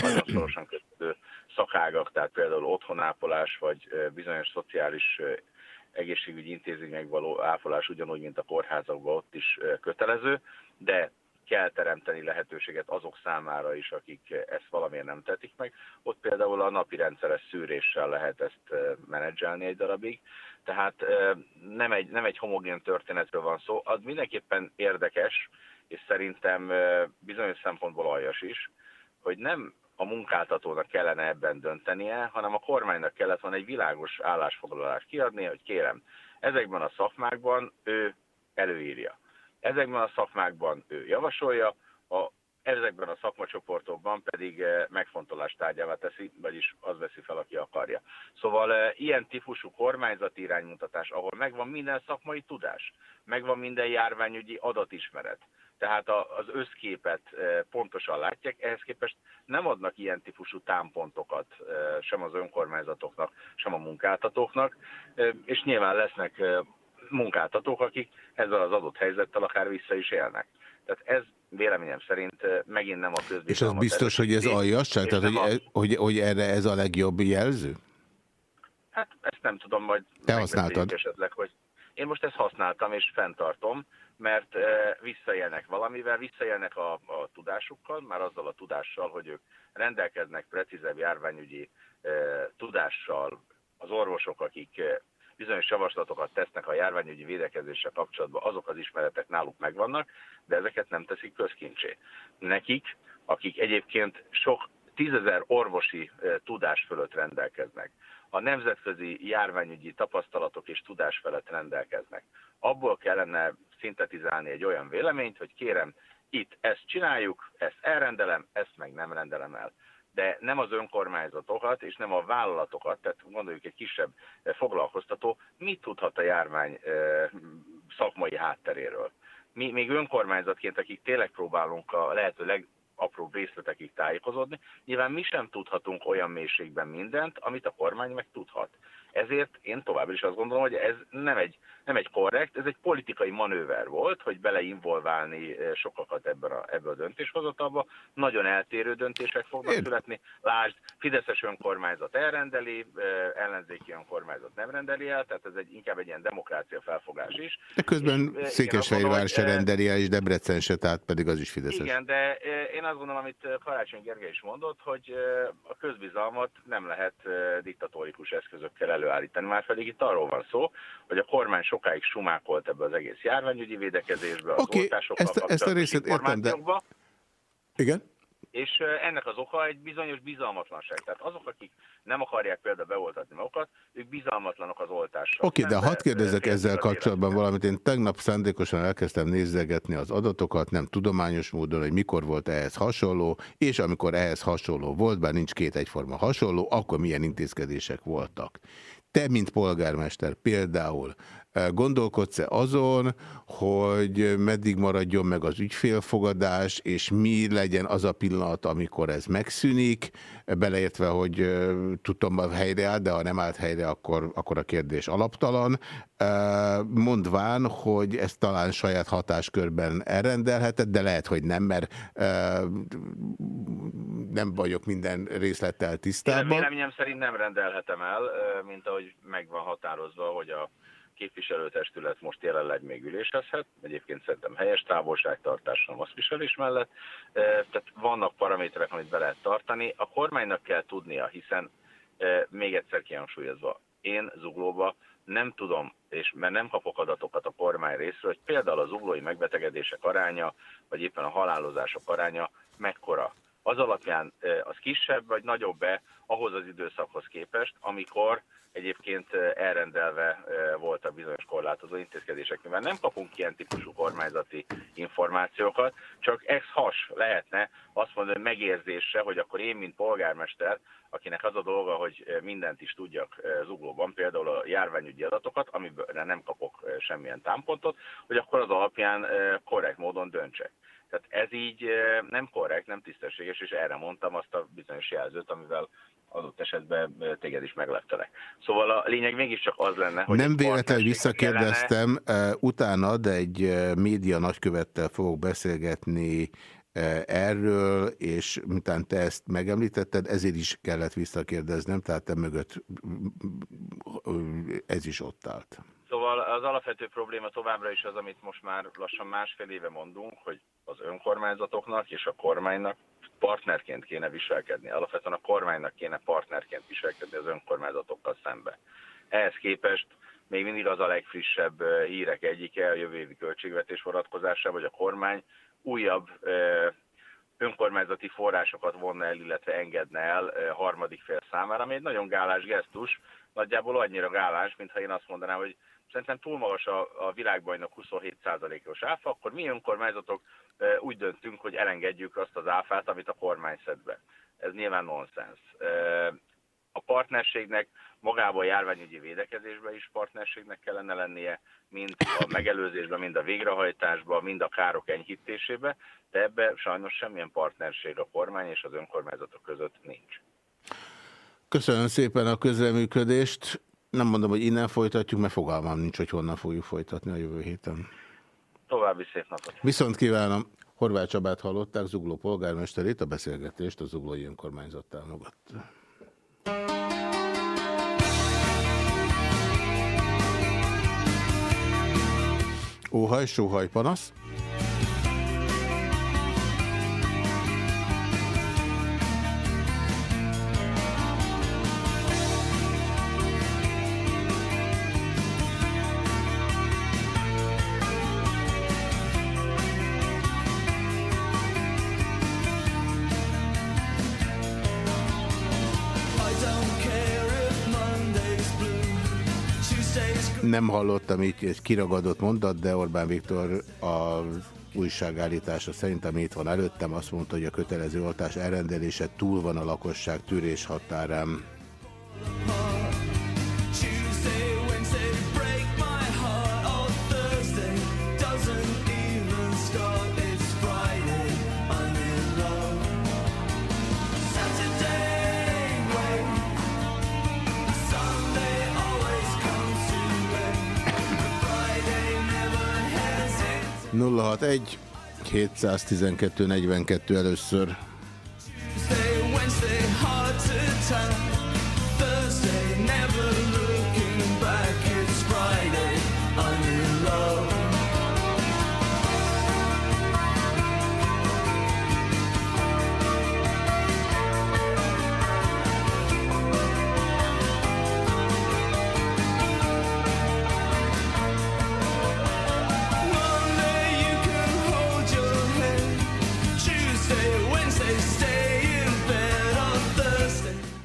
nagyon szorosan kötődő szakágak, tehát például otthonápolás, vagy bizonyos szociális egészségügyi intézmények való ápolás ugyanúgy, mint a kórházakban ott is kötelező, de kell teremteni lehetőséget azok számára is, akik ezt valamiért nem tetik meg. Ott például a napi rendszeres szűréssel lehet ezt menedzselni egy darabig. Tehát eh, nem egy, nem egy homogén történetről van szó. Az mindenképpen érdekes, és szerintem bizonyos szempontból aljas is, hogy nem a munkáltatónak kellene ebben döntenie, hanem a kormánynak kellett volna egy világos állásfoglalást kiadni, hogy kérem, ezekben a szakmákban ő előírja. Ezekben a szakmákban ő javasolja, a, ezekben a szakmacsoportokban pedig eh, megfontolás tárgyává teszi, vagyis az veszi fel, aki akarja. Szóval eh, ilyen típusú kormányzati iránymutatás, ahol megvan minden szakmai tudás, megvan minden járványügyi adatismeret, tehát az összképet eh, pontosan látják, ehhez képest nem adnak ilyen típusú támpontokat sem az önkormányzatoknak, sem a munkáltatóknak, és nyilván lesznek munkáltatók, akik ezzel az adott helyzettel akár vissza is élnek. Tehát ez véleményem szerint megint nem a közbizalmat És az biztos, hogy ez aljasság? Tehát, hogy, a- e- hogy, hogy erre ez a legjobb jelző? Hát ezt nem tudom, majd Te használtad. esetleg, hogy én most ezt használtam és fenntartom, mert e, visszaélnek valamivel, visszaélnek a, a tudásukkal, már azzal a tudással, hogy ők rendelkeznek precízebb járványügyi e, tudással, az orvosok, akik bizonyos javaslatokat tesznek a járványügyi védekezéssel kapcsolatban, azok az ismeretek náluk megvannak, de ezeket nem teszik közkincsé. Nekik, akik egyébként sok tízezer orvosi tudás fölött rendelkeznek, a nemzetközi járványügyi tapasztalatok és tudás felett rendelkeznek. Abból kellene szintetizálni egy olyan véleményt, hogy kérem, itt ezt csináljuk, ezt elrendelem, ezt meg nem rendelem el. De nem az önkormányzatokat és nem a vállalatokat, tehát gondoljuk egy kisebb eh, foglalkoztató, mit tudhat a járvány eh, szakmai hátteréről. Mi még önkormányzatként, akik tényleg próbálunk a lehető legapróbb részletekig tájékozódni, nyilván mi sem tudhatunk olyan mélységben mindent, amit a kormány meg tudhat. Ezért én továbbra is azt gondolom, hogy ez nem egy, nem egy korrekt, ez egy politikai manőver volt, hogy beleinvolválni eh, sokakat ebben a, ebbe a döntéshozatalba. Nagyon eltérő döntések fognak Én- születni. Lásd, Fideszes önkormányzat elrendeli, eh, ellenzéki önkormányzat nem rendeli el, tehát ez egy, inkább egy ilyen demokrácia felfogás is. De közben eh, Székesfehérvár se rendeli el, és Debrecen se, tehát pedig az is Fideszes. igen, de én azt gondolom, amit Karácsony Gergely is mondott, hogy a közbizalmat nem lehet eh, diktatórikus eszközökkel előállítani. Már pedig itt arról van szó, hogy a kormány sokáig sumákolt ebbe az egész járványügyi védekezésbe, az Oké, oltásokkal ezt a- ezt a részét értem, de-. Igen? És ennek az oka egy bizonyos bizalmatlanság. Tehát azok, akik nem akarják például beoltatni magukat, ők bizalmatlanok az oltással. Oké, de Szembe, hadd kérdezek ezzel kapcsolatban valamit. Én tegnap szándékosan elkezdtem nézegetni az adatokat, nem tudományos módon, hogy mikor volt ehhez hasonló, és amikor ehhez hasonló volt, bár nincs két egyforma hasonló, akkor milyen intézkedések voltak. Te, mint polgármester például gondolkodsz-e azon, hogy meddig maradjon meg az ügyfélfogadás, és mi legyen az a pillanat, amikor ez megszűnik, beleértve, hogy eh, tudom, hogy helyre áll, de ha nem állt helyre, akkor, akkor a kérdés alaptalan. Eh, Mondván, hogy ezt talán saját hatáskörben elrendelheted, de lehet, hogy nem, mert eh, nem vagyok minden részlettel Én tisztában. véleményem szerint nem rendelhetem el, mint ahogy meg van határozva, hogy a képviselőtestület most jelenleg még ülésezhet. Egyébként szerintem helyes távolságtartással maszkviselés mellett. Tehát vannak paraméterek, amit be lehet tartani. A kormánynak kell tudnia, hiszen még egyszer kihangsúlyozva, én zuglóba nem tudom, és mert nem kapok adatokat a kormány részről, hogy például az zuglói megbetegedések aránya, vagy éppen a halálozások aránya mekkora az alapján az kisebb vagy nagyobb-e ahhoz az időszakhoz képest, amikor egyébként elrendelve ö, voltak bizonyos korlátozó intézkedések, mivel nem kapunk ilyen típusú kormányzati információkat, csak ex has lehetne azt mondani hogy megérzésre, hogy akkor én, mint polgármester, akinek az a dolga, hogy mindent is tudjak zuglóban, például a járványügyi adatokat, amiből nem kapok semmilyen támpontot, hogy akkor az alapján korrekt módon döntsek. Tehát ez így eh, nem korrekt, nem tisztességes, és erre mondtam azt a bizonyos jelzőt, amivel adott esetben eh, téged is megleptelek. Szóval a lényeg mégiscsak az lenne, hogy... Nem véletlenül visszakérdeztem, eh, utána, de egy média nagykövettel fogok beszélgetni erről, és miután te ezt megemlítetted, ezért is kellett visszakérdeznem, tehát te mögött mm, mm, ez is ott állt. Szóval az alapvető probléma továbbra is az, amit most már lassan másfél éve mondunk, hogy az önkormányzatoknak és a kormánynak partnerként kéne viselkedni. Alapvetően a kormánynak kéne partnerként viselkedni az önkormányzatokkal szembe. Ehhez képest még mindig az a legfrissebb hírek egyike a jövő évi költségvetés vonatkozásában, hogy a kormány újabb önkormányzati forrásokat vonna el, illetve engedne el harmadik fél számára, ami egy nagyon gálás gesztus, nagyjából annyira gálás, mintha én azt mondanám, hogy szerintem túl magas a, a világbajnok 27%-os áfa, akkor mi önkormányzatok úgy döntünk, hogy elengedjük azt az áfát, amit a kormány szed be. Ez nyilván nonsens. A partnerségnek magában a járványügyi védekezésben is partnerségnek kellene lennie, mind a megelőzésben, mind a végrehajtásban, mind a károk enyhítésében, de ebbe sajnos semmilyen partnerség a kormány és az önkormányzatok között nincs. Köszönöm szépen a közreműködést. Nem mondom, hogy innen folytatjuk, mert fogalmam nincs, hogy honnan fogjuk folytatni a jövő héten. További szép napot! Viszont kívánom, Horváth Csabát hallották, Zugló polgármesterét, a beszélgetést a Zuglói Önkormányzat támogatta. Óhaj, sóhaj, panasz. Nem hallottam így egy kiragadott mondat, de Orbán Viktor a újságállítása szerint, ami itt van előttem, azt mondta, hogy a kötelező oltás elrendelése túl van a lakosság tűrés határán. 061 712 42 először.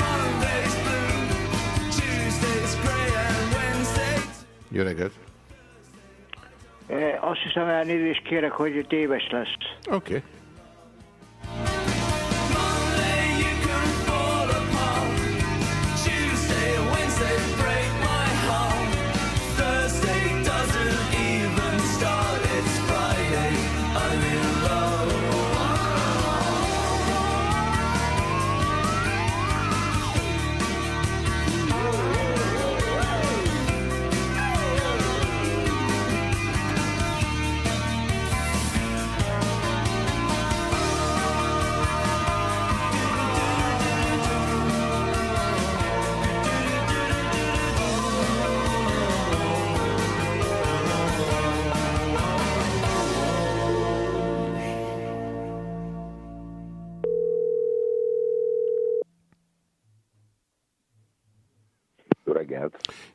Monday's blue, Tuesday's grey, and Wednesday's. Jó reggelt! Eh, Azt hiszem elnézést kérek, hogy téves lesz. Oké. Okay.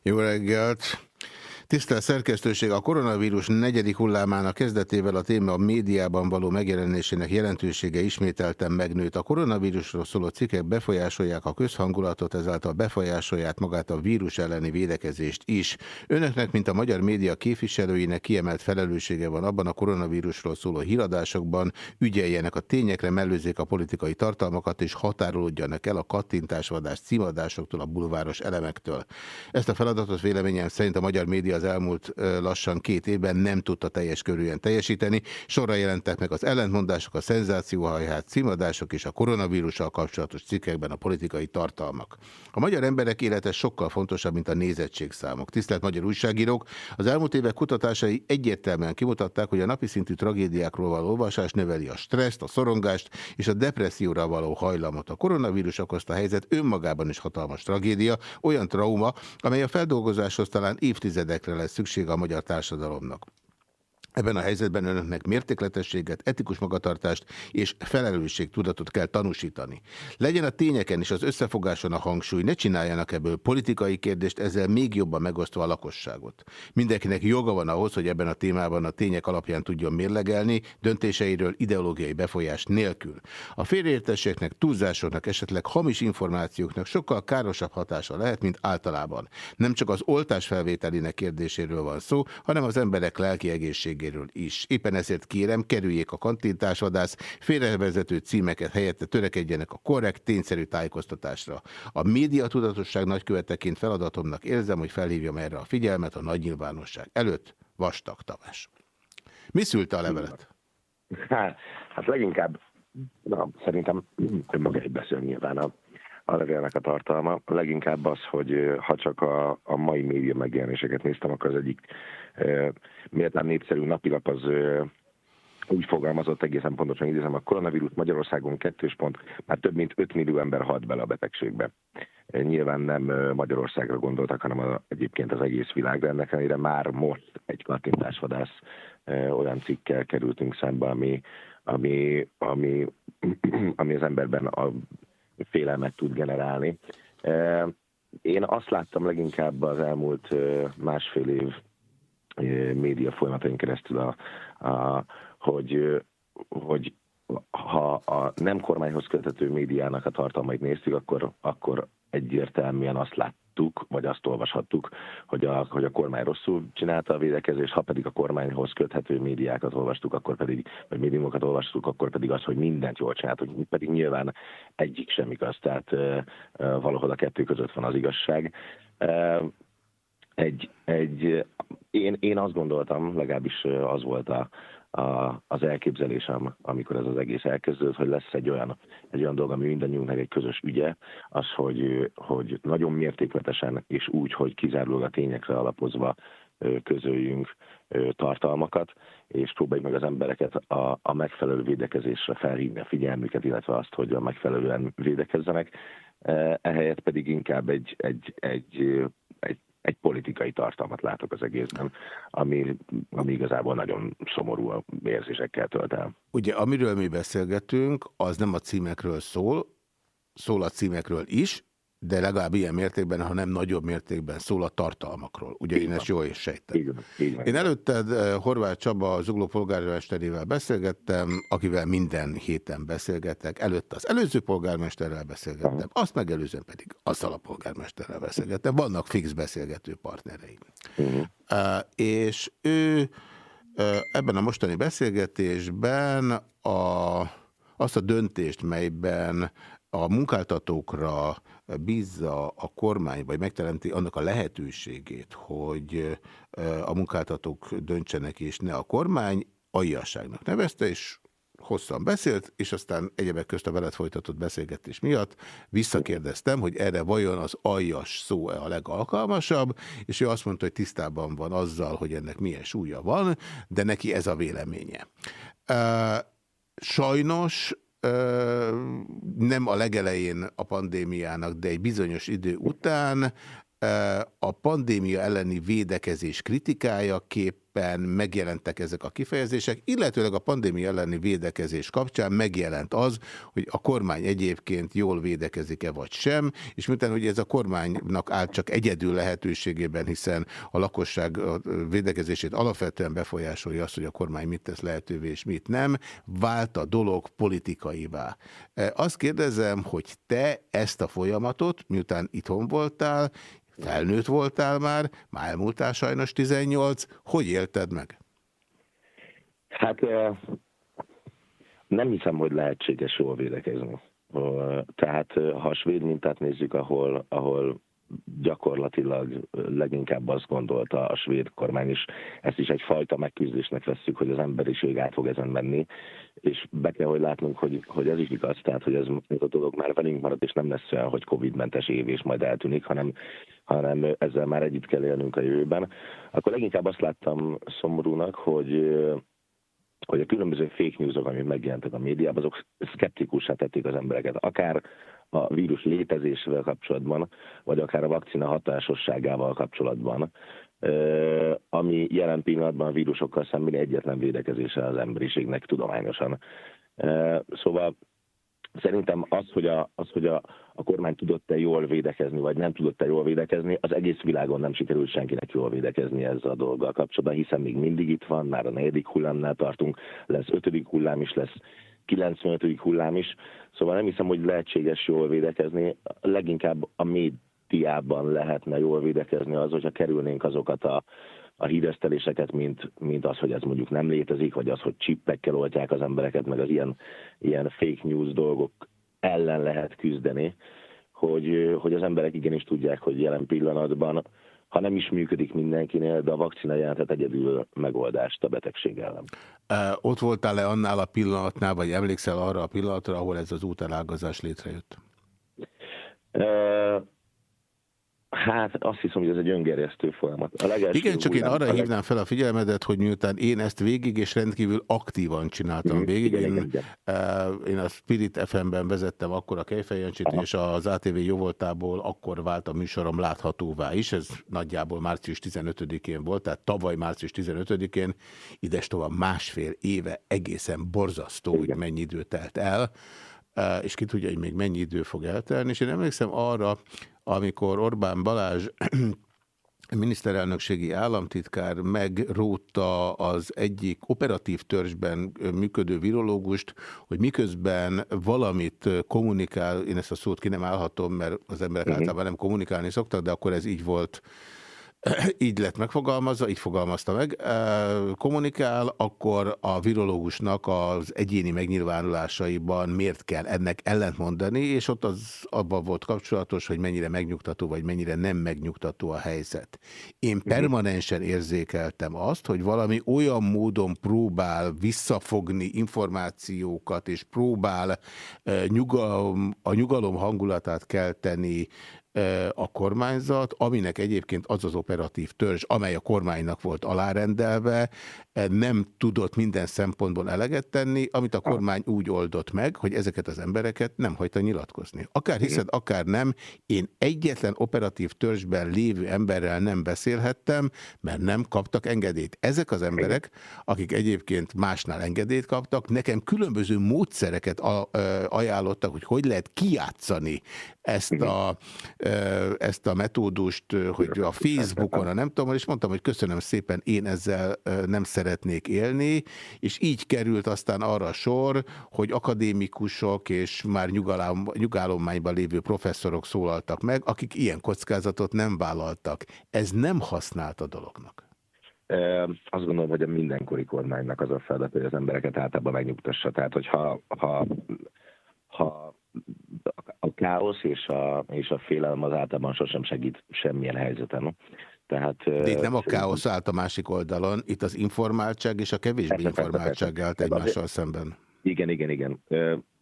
Reggelt! Jó reggelt! Tisztelt szerkesztőség, a koronavírus negyedik hullámának kezdetével a téma a médiában való megjelenésének jelentősége ismételten megnőtt. A koronavírusról szóló cikkek befolyásolják a közhangulatot, ezáltal befolyásolják magát a vírus elleni védekezést is. Önöknek, mint a magyar média képviselőinek kiemelt felelőssége van abban a koronavírusról szóló híradásokban, ügyeljenek a tényekre, mellőzzék a politikai tartalmakat és határolódjanak el a kattintásvadás címadásoktól, a bulváros elemektől. Ezt a feladatot véleményem szerint a magyar média az elmúlt lassan két évben nem tudta teljes körűen teljesíteni. Sorra jelentek meg az ellentmondások, a szenzációhajhát címadások és a koronavírussal kapcsolatos cikkekben a politikai tartalmak. A magyar emberek élete sokkal fontosabb, mint a nézettségszámok. Tisztelt magyar újságírók, az elmúlt évek kutatásai egyértelműen kimutatták, hogy a napi szintű tragédiákról való olvasás növeli a stresszt, a szorongást és a depresszióra való hajlamot. A koronavírus okozta helyzet önmagában is hatalmas tragédia, olyan trauma, amely a feldolgozáshoz talán évtizedekre lesz szüksége a magyar társadalomnak. Ebben a helyzetben önöknek mértékletességet, etikus magatartást és felelősségtudatot kell tanúsítani. Legyen a tényeken és az összefogáson a hangsúly, ne csináljanak ebből politikai kérdést, ezzel még jobban megosztva a lakosságot. Mindenkinek joga van ahhoz, hogy ebben a témában a tények alapján tudjon mérlegelni, döntéseiről ideológiai befolyás nélkül. A félreértéseknek, túlzásoknak, esetleg hamis információknak sokkal károsabb hatása lehet, mint általában. Nem csak az oltás felvételének kérdéséről van szó, hanem az emberek lelki egészségéről is. Éppen ezért kérem, kerüljék a kantintásvadász, félrevezető címeket helyette törekedjenek a korrekt, tényszerű tájékoztatásra. A média tudatosság nagyköveteként feladatomnak érzem, hogy felhívjam erre a figyelmet a nagy nyilvánosság előtt. Vastag Tamás. Mi szülte a levelet? Hát, hát leginkább, na, szerintem önmagáig beszél nyilván a, a levélnek a tartalma. Leginkább az, hogy ha csak a, a mai média megjelenéseket néztem, akkor az egyik uh, méltán népszerű napilap az uh, úgy fogalmazott egészen pontosan idézem, a koronavírus Magyarországon kettős pont, már több mint 5 millió ember halt bele a betegségbe. Nyilván nem Magyarországra gondoltak, hanem a, egyébként az egész világra. Ennek ellenére már most egy kattintásvadász olyan cikkel kerültünk szembe, ami, ami, ami, [clears throat] ami az emberben a félelmet tud generálni. Én azt láttam leginkább az elmúlt másfél év média folyamatain keresztül, a, a, hogy, hogy ha a nem kormányhoz köthető médiának a tartalmait néztük, akkor, akkor egyértelműen azt láttuk, vagy azt olvashattuk, hogy a, hogy a kormány rosszul csinálta a védekezést, ha pedig a kormányhoz köthető médiákat olvastuk, akkor pedig, vagy médiumokat olvastuk, akkor pedig az, hogy mindent jól csináltuk, pedig nyilván egyik sem igaz, tehát valahol a kettő között van az igazság. Egy, egy, én, én azt gondoltam, legalábbis az volt a, a, az elképzelésem, amikor ez az egész elkezdődött, hogy lesz egy olyan, egy olyan dolog, ami mindannyiunknak egy közös ügye, az, hogy, hogy nagyon mértékletesen és úgy, hogy kizárólag a tényekre alapozva közöljünk tartalmakat, és próbáljuk meg az embereket a, a megfelelő védekezésre felhívni a figyelmüket, illetve azt, hogy a megfelelően védekezzenek. E, Ehelyett pedig inkább egy, egy, egy, egy egy politikai tartalmat látok az egészben, ami, ami igazából nagyon szomorú érzésekkel tölt el. Ugye, amiről mi beszélgetünk, az nem a címekről szól, szól a címekről is, de legalább ilyen mértékben, ha nem nagyobb mértékben szól a tartalmakról. Ugye én ezt jól is sejtem. Így van, így van. Én előtted eh, Horváth Csaba Zugló polgármesterével beszélgettem, akivel minden héten beszélgetek. Előtte az előző polgármesterrel beszélgettem, azt megelőzően pedig azzal a polgármesterrel beszélgettem. Vannak fix beszélgető partnereim. Eh, És ő eh, ebben a mostani beszélgetésben a, azt a döntést, melyben a munkáltatókra bízza a kormány, vagy megteremti annak a lehetőségét, hogy a munkáltatók döntsenek, és ne a kormány, aljasságnak nevezte, és hosszan beszélt, és aztán egyebek közt a veled folytatott beszélgetés miatt visszakérdeztem, hogy erre vajon az aljas szó-e a legalkalmasabb, és ő azt mondta, hogy tisztában van azzal, hogy ennek milyen súlya van, de neki ez a véleménye. Sajnos nem a legelején a pandémiának, de egy bizonyos idő után a pandémia elleni védekezés kritikájaképpen megjelentek ezek a kifejezések, illetőleg a pandémia elleni védekezés kapcsán megjelent az, hogy a kormány egyébként jól védekezik-e vagy sem, és miután hogy ez a kormánynak áll csak egyedül lehetőségében, hiszen a lakosság védekezését alapvetően befolyásolja azt, hogy a kormány mit tesz lehetővé és mit nem, vált a dolog politikaivá. E, Azt kérdezem, hogy te ezt a folyamatot, miután itthon voltál, felnőtt voltál már, már elmúltál sajnos 18, hogy élted meg? Hát nem hiszem, hogy lehetséges jól védekezni. Tehát eh, ha a svéd mintát nézzük, ahol, ahol gyakorlatilag leginkább azt gondolta a svéd kormány is, ezt is egyfajta megküzdésnek vesszük, hogy az emberiség át fog ezen menni, és be kell, hogy látnunk, hogy, hogy ez is igaz, tehát hogy ez, ez a dolog már velünk marad, és nem lesz olyan, hogy Covid-mentes év és majd eltűnik, hanem, hanem ezzel már együtt kell élnünk a jövőben. Akkor leginkább azt láttam szomorúnak, hogy hogy a különböző fake newsok, amik megjelentek a médiában, azok szkeptikussá tették az embereket. Akár a vírus létezésével kapcsolatban, vagy akár a vakcina hatásosságával kapcsolatban, ami jelen pillanatban a vírusokkal szemben egyetlen védekezése az emberiségnek tudományosan. Szóval Szerintem az, hogy a, az, hogy a, a kormány tudott-e jól védekezni, vagy nem tudott-e jól védekezni, az egész világon nem sikerült senkinek jól védekezni ezzel a dolggal kapcsolatban, hiszen még mindig itt van, már a negyedik hullámnál tartunk, lesz ötödik hullám is, lesz 95. hullám is, szóval nem hiszem, hogy lehetséges jól védekezni, leginkább a médiában lehetne jól védekezni az, hogyha kerülnénk azokat a, a híreszteléseket, mint, mint az, hogy ez mondjuk nem létezik, vagy az, hogy csippekkel oltják az embereket, meg az ilyen, ilyen fake news dolgok ellen lehet küzdeni, hogy, hogy az emberek igenis tudják, hogy jelen pillanatban, ha nem is működik mindenkinél, de a vakcina jelentett egyedül megoldást a betegség ellen. Ott voltál-e annál a pillanatnál, vagy emlékszel arra a pillanatra, ahol ez az útelágazás létrejött? Hát azt hiszem, hogy ez egy öngerjesztő folyamat. A legelső Igen, csak én arra leg- hívnám fel a figyelmedet, hogy miután én ezt végig és rendkívül aktívan csináltam Mhm, végig, igen, én, igen, igen. eh, én a Spirit FM-ben vezettem akkor a Kejfejancsit, és az ATV jóvoltából akkor vált a műsorom láthatóvá is, ez nagyjából március 15-én volt, tehát tavaly március 15-én, ides tovább másfél éve egészen borzasztó, hogy mennyi idő telt el, eh, és ki tudja, hogy még mennyi idő fog eltelni, és én emlékszem arra, amikor Orbán Balázs [clears throat] miniszterelnökségi államtitkár megrótta az egyik operatív törzsben működő virológust, hogy miközben valamit kommunikál, én ezt a szót ki nem állhatom, mert az emberek Mhm. általában nem kommunikálni szoktak, de akkor ez így volt [clears throat] így lett megfogalmazva, így fogalmazta meg, kommunikál, akkor a virológusnak az egyéni megnyilvánulásaiban miért kell ennek ellentmondani, és ott az abban volt kapcsolatos, hogy mennyire megnyugtató, vagy mennyire nem megnyugtató a helyzet. Én permanensen érzékeltem azt, hogy valami olyan módon próbál visszafogni információkat, és próbál nyugalom, a nyugalom hangulatát kelteni a kormányzat, aminek egyébként az az operatív törzs, amely a kormánynak volt alárendelve, nem tudott minden szempontból eleget tenni, amit a kormány úgy oldott meg, hogy ezeket az embereket nem hagyta nyilatkozni. Akár hiszed, akár nem, én egyetlen operatív törzsben lévő emberrel nem beszélhettem, mert nem kaptak engedélyt. Ezek az emberek, akik egyébként másnál engedélyt kaptak, nekem különböző módszereket ajánlottak, hogy hogy lehet kijátszani ezt a, ezt a metódust, hogy a Facebookon, a nem tudom, és mondtam, hogy köszönöm szépen, én ezzel nem szeretnék élni, és így került aztán arra sor, hogy akadémikusok és már nyugalom, nyugállományban lévő professzorok szólaltak meg, akik ilyen kockázatot nem vállaltak. Ez nem használt a dolognak. Azt gondolom, hogy a mindenkori kormánynak az a feladat, hogy az embereket általában megnyugtassa. Tehát, hogyha ha, ha a káosz és a, és a félelem az általában sosem segít semmilyen helyzeten. Tehát, De itt nem a káosz állt a másik oldalon, itt az informáltság és a kevésbé informáltság állt egymással szemben. Igen, igen, igen.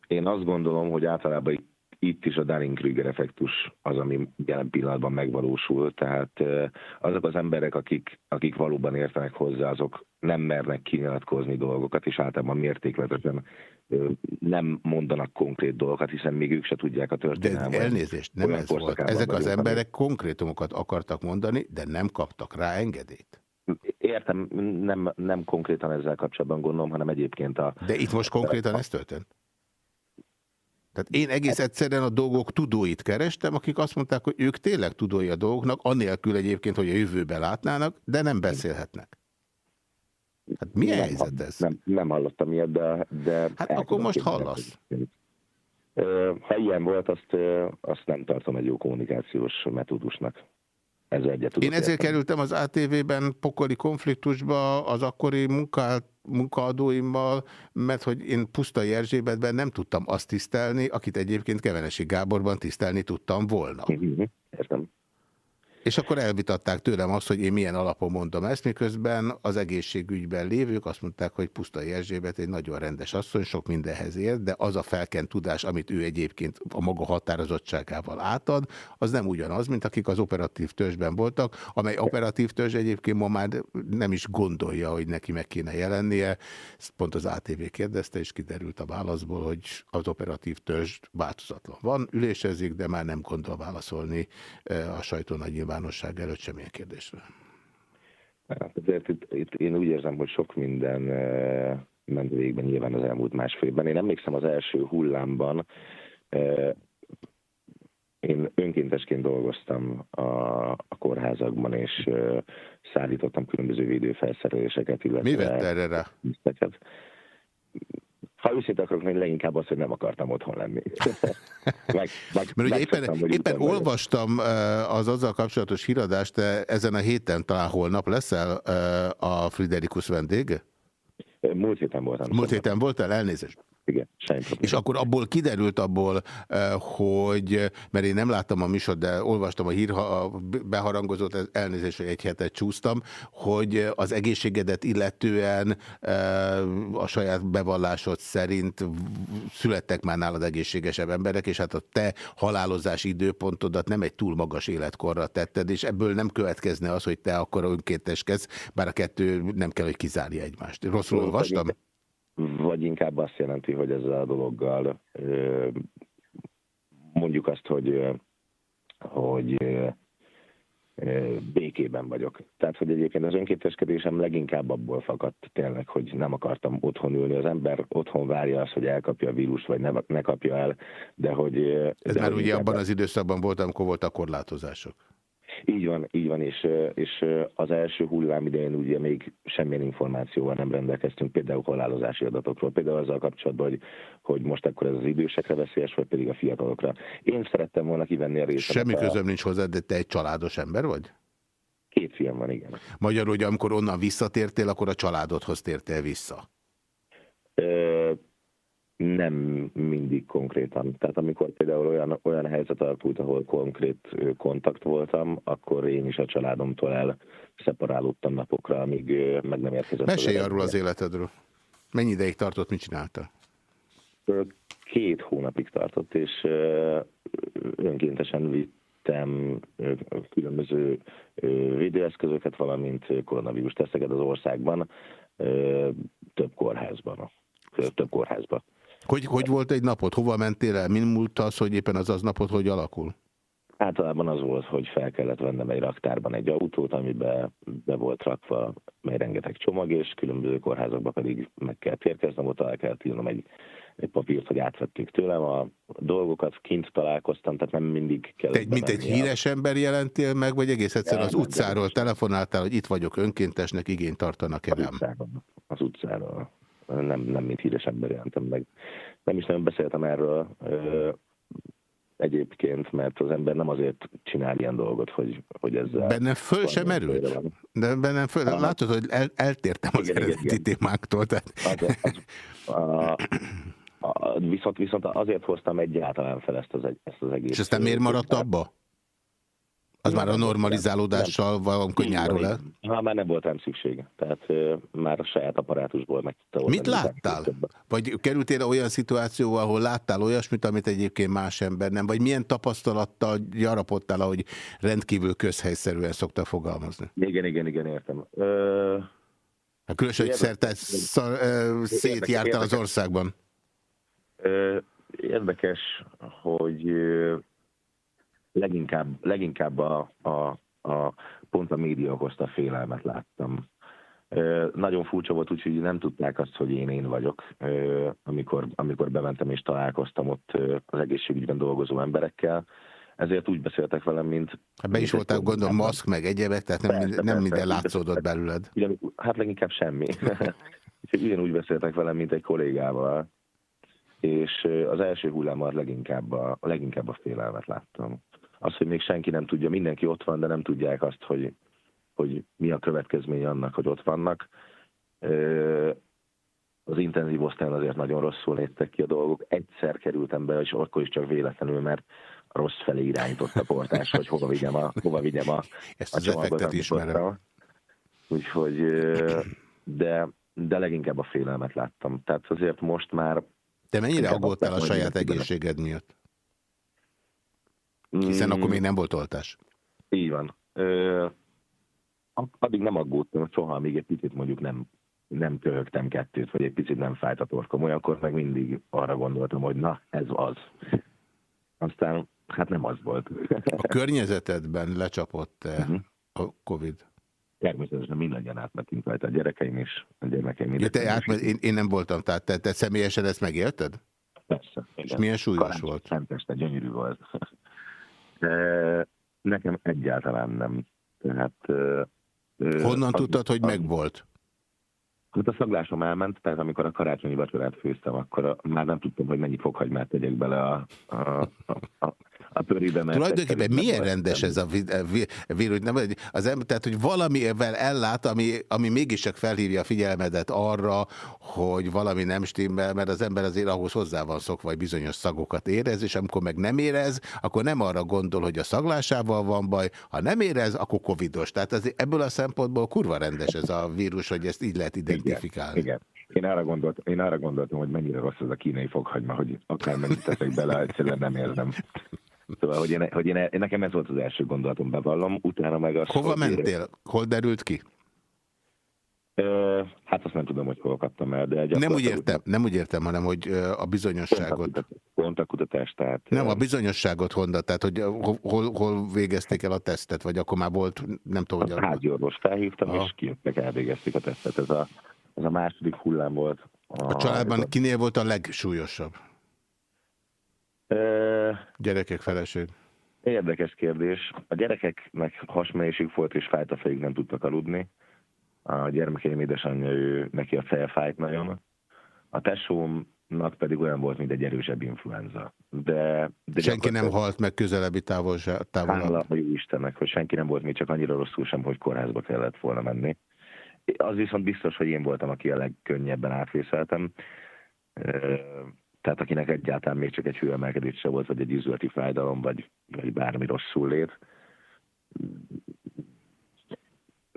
Én azt gondolom, hogy általában itt is a Dunning-Kruger effektus az, ami jelen pillanatban megvalósul. Tehát azok az emberek, akik, akik valóban értenek hozzá, azok nem mernek kinyilatkozni dolgokat, és általában mértékletesen nem mondanak konkrét dolgokat, hiszen még ők se tudják a De történelmet. elnézést, nem Olyan ez volt. Ezek az emberek konkrétumokat akartak mondani, de nem kaptak rá engedélyt. Értem, nem, nem konkrétan ezzel kapcsolatban gondolom, hanem egyébként a... De itt most konkrétan ez történt? Tehát én egész egyszerűen a dolgok tudóit kerestem, akik azt mondták, hogy ők tényleg tudói a dolgoknak, anélkül egyébként, hogy a jövőbe látnának, de nem beszélhetnek. Hát mi nem, helyzet ez? Nem, nem hallottam ilyet, de... de Hát akkor most hallasz. Ha ilyen volt, azt, azt nem tartom egy jó kommunikációs metódusnak. Ez egyet Én ezért érteni. kerültem az ATV-ben pokoli konfliktusba az akkori munkát, munkaadóimmal, mert hogy én Pusztai Erzsébetben nem tudtam azt tisztelni, akit egyébként Kevenesi Gáborban tisztelni tudtam volna. Mhm, Értem. És akkor elvitatták tőlem azt, hogy én milyen alapon mondom ezt, miközben az egészségügyben lévők azt mondták, hogy Pusztai Erzsébet egy nagyon rendes asszony, sok mindenhez ért, de az a felkent tudás, amit ő egyébként a maga határozottságával átad, az nem ugyanaz, mint akik az operatív törzsben voltak, amely operatív törzs egyébként ma már nem is gondolja, hogy neki meg kéne jelennie. Ezt pont az ATV kérdezte, és kiderült a válaszból, hogy az operatív törzs változatlan van, ülésezik, de már nem gondol válaszolni eh, a sajtó nagy nyilvánosság előtt semmilyen kérdésre. Hát azért itt, itt én úgy érzem, hogy sok minden eh, ment végben nyilván az elmúlt másfél évben. Én emlékszem az első hullámban, eh, én önkéntesként dolgoztam a, a kórházakban, és eh, szállítottam különböző védőfelszereléseket, illetve... Mi vett erre rá? tiszteket. Ha őszinte akarok lenni, leginkább az, hogy nem akartam otthon lenni. [laughs] meg, meg, Mert ugye éppen, éppen olvastam eh, az azzal kapcsolatos híradást, te ezen a héten talán holnap leszel eh, a Friderikus vendég? Múlt héten voltam. Múlt héten voltál? Elnézést. Igen, semmi probléma. És akkor abból kiderült abból, eh, hogy, mert én nem láttam a műsor, de olvastam a hír, a beharangozott elnézést, hogy egy hetet csúsztam, hogy az egészségedet illetően eh, a saját bevallásod szerint születtek már nálad egészségesebb emberek, és hát a te halálozási időpontodat nem egy túl magas életkorra tetted, és ebből nem következne az, hogy te akkor önkénteskedsz, bár a kettő nem kell, hogy kizárja egymást. Rosszul olvastam? Vagy inkább azt jelenti, hogy ezzel a dologgal mondjuk azt, hogy, hogy békében vagyok. Tehát, hogy egyébként az önkénteskedésem leginkább abból fakadt tényleg, hogy nem akartam otthon ülni. Az ember otthon várja azt, hogy elkapja a vírust, vagy ne, ne kapja el, de hogy... Ez de már ugye abban az időszakban volt, amikor voltak korlátozások. Így van, így van, és, és az első hullám idején ugye még semmilyen információval nem rendelkeztünk, például halálozási adatokról, például azzal kapcsolatban, hogy, hogy most akkor ez az idősekre veszélyes, vagy pedig a fiatalokra. Én szerettem volna kivenni a részt. Semmi közöm nincs hozzá, de te egy családos ember vagy? Két fiam van, igen. Magyarul, hogy amikor onnan visszatértél, akkor a családodhoz tértél vissza. Ö, nem mindig konkrétan. Tehát amikor például olyan, olyan helyzet alakult, ahol konkrét kontakt voltam, akkor én is a családomtól el szeparálódtam napokra, amíg meg nem érkezett. az Mesélj arról az életedről. Mennyi ideig tartott, mit csináltál? Ö, Két hónapig tartott, és önkéntesen vittem különböző védőeszközöket, valamint koronavírus teszeket az országban, több kórházban. Több kórházban. Hogy, hogy volt egy napod? Hova mentél el? Min múlt az, hogy éppen az az napod hogy alakul? Általában az volt, hogy fel kellett vennem egy raktárban egy autót, amiben be volt rakva egy rengeteg csomag, és különböző kórházakba pedig meg kell érkeznem, ott el kellett írnom egy, egy papírt, hogy átvették tőlem a dolgokat, kint találkoztam, tehát nem mindig kellett Te mint egy híres ember jelentél meg, vagy egész egyszerűen az utcáról telefonáltál, hogy itt vagyok önkéntesnek, igényt tartanak-e az utcáról. Az utcáról. Nem, nem mint híres ember jelentem meg. Nem is nagyon beszéltem erről egyébként, mert az ember nem azért csinál ilyen dolgot, hogy, hogy ezzel... Bennem föl sem merült. van. De bennem föl, Aha. látod, hogy el, eltértem az Igen, igen, eredeti igen. témáktól. Tehát Az, az, a, a, viszont, viszont azért hoztam egyáltalán fel ezt az, ezt az egész... és aztán miért maradt abba? Az már a normalizálódással valamikor nyárul el. Ha már nem volt rám szükség. Tehát ö, már a saját apparátusból meg tudta Mit láttál? Vagy kerültél olyan szituációba, ahol láttál olyasmit, amit egyébként más ember nem? Vagy milyen tapasztalattal gyarapodtál, ahogy rendkívül közhelyszerűen szokta fogalmazni? Igen, igen, igen, értem. Ö, Hát különösen, hogy szerte szétjártál az országban. Érdekes, hogy leginkább, leginkább a, a, a, pont a média okozta félelmet láttam. Ö, Nagyon furcsa volt, úgyhogy nem tudták azt, hogy én én vagyok, ö, amikor, amikor bementem és találkoztam ott az egészségügyben dolgozó emberekkel. Ezért úgy beszéltek velem, mint... Hát be is voltál gondolom maszk meg egyebek, tehát nem, Persze, minden, nem persze, minden látszódott beszéltek. belőled. Ugyan, hát leginkább semmi. [laughs] Ugyanúgy beszéltek velem, mint egy kollégával. És az első hullámban leginkább a leginkább a félelmet láttam. Az, hogy még senki nem tudja, mindenki ott van, de nem tudják azt, hogy, hogy mi a következménye annak, hogy ott vannak. Az intenzív osztályon azért nagyon rosszul léptek ki a dolgok. Egyszer kerültem be, és akkor is csak véletlenül, mert rossz felé irányított a portás, hogy hova vigyem a, hova vigyem a, Ezt a csomagot, ismerem. Úgyhogy, de, de leginkább a félelmet láttam. Tehát azért most már... Te mennyire aggódtál a saját egészséged miatt? Hiszen Mm, akkor még nem volt oltás. Így van. Ö, ad- addig nem aggódtam soha, amíg egy picit mondjuk nem, nem köhögtem kettőt, vagy egy picit nem fájt a torkom. Olyankor meg mindig arra gondoltam, hogy na, ez az. Aztán hát nem az volt. A [laughs] környezetedben lecsapott-e Mhm. a Covid? Természetesen mindannyian átmentünk rajta, a gyerekeim is, a gyermekeim Ja, mindenki te át, is. én, én nem voltam, tehát te, te személyesen ezt megélted? Persze. És milyen súlyos Karácsony volt? Szenteste, gyönyörű volt. [laughs] Nekem egyáltalán nem. Tehát, Honnan az- tudtad, hogy megvolt? Hát a szaglásom elment, tehát amikor a karácsonyi vacsorát főztem, akkor a, már nem tudtam, hogy mennyi fokhagymát tegyek bele a, a, a, a, a pöribe. mert Tulajdonképpen nem rendes ez a vírus? Nem, az ember, tehát, hogy valamivel ellát, ami, ami mégiscsak felhívja a figyelmedet arra, hogy valami nem stimmel, mert az ember azért ahhoz hozzá van szokva, hogy bizonyos szagokat érez, és amikor meg nem érez, akkor nem arra gondol, hogy a szaglásával van baj, ha nem érez, akkor covidos. Tehát az, ebből a szempontból kurva rendes ez a vírus, hogy ezt így lehet identifikálni. Igen. Én arra, gondoltam, én arra gondoltam, hogy mennyire rossz ez a kínai fokhagyma, hogy akármennyit teszek bele, egyszerűen nem érzem. Szóval, hogy, én, hogy én, nekem ez volt az első gondolatom, bevallom, utána meg az, Hova mentél? Hol derült ki? Hát azt nem tudom, hogy hol kaptam el, de Nem úgy értem, nem úgy értem, hanem hogy a bizonyosságot. Kontaktkutatás, tehát... Nem, a bizonyosságot honda, tehát hogy hol, hol, végezték el a tesztet, vagy akkor már volt, nem tudom, A hogy... A... házi orvos felhívtam, Aha. és kijöttek, elvégezték a tesztet. Ez a, ez a második hullám volt. A családban kinél volt a legsúlyosabb? Gyerekek, feleség. Érdekes kérdés. A gyerekeknek hasmenésük volt, és fájt a fejük, nem tudtak aludni. A gyermekeim édesanyja, ő, neki a feje fájt nagyon. A tesóm nak pedig olyan volt, mint egy erősebb influenza. De, de Senki nem halt meg közelebbi távolság. Hála a jó Istennek, hogy senki nem volt még csak annyira rosszul sem, hogy kórházba kellett volna menni. Az viszont biztos, hogy én voltam, aki a legkönnyebben átvészeltem. Tehát akinek egyáltalán még csak egy hőemelkedés se volt, vagy egy üzleti fájdalom, vagy, vagy bármi rosszul lét.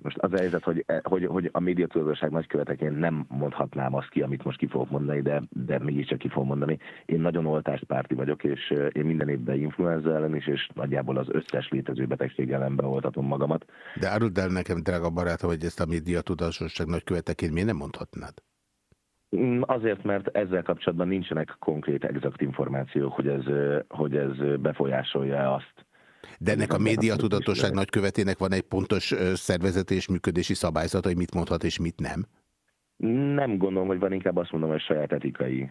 Most az a helyzet, hogy, hogy, hogy a médiatudóság nagyköveteként nem mondhatnám azt ki, amit most ki fogok mondani, de, de mégiscsak ki fogom mondani. Én nagyon oltáspárti vagyok, és ö, én minden évben influenza ellen is, és nagyjából az összes létező betegség ellen beoltatom magamat. De áruld el nekem, drága barátom, hogy ezt a média tudatosság nagyköveteként miért nem mondhatnád? Mm, Azért, mert ezzel kapcsolatban nincsenek konkrét, exakt információk, hogy ez, hogy ez befolyásolja azt. De ennek a média tudatosság nagykövetének van egy pontos szervezeti és működési szabályzata, hogy mit mondhat és mit nem? Nem gondolom, hogy van, inkább azt mondom, hogy saját etikai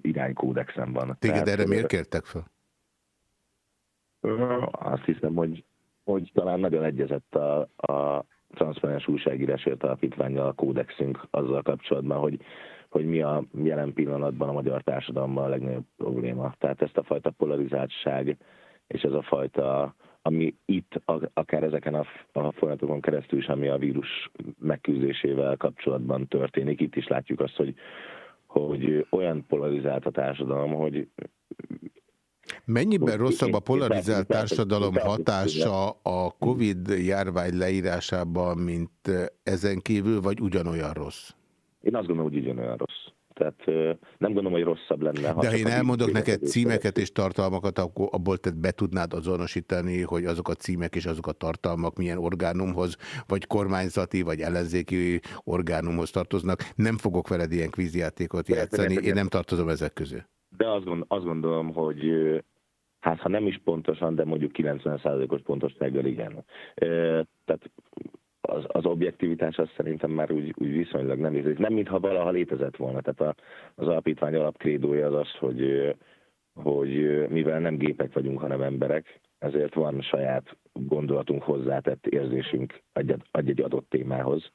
iránykódexem van. Téged Tehát, erre miért kértek fel? Azt hiszem, hogy, hogy talán nagyon egyezett a, a transzparens újságírásért alapítványjal a kódexünk azzal kapcsolatban, hogy, hogy mi a jelen pillanatban a magyar társadalomban a legnagyobb probléma. Tehát ezt a fajta polarizáltság és ez a fajta, ami itt, akár ezeken a, a folyamatokon keresztül is, ami a vírus megküzdésével kapcsolatban történik, itt is látjuk azt, hogy, hogy olyan polarizált a társadalom, hogy Mennyiben rosszabb a polarizált társadalom hatása a Covid járvány leírásában, mint ezen kívül, vagy ugyanolyan rossz? Én azt gondolom, hogy ugyanolyan rossz. Tehát nem gondolom, hogy rosszabb lenne. Ha De ha én elmondok neked címeket és tartalmakat, akkor abból te be tudnád azonosítani, hogy azok a címek és azok a tartalmak milyen orgánumhoz, vagy kormányzati, vagy ellenzéki orgánumhoz tartoznak. Nem fogok veled ilyen kvízjátékot játszani, én nem tartozom ezek közé. De azt, gond, azt gondolom, hogy hát ha nem is pontosan, de mondjuk 90%-os pontossággal igen. Tehát az, az objektivitás az szerintem már úgy, úgy viszonylag nem létezik. Nem, mintha valaha létezett volna. Tehát a, az alapítvány alapkrédója az az, hogy, hogy mivel nem gépek vagyunk, hanem emberek, ezért van saját gondolatunk hozzátett érzésünk egy- egy-egy adott témához.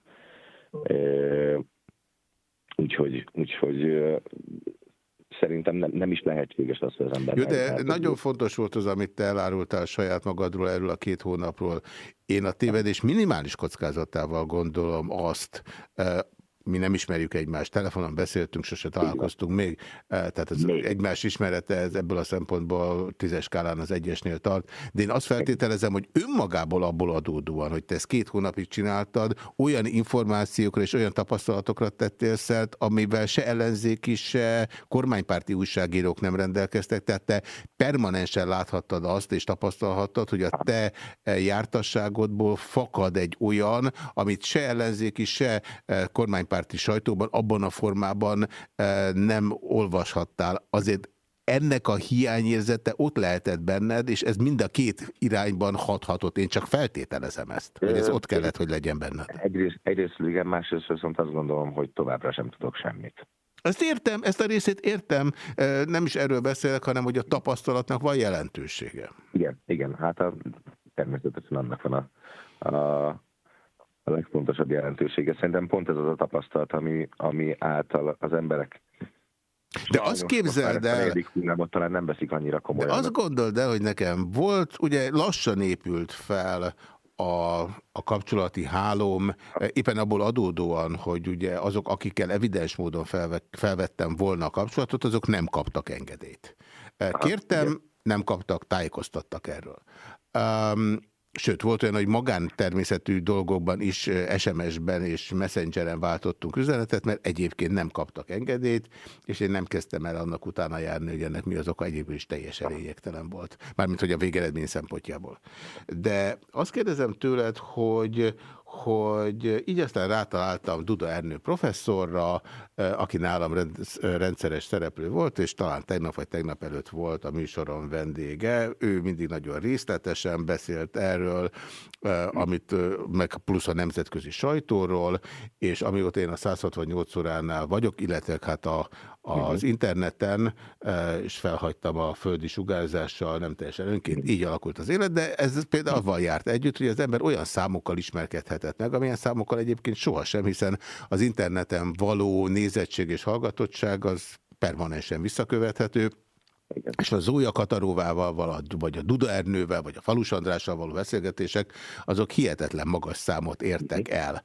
Úgyhogy, úgyhogy szerintem nem, nem is lehetséges az, hogy az ember... Jó, de megváltozik. nagyon fontos volt az, amit te elárultál saját magadról erről a két hónapról. Én a tévedés minimális kockázatával gondolom azt, mi nem ismerjük egymást, telefonon beszéltünk, sose találkoztunk még, eh, tehát ez Még. egymás ismerete ez ebből a szempontból tízes skálán az egyesnél tart, de én azt feltételezem, hogy önmagából abból adódóan, hogy te ezt két hónapig csináltad, olyan információkra és olyan tapasztalatokra tettél szert, amivel se ellenzéki, se kormánypárti újságírók nem rendelkeztek, tehát te permanensen láthattad azt és tapasztalhattad, hogy a te eh, jártasságodból fakad egy olyan, amit se ellenzéki, se eh, kormánypárti sajtóban abban a formában eh, nem olvashattál. Azért ennek a hiányérzete ott lehetett benned, és ez mind a két irányban hathatott. Én csak feltételezem ezt, hogy ez ott kellett, hogy legyen benned. Egyrészt, egyrészt igen, másrészt viszont azt gondolom, hogy továbbra sem tudok semmit. Ezt értem, ezt a részét értem, eh, nem is erről beszélek, hanem hogy a tapasztalatnak van jelentősége. Igen, igen, hát a, természetesen annak van a, a, a legfontosabb jelentősége. Szerintem pont ez az a tapasztalat, ami, ami által az emberek De azt képzeld el, hullámot talán nem veszik annyira de komolyan. azt gondold el, hogy nekem volt, ugye lassan épült fel a, a kapcsolati hálóm, éppen abból adódóan, hogy ugye azok, akikkel evidens módon felve, felvettem volna a kapcsolatot, azok nem kaptak engedélyt. Kértem, nem kaptak, tájékoztattak erről. Um, Sőt, volt olyan, hogy magántermészetű dolgokban is SMS-ben és Messengeren váltottunk üzenetet, mert egyébként nem kaptak engedélyt, és én nem kezdtem el annak utána járni, hogy ennek mi az oka, egyébként is teljesen lényegtelen volt. Mármint, hogy a végeredmény szempontjából. De azt kérdezem tőled, hogy, hogy így aztán rátaláltam Duda Ernő professzorra, aki nálam rend- rendszeres szereplő volt, és talán tegnap vagy tegnap előtt volt a műsorom vendége. Ő mindig nagyon részletesen beszélt erről, amit meg plusz a nemzetközi sajtóról, és amióta én a 168 óránál vagyok, illetve hát a, az interneten, eh, és felhagytam a földi sugárzással, nem teljesen önként, így alakult az élet, de ez például avval járt együtt, hogy az ember olyan számokkal ismerkedhetett meg, amilyen számokkal egyébként sohasem, hiszen az interneten való nézettség és hallgatottság az permanensen visszakövethető, és a Zója Kataróvával, vagy a Duda Ernővel, vagy a Falus Andrással való beszélgetések, azok hihetetlen magas számot értek el.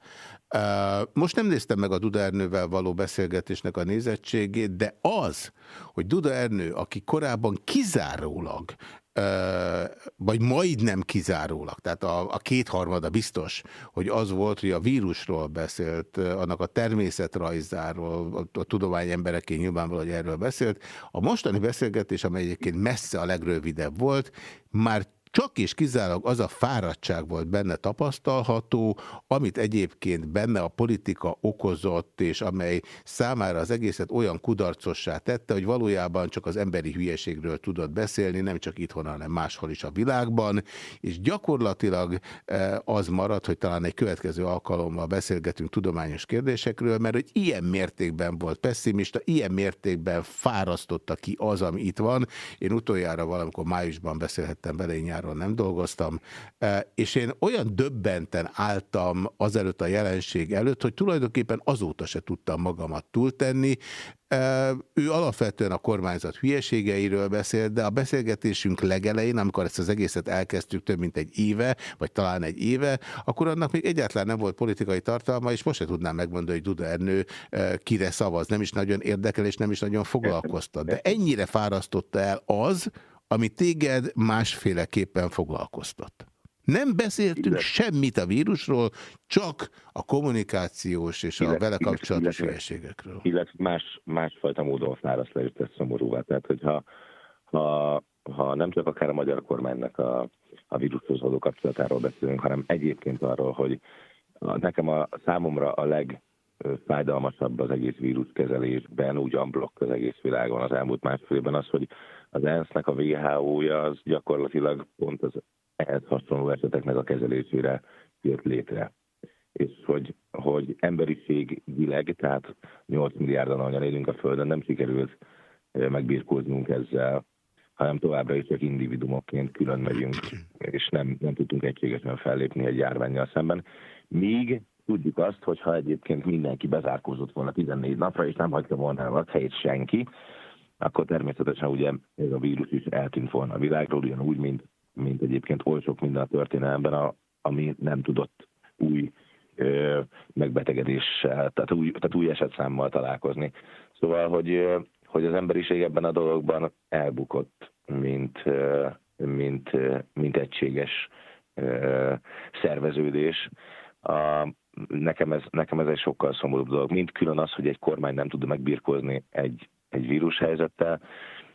Most nem néztem meg a Duda Ernővel való beszélgetésnek a nézettségét, de az, hogy Duda Ernő, aki korábban kizárólag vagy majdnem kizárólag, tehát a, a kétharmada biztos, hogy az volt, hogy a vírusról beszélt, annak a természetrajzáról, a, a tudomány embereké nyilvánvaló, hogy erről beszélt. A mostani beszélgetés, amely egyébként messze a legrövidebb volt, már csak és kizárólag az a fáradtság volt benne tapasztalható, amit egyébként benne a politika okozott, és amely számára az egészet olyan kudarcossá tette, hogy valójában csak az emberi hülyeségről tudott beszélni, nem csak itthon, hanem máshol is a világban, és gyakorlatilag eh, az marad, hogy talán egy következő alkalommal beszélgetünk tudományos kérdésekről, mert hogy ilyen mértékben volt pessimista, ilyen mértékben fárasztotta ki az, ami itt van. Én utoljára valamikor májusban beszélhettem vele, nyáron nem dolgoztam, e, és én olyan döbbenten álltam azelőtt a jelenség előtt, hogy tulajdonképpen azóta se tudtam magamat túltenni. E, ő alapvetően a kormányzat hülyeségeiről beszélt, de a beszélgetésünk legelején, amikor ezt az egészet elkezdtük több mint egy éve, vagy talán egy éve, akkor annak még egyáltalán nem volt politikai tartalma, és most se tudnám megmondani, hogy Duda Ernő e, kire szavaz. Nem is nagyon érdekel, és nem is nagyon foglalkoztat. De ennyire fárasztotta el az, ami téged másféleképpen foglalkoztat. Nem beszéltünk illetve, semmit a vírusról, csak a kommunikációs és illetve, a vele kapcsolatos hülyeségekről. Illetve más, másfajta módon fáraszt le, és tesz szomorúvá. Tehát, hogyha ha, ha nem csak akár a magyar kormánynak a, a vírushoz való kapcsolatáról beszélünk, hanem egyébként arról, hogy nekem a számomra a legfájdalmasabb az egész víruskezelésben, úgy unblock az egész világon az elmúlt másfél évben az, hogy az ENSZ-nek a WHO-ja az gyakorlatilag pont az ehhez hasonló eseteknek a kezelésére jött létre. És hogy, hogy emberiségileg, tehát 8 milliárdan annyian élünk a Földön, nem sikerült megbírkóznunk ezzel, hanem továbbra is csak individumokként külön megyünk, és nem, nem tudtunk egységesen fellépni egy járványjal szemben. Míg tudjuk azt, hogy ha egyébként mindenki bezárkózott volna 14 napra, és nem hagyta volna el a helyét senki, akkor természetesen ugye ez a vírus is eltűnt volna a világról, ugyanúgy, mint, mint egyébként oly sok minden a történelemben, a, ami nem tudott új ö, megbetegedéssel, tehát új, tehát új esetszámmal találkozni. Szóval, hogy, hogy az emberiség ebben a dologban elbukott, mint, mint, mint egységes szerveződés. A, nekem, ez, nekem ez egy sokkal szomorúbb dolog, mint külön az, hogy egy kormány nem tud megbirkózni egy egy vírushelyzettel.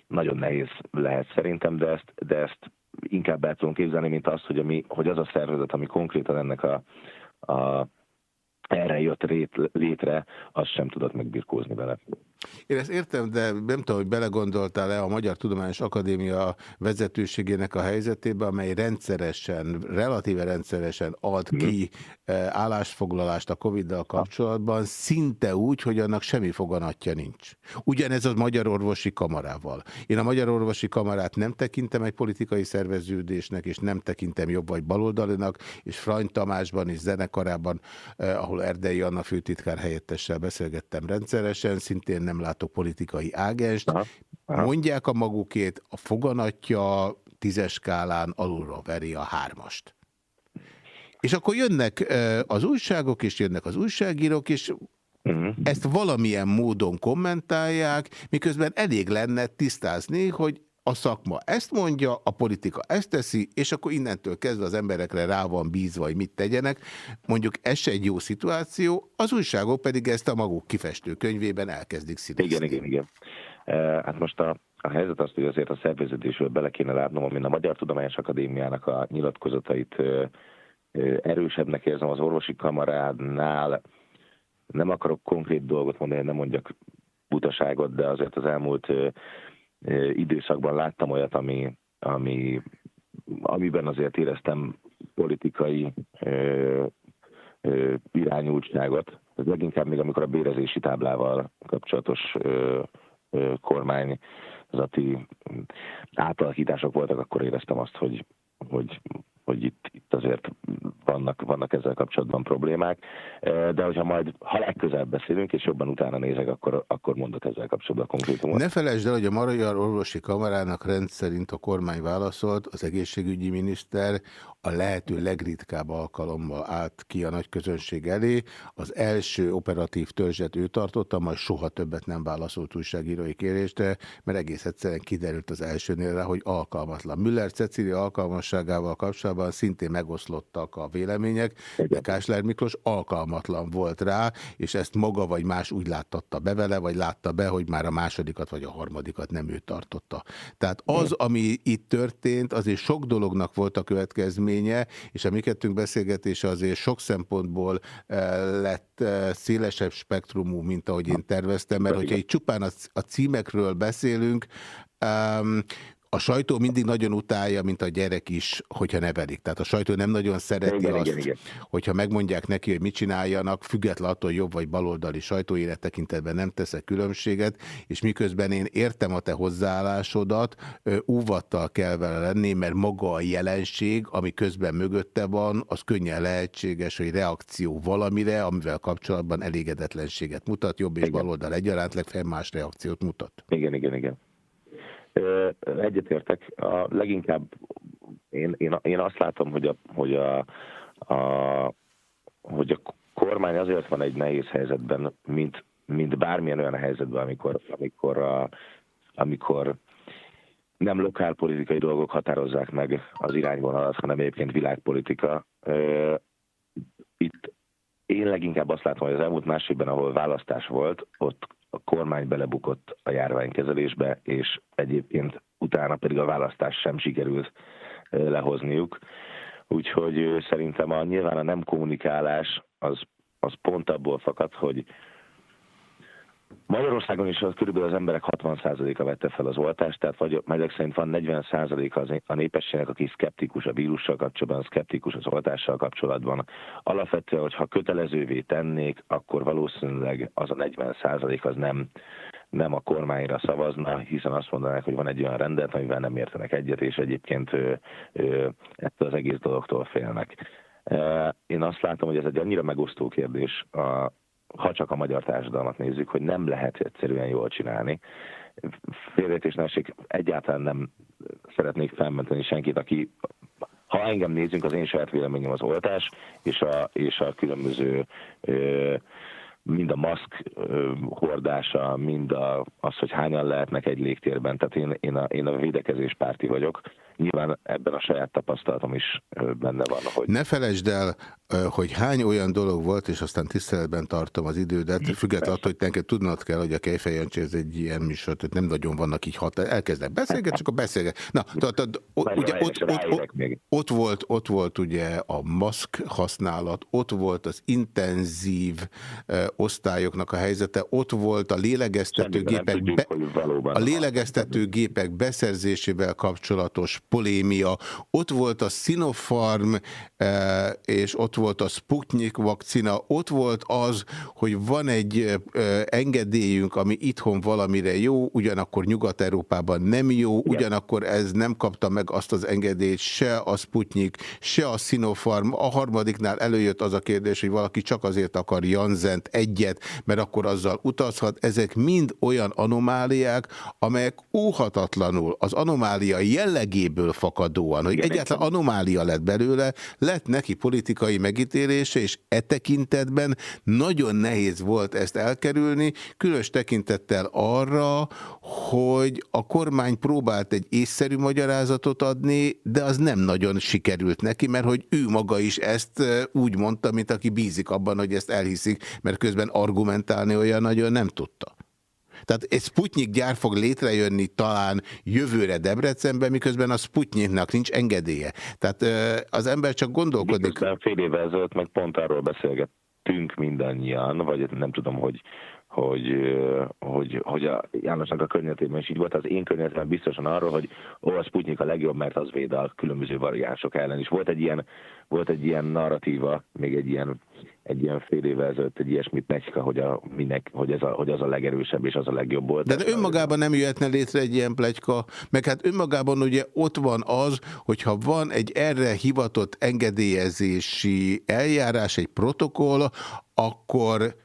Nagyon nehéz lehet szerintem, de ezt, de ezt inkább el tudom képzelni, mint azt, hogy, ami, hogy az a szervezet, ami konkrétan ennek a, a erre jött létre, az sem tudott megbirkózni vele. Én ezt értem, de nem tudom, hogy belegondoltál-e a Magyar Tudományos Akadémia vezetőségének a helyzetébe, amely rendszeresen, relatíve rendszeresen ad ki eh, állásfoglalást a Covid-dal kapcsolatban, szinte úgy, hogy annak semmi foganatja nincs. Ugyanez az Magyar Orvosi Kamarával. Én a Magyar Orvosi Kamarát nem tekintem egy politikai szerveződésnek, és nem tekintem jobb vagy baloldalinak, és Frany Tamásban és zenekarában, eh, ahol Erdei Anna főtitkár helyettessel beszélgettem rendszeresen, szintén nem látok politikai ágenst. Aha. Aha. Mondják a magukét, a foganatja tízes skálán alulra veri a hármast. És akkor jönnek az újságok, és jönnek az újságírók, és mhm. ezt valamilyen módon kommentálják, miközben elég lenne tisztázni, hogy a szakma ezt mondja, a politika ezt teszi, és akkor innentől kezdve az emberekre rá van bízva, hogy mit tegyenek. Mondjuk ez se egy jó szituáció, az újságok pedig ezt a maguk kifestő könyvében elkezdik színezni. Igen, igen, igen. Hát most a, a helyzet az, hogy azért a szerveződésről bele kéne látnom, amin a Magyar Tudományos Akadémiának a nyilatkozatait erősebbnek érzem az orvosi kamarádnál. Nem akarok konkrét dolgot mondani, nem mondjak butaságot, de azért az elmúlt időszakban láttam olyat, ami, ami, amiben azért éreztem politikai ö, ö, irányultságot. Ez leginkább még amikor a bérezési táblával kapcsolatos ö, ö, kormányzati átalakítások voltak, akkor éreztem azt, hogy, hogy, hogy itt, itt azért vannak, vannak ezzel kapcsolatban problémák, de hogyha majd, ha legközelebb beszélünk, és jobban utána nézek, akkor, akkor mondok ezzel kapcsolatban konkrétumot. Ne felejtsd el, hogy a Magyar Orvosi Kamarának rendszerint a kormány válaszolt, az egészségügyi miniszter a lehető legritkább alkalommal állt ki a nagy közönség elé. Az első operatív törzset ő tartotta, majd soha többet nem válaszolt újságírói kérésre, mert egész egyszerűen kiderült az elsőnél rá, hogy alkalmatlan. Müller Cecilia alkalmasságával kapcsolatban szintén megoszlottak a vélemények, de Kásler Miklós alkalmatlan volt rá, és ezt maga vagy más úgy láttatta be vele, vagy látta be, hogy már a másodikat vagy a harmadikat nem ő tartotta. Tehát az, ami itt történt, azért sok dolognak volt a következménye, és a mi kettőnk beszélgetése azért sok szempontból eh, lett eh, szélesebb spektrumú, mint ahogy én terveztem, mert hogyha itt csupán a, címekről beszélünk, a sajtó mindig nagyon utálja, mint a gyerek is, hogyha nevelik. Tehát a sajtó nem nagyon szereti Igen, azt, igen, igen. hogyha megmondják neki, hogy mit csináljanak, független attól, jobb vagy baloldali sajtóélet tekintetben nem teszek különbséget, és miközben én értem a te hozzáállásodat, óvattal kell vele lenni, mert maga a jelenség, ami közben mögötte van, az könnyen lehetséges, hogy reakció valamire, amivel kapcsolatban elégedetlenséget mutat, jobb és Igen. baloldal egyaránt, legfeljebb más reakciót mutat. Igen, igen, igen. Egyetértek. A leginkább én, én, én azt látom, hogy a, hogy a, a, hogy a kormány azért van egy nehéz helyzetben, mint, mint bármilyen olyan helyzetben, amikor, amikor, a, amikor nem lokálpolitikai dolgok határozzák meg az irányvonalat, hanem egyébként világpolitika. Itt én leginkább azt látom, hogy az elmúlt más évben, ahol választás volt, ott a kormány belebukott a járványkezelésbe, és egyébként utána pedig a választás sem sikerült lehozniuk. Úgyhogy szerintem a, nyilván a nem kommunikálás az, az pont abból fakad, hogy Magyarországon is az körülbelül az emberek 60%-a vette fel az oltást, tehát vagy, meg ezek szerint van 40%-a az- a népességnek, aki szkeptikus a vírussal kapcsolatban, szkeptikus az oltással kapcsolatban. Alapvetően, hogyha kötelezővé tennék, akkor valószínűleg az a 40% az nem, nem a kormányra szavazna, hiszen azt mondanák, hogy van egy olyan rendet, amivel nem értenek egyet, és egyébként ő, ő, ettől az egész dologtól félnek. Én azt látom, hogy ez egy annyira megosztó kérdés, a, ha csak a magyar társadalmat nézzük, hogy nem lehet egyszerűen jól csinálni. Félreértés ne egyáltalán nem szeretnék felmenteni senkit, aki ha engem nézzünk, az én saját véleményem az oltás, és a, és a különböző ö, mind a maszk ö, hordása, mind a, az, hogy hányan lehetnek egy légtérben. Tehát én, én, a, én a védekezés párti vagyok. Nyilván ebben a saját tapasztalatom is benne van, hogy Ne felejtsd el, hogy hány olyan dolog volt, és aztán tiszteletben tartom az idődet, függetlenül attól, hogy neked tudnod kell, hogy a Kejfej Jancsi ez egy ilyen műsor, tehát nem nagyon vannak így hat, elkezdek beszélgetni, csak a beszélget. Na, tehát, ugye ott, ott, ott, volt, ott volt ugye a maszk használat, ott volt az intenzív osztályoknak a helyzete, ott volt a lélegeztetőgépek, be, hogy a lélegeztetőgépek beszerzésével kapcsolatos polémia, ott volt a Sinopharm, eh, és ott volt a Sputnik vakcina, ott volt az, hogy van egy eh, engedélyünk, ami itthon valamire jó, ugyanakkor Nyugat-Európában nem jó, ugyanakkor ez nem kapta meg azt az engedélyt se a Sputnik, se a Sinopharm. A harmadiknál előjött az a kérdés, hogy valaki csak azért akar Janzent egyet, mert akkor azzal utazhat. Ezek mind olyan anomáliák, amelyek óhatatlanul az anomália jellegéből fakadóan, hogy Igen, egyáltalán anomália lett belőle, lett neki politikai megítélése, és e tekintetben nagyon nehéz volt ezt elkerülni, különös tekintettel arra, hogy a kormány próbált egy észszerű magyarázatot adni, de az nem nagyon sikerült neki, mert hogy ő maga is ezt úgy mondta, mint aki bízik abban, hogy ezt elhiszik, mert közben argumentálni olyan nagyon nem tudta. Tehát egy Sputnik gyár fog létrejönni talán jövőre Debrecenben, miközben a Sputniknak nincs engedélye. Tehát az ember csak gondolkodik. Miközben fél évvel ezelőtt meg pont arról beszélgettünk mindannyian, vagy nem tudom, hogy, hogy, hogy, hogy a Jánosnak a környezetében is így volt, az én környezetemben biztosan arról, hogy ó, a Sputnik a legjobb, mert az véd a különböző variánsok ellen is. Volt egy ilyen, volt egy ilyen narratíva, még egy ilyen, egy ilyen fél évvel ezelőtt egy ilyesmit nekik, hogy, a, minek, hogy, ez a, hogy az a legerősebb és az a legjobb volt. De, de önmagában nem jöhetne létre egy ilyen plegyka, meg hát önmagában ugye ott van az, hogyha van egy erre hivatott engedélyezési eljárás, egy protokoll, akkor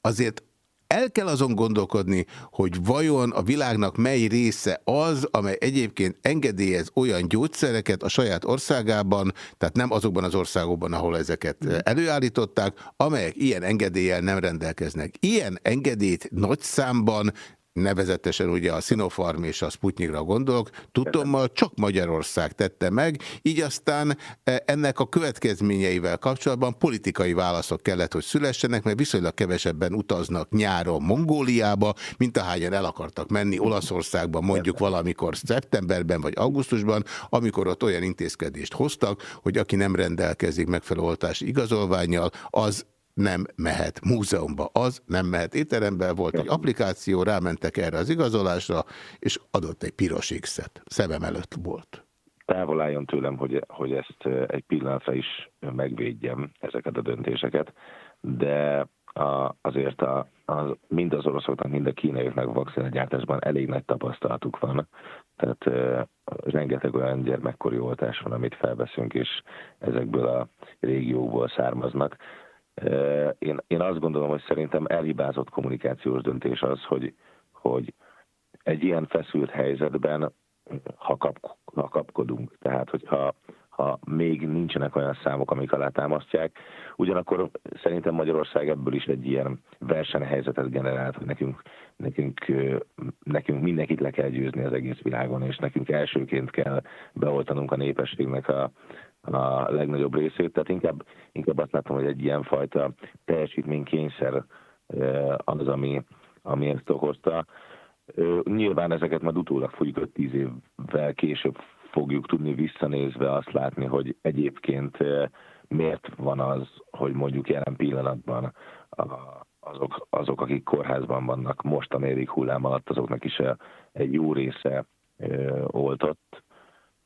azért el kell azon gondolkodni, hogy vajon a világnak mely része az, amely egyébként engedélyez olyan gyógyszereket a saját országában, tehát nem azokban az országokban, ahol ezeket előállították, amelyek ilyen engedéllyel nem rendelkeznek. Ilyen engedélyt nagy számban nevezetesen ugye a Sinopharm és a Sputnikra gondolok, tudtommal csak Magyarország tette meg, így aztán e, ennek a következményeivel kapcsolatban politikai válaszok kellett, hogy szülessenek, mert viszonylag kevesebben utaznak nyáron Mongóliába, mint ahányan el akartak menni Olaszországba mondjuk valamikor szeptemberben vagy augusztusban, amikor ott olyan intézkedést hoztak, hogy aki nem rendelkezik megfelelő oltási igazolványjal, az nem mehet múzeumba, az nem mehet étterembe, volt egy applikáció, rámentek erre az igazolásra, és adott egy piros X-et. Szemem előtt volt. Távol álljon tőlem, hogy, hogy ezt egy pillanatra is megvédjem, ezeket a döntéseket, de a, azért a, a, mind az oroszoknak, mind a kínaiaknak vakcinagyártásban elég nagy tapasztalatuk van. Tehát ö, rengeteg olyan gyermekkori oltás van, amit felveszünk, és ezekből a régiókból származnak. Én, én azt gondolom, hogy szerintem elhibázott kommunikációs döntés az, hogy, hogy egy ilyen feszült helyzetben, ha, kap, ha kapkodunk, tehát hogyha ha még nincsenek olyan számok, amik alá támasztják, ugyanakkor szerintem Magyarország ebből is egy ilyen versenyhelyzetet generált, hogy nekünk, nekünk, nekünk mindenkit le kell győzni az egész világon, és nekünk elsőként kell beoltanunk a népességnek a, a legnagyobb részét. Tehát inkább, inkább azt látom, hogy egy ilyen fajta teljesítménykényszer az, ami, ami ezt okozta. Nyilván ezeket majd utólag fogjuk 5-10 évvel később fogjuk tudni visszanézve azt látni, hogy egyébként miért van az, hogy mondjuk jelen pillanatban azok, azok, akik kórházban vannak most a negyedik hullám alatt, azoknak is egy jó része oltott.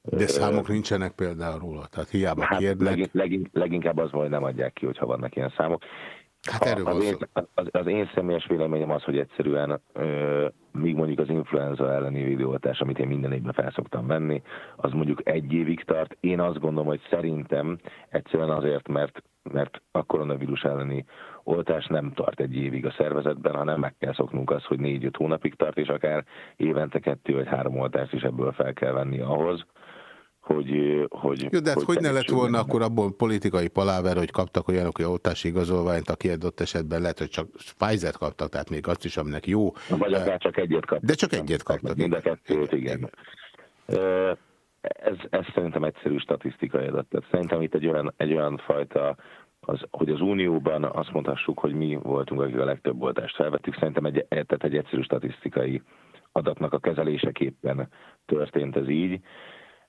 De számok nincsenek például róla, tehát hiába Hát kérnek. legin, legin, leginkább az van, hogy nem adják ki, hogyha vannak ilyen számok. Hát erről az, én, az, az én személyes véleményem az, hogy egyszerűen ö, míg mondjuk az influenza elleni videóoltás, amit én minden évben felszoktam venni, az mondjuk egy évig tart. Én azt gondolom, hogy szerintem egyszerűen azért, mert, mert a koronavírus elleni oltás nem tart egy évig a szervezetben, hanem meg kell szoknunk azt, hogy négy-öt hónapig tart, és akár évente kettő vagy három oltást is ebből fel kell venni ahhoz, hogy... hogy Jó, de hát hogy ne lett volna akkor abból politikai paláver, hogy kaptak olyanok, hogy oltási igazolványt, aki adott esetben lehet, hogy csak Pfizer kaptak, tehát még azt is, aminek jó. Vagy akár csak egyet kaptak. De csak egyet kaptak. Mind a kettőt, igen. Ö, Ez, ez szerintem egyszerű statisztikai adat. Tehát szerintem itt egy olyan, egy olyan fajta, az, hogy az Unióban azt mondhassuk, hogy mi voltunk, akik a legtöbb oltást felvettük, szerintem egy, tehát egy egyszerű statisztikai adatnak a kezeléseképpen történt ez így,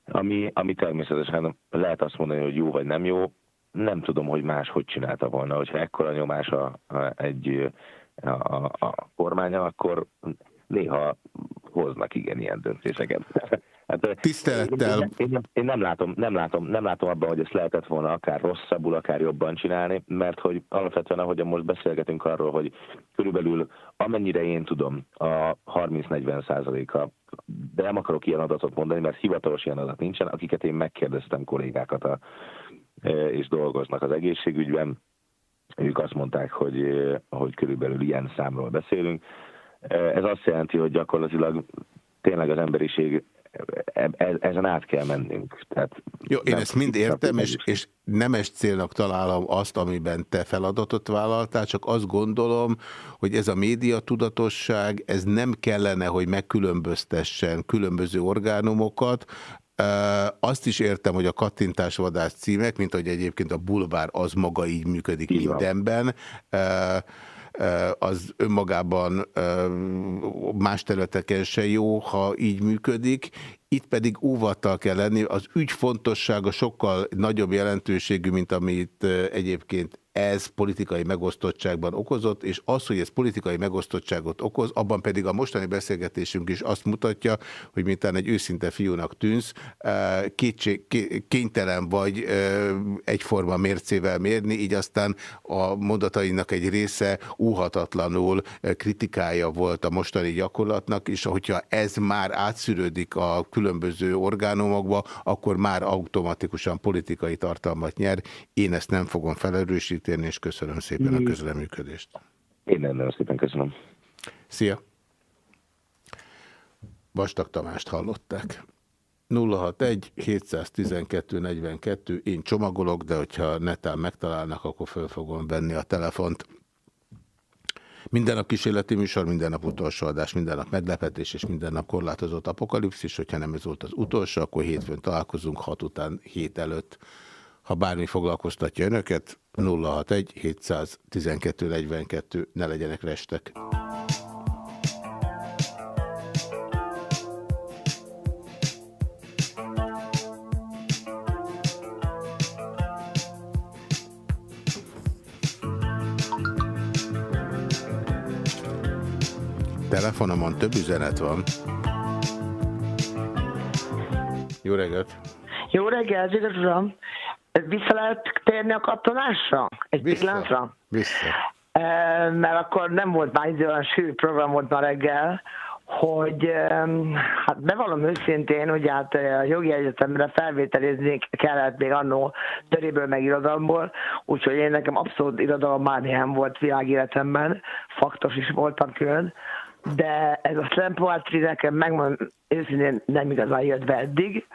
ami, ami természetesen lehet azt mondani, hogy jó vagy nem jó, nem tudom, hogy más hogy csinálta volna, hogyha ekkora nyomás a, a, egy a, a, a kormánya, akkor néha hoznak igen ilyen döntéseket. [laughs] Hát, Tisztelettel. Én, én, én, én nem, látom, nem, látom, nem látom abban, hogy ezt lehetett volna akár rosszabbul, akár jobban csinálni, mert hogy alapvetően, ahogyan most beszélgetünk arról, hogy körülbelül amennyire én tudom, a 30-40 százaléka, de nem akarok ilyen adatot mondani, mert hivatalos ilyen adat nincsen, akiket én megkérdeztem kollégákat, a, és dolgoznak az egészségügyben, ők azt mondták, hogy, hogy körülbelül ilyen számról beszélünk. Ez azt jelenti, hogy gyakorlatilag tényleg az emberiség e- e- ezen át kell mennünk. Tehát Jó, én ezt mind értem, és, és nemes célnak találom azt, amiben te feladatot vállaltál, csak azt gondolom, hogy ez a média tudatosság, ez nem kellene, hogy megkülönböztessen különböző orgánumokat, Azt is értem, hogy a kattintásvadász címek, mint hogy egyébként a bulvár az maga így működik van. mindenben, az önmagában más területeken se jó, ha így működik. Itt pedig óvattal kell lenni, az ügy fontossága sokkal nagyobb jelentőségű, mint amit egyébként ez politikai megosztottságban okozott, és az, hogy ez politikai megosztottságot okoz, abban pedig a mostani beszélgetésünk is azt mutatja, hogy mintán egy őszinte fiúnak tűnsz, kétség, ké- kénytelen vagy egyforma mércével mérni, így aztán a mondatainak egy része óhatatlanul kritikája volt a mostani gyakorlatnak, és hogyha ez már átszűrődik a különböző orgánumokba, akkor már automatikusan politikai tartalmat nyer. Én ezt nem fogom felerősíteni, és köszönöm szépen a közleműködést. Én nagyon szépen köszönöm. Szia! Vastag Tamást hallották. 061 712 42, én csomagolok, de hogyha netán megtalálnak, akkor föl fogom venni a telefont. Minden nap kísérleti műsor, minden nap utolsó adás, minden nap meglepetés és minden nap korlátozott apokalipszis. Hogyha nem ez volt az utolsó, akkor hétfőn találkozunk, hat után, hét előtt. Ha bármi foglalkoztatja önöket, 061 712 42, ne legyenek restek. Telefonomon több üzenet van. Jó reggelt! Jó reggelt, igaz uram. Vissza lehet térni a katonásra? Egy Vissza. pillanatra? Vissza. E, mert akkor nem volt már idő, olyan sűrű program volt ma reggel, hogy em, hát bevallom őszintén, hogy hát eh, a jogi egyetemre felvételizni kellett még annó töréből meg irodalomból, úgyhogy én nekem abszolút irodalom mániám volt világéletemben, faktos is voltam külön, de ez a slam poetry nekem megmondom őszintén nem igazán jött be eddig,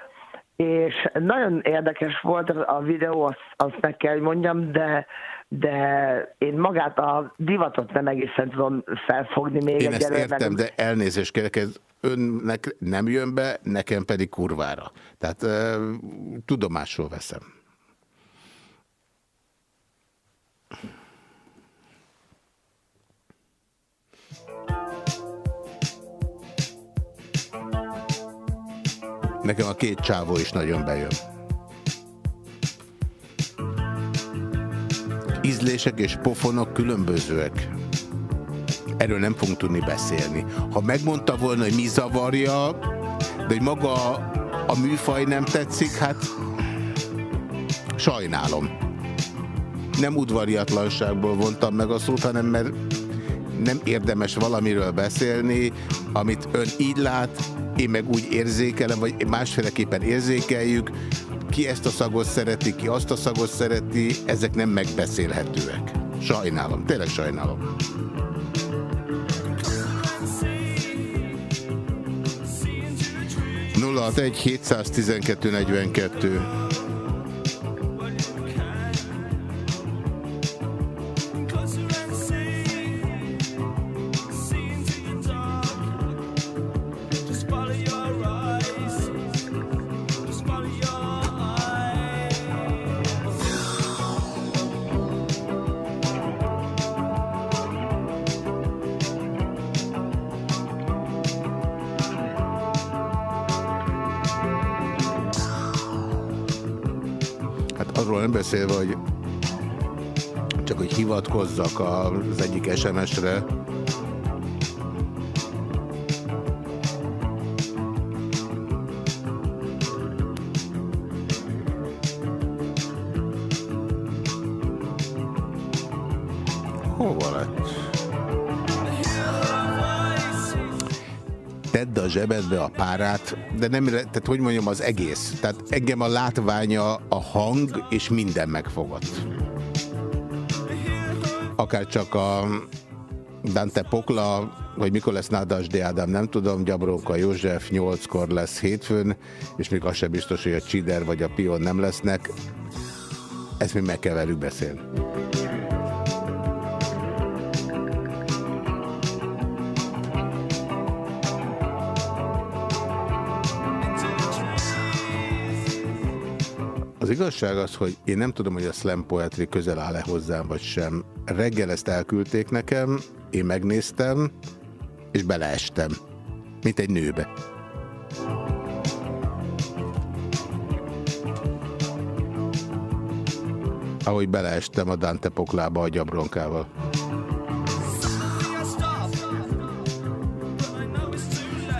és nagyon érdekes volt a videó, azt, azt meg kell, hogy mondjam, de, de én magát a divatot nem egészen tudom felfogni még Én ezt értem, meg- de elnézést kérek, ez önnek nem jön be, nekem pedig kurvára. Tehát uh, tudomásul veszem. Nekem a két csávó is nagyon bejön. Ízlések és pofonok különbözőek. Erről nem fogunk tudni beszélni. Ha megmondta volna, hogy mi zavarja, de hogy maga a műfaj nem tetszik, hát sajnálom. Nem udvariatlanságból vontam meg a szót, hanem mert nem érdemes valamiről beszélni, amit ön így lát, én meg úgy érzékelem, vagy másféleképpen érzékeljük, ki ezt a szagot szereti, ki azt a szagot szereti, ezek nem megbeszélhetőek. Sajnálom, tényleg sajnálom. nulla egy 712 42. hivatkozzak az egyik SMS-re? Tedd a zsebedbe a párát, de nem, tehát hogy mondjam, az egész. Tehát engem a látványa, a hang és minden megfogott. Akár csak a Dante Pokla, hogy mikor lesz Nádas D. Ádám, nem tudom, Gyabróka József 8-kor lesz hétfőn, és még az sem biztos, hogy a Csider vagy a Pion nem lesznek. Ezt még meg kell velük beszélni. Az igazság az, hogy én nem tudom, hogy a slam poetry közel áll-e hozzám, vagy sem reggel ezt elküldték nekem, én megnéztem, és beleestem, mint egy nőbe. Ahogy beleestem a Dante poklába a gyabronkával.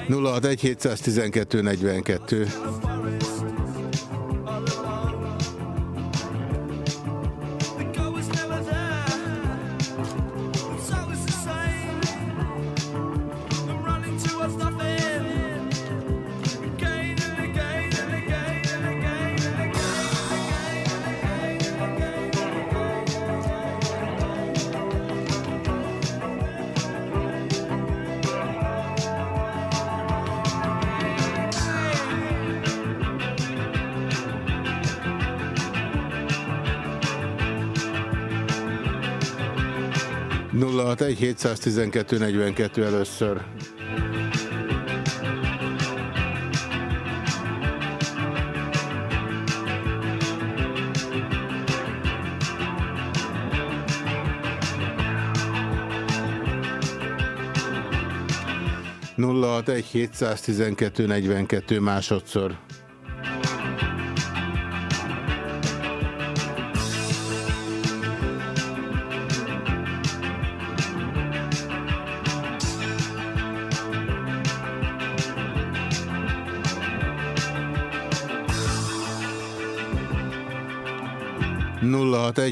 Nulla 061 712 42 712 42 először. nulla egy 712 42 másodszor.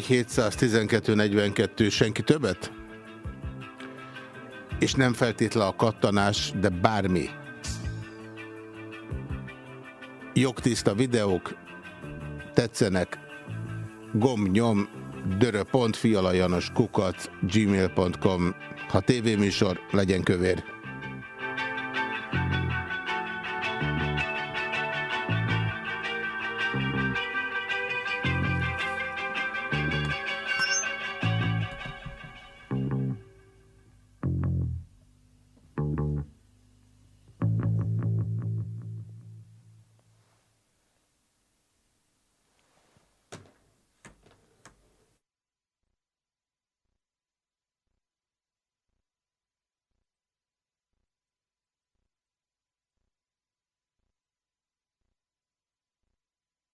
712 42 senki többet? És nem feltétlen a kattanás, de bármi. Jogtiszta videók, tetszenek, gomb nyom, dörö.fialajanos kukat, gmail.com. Ha tévéműsor, legyen kövér.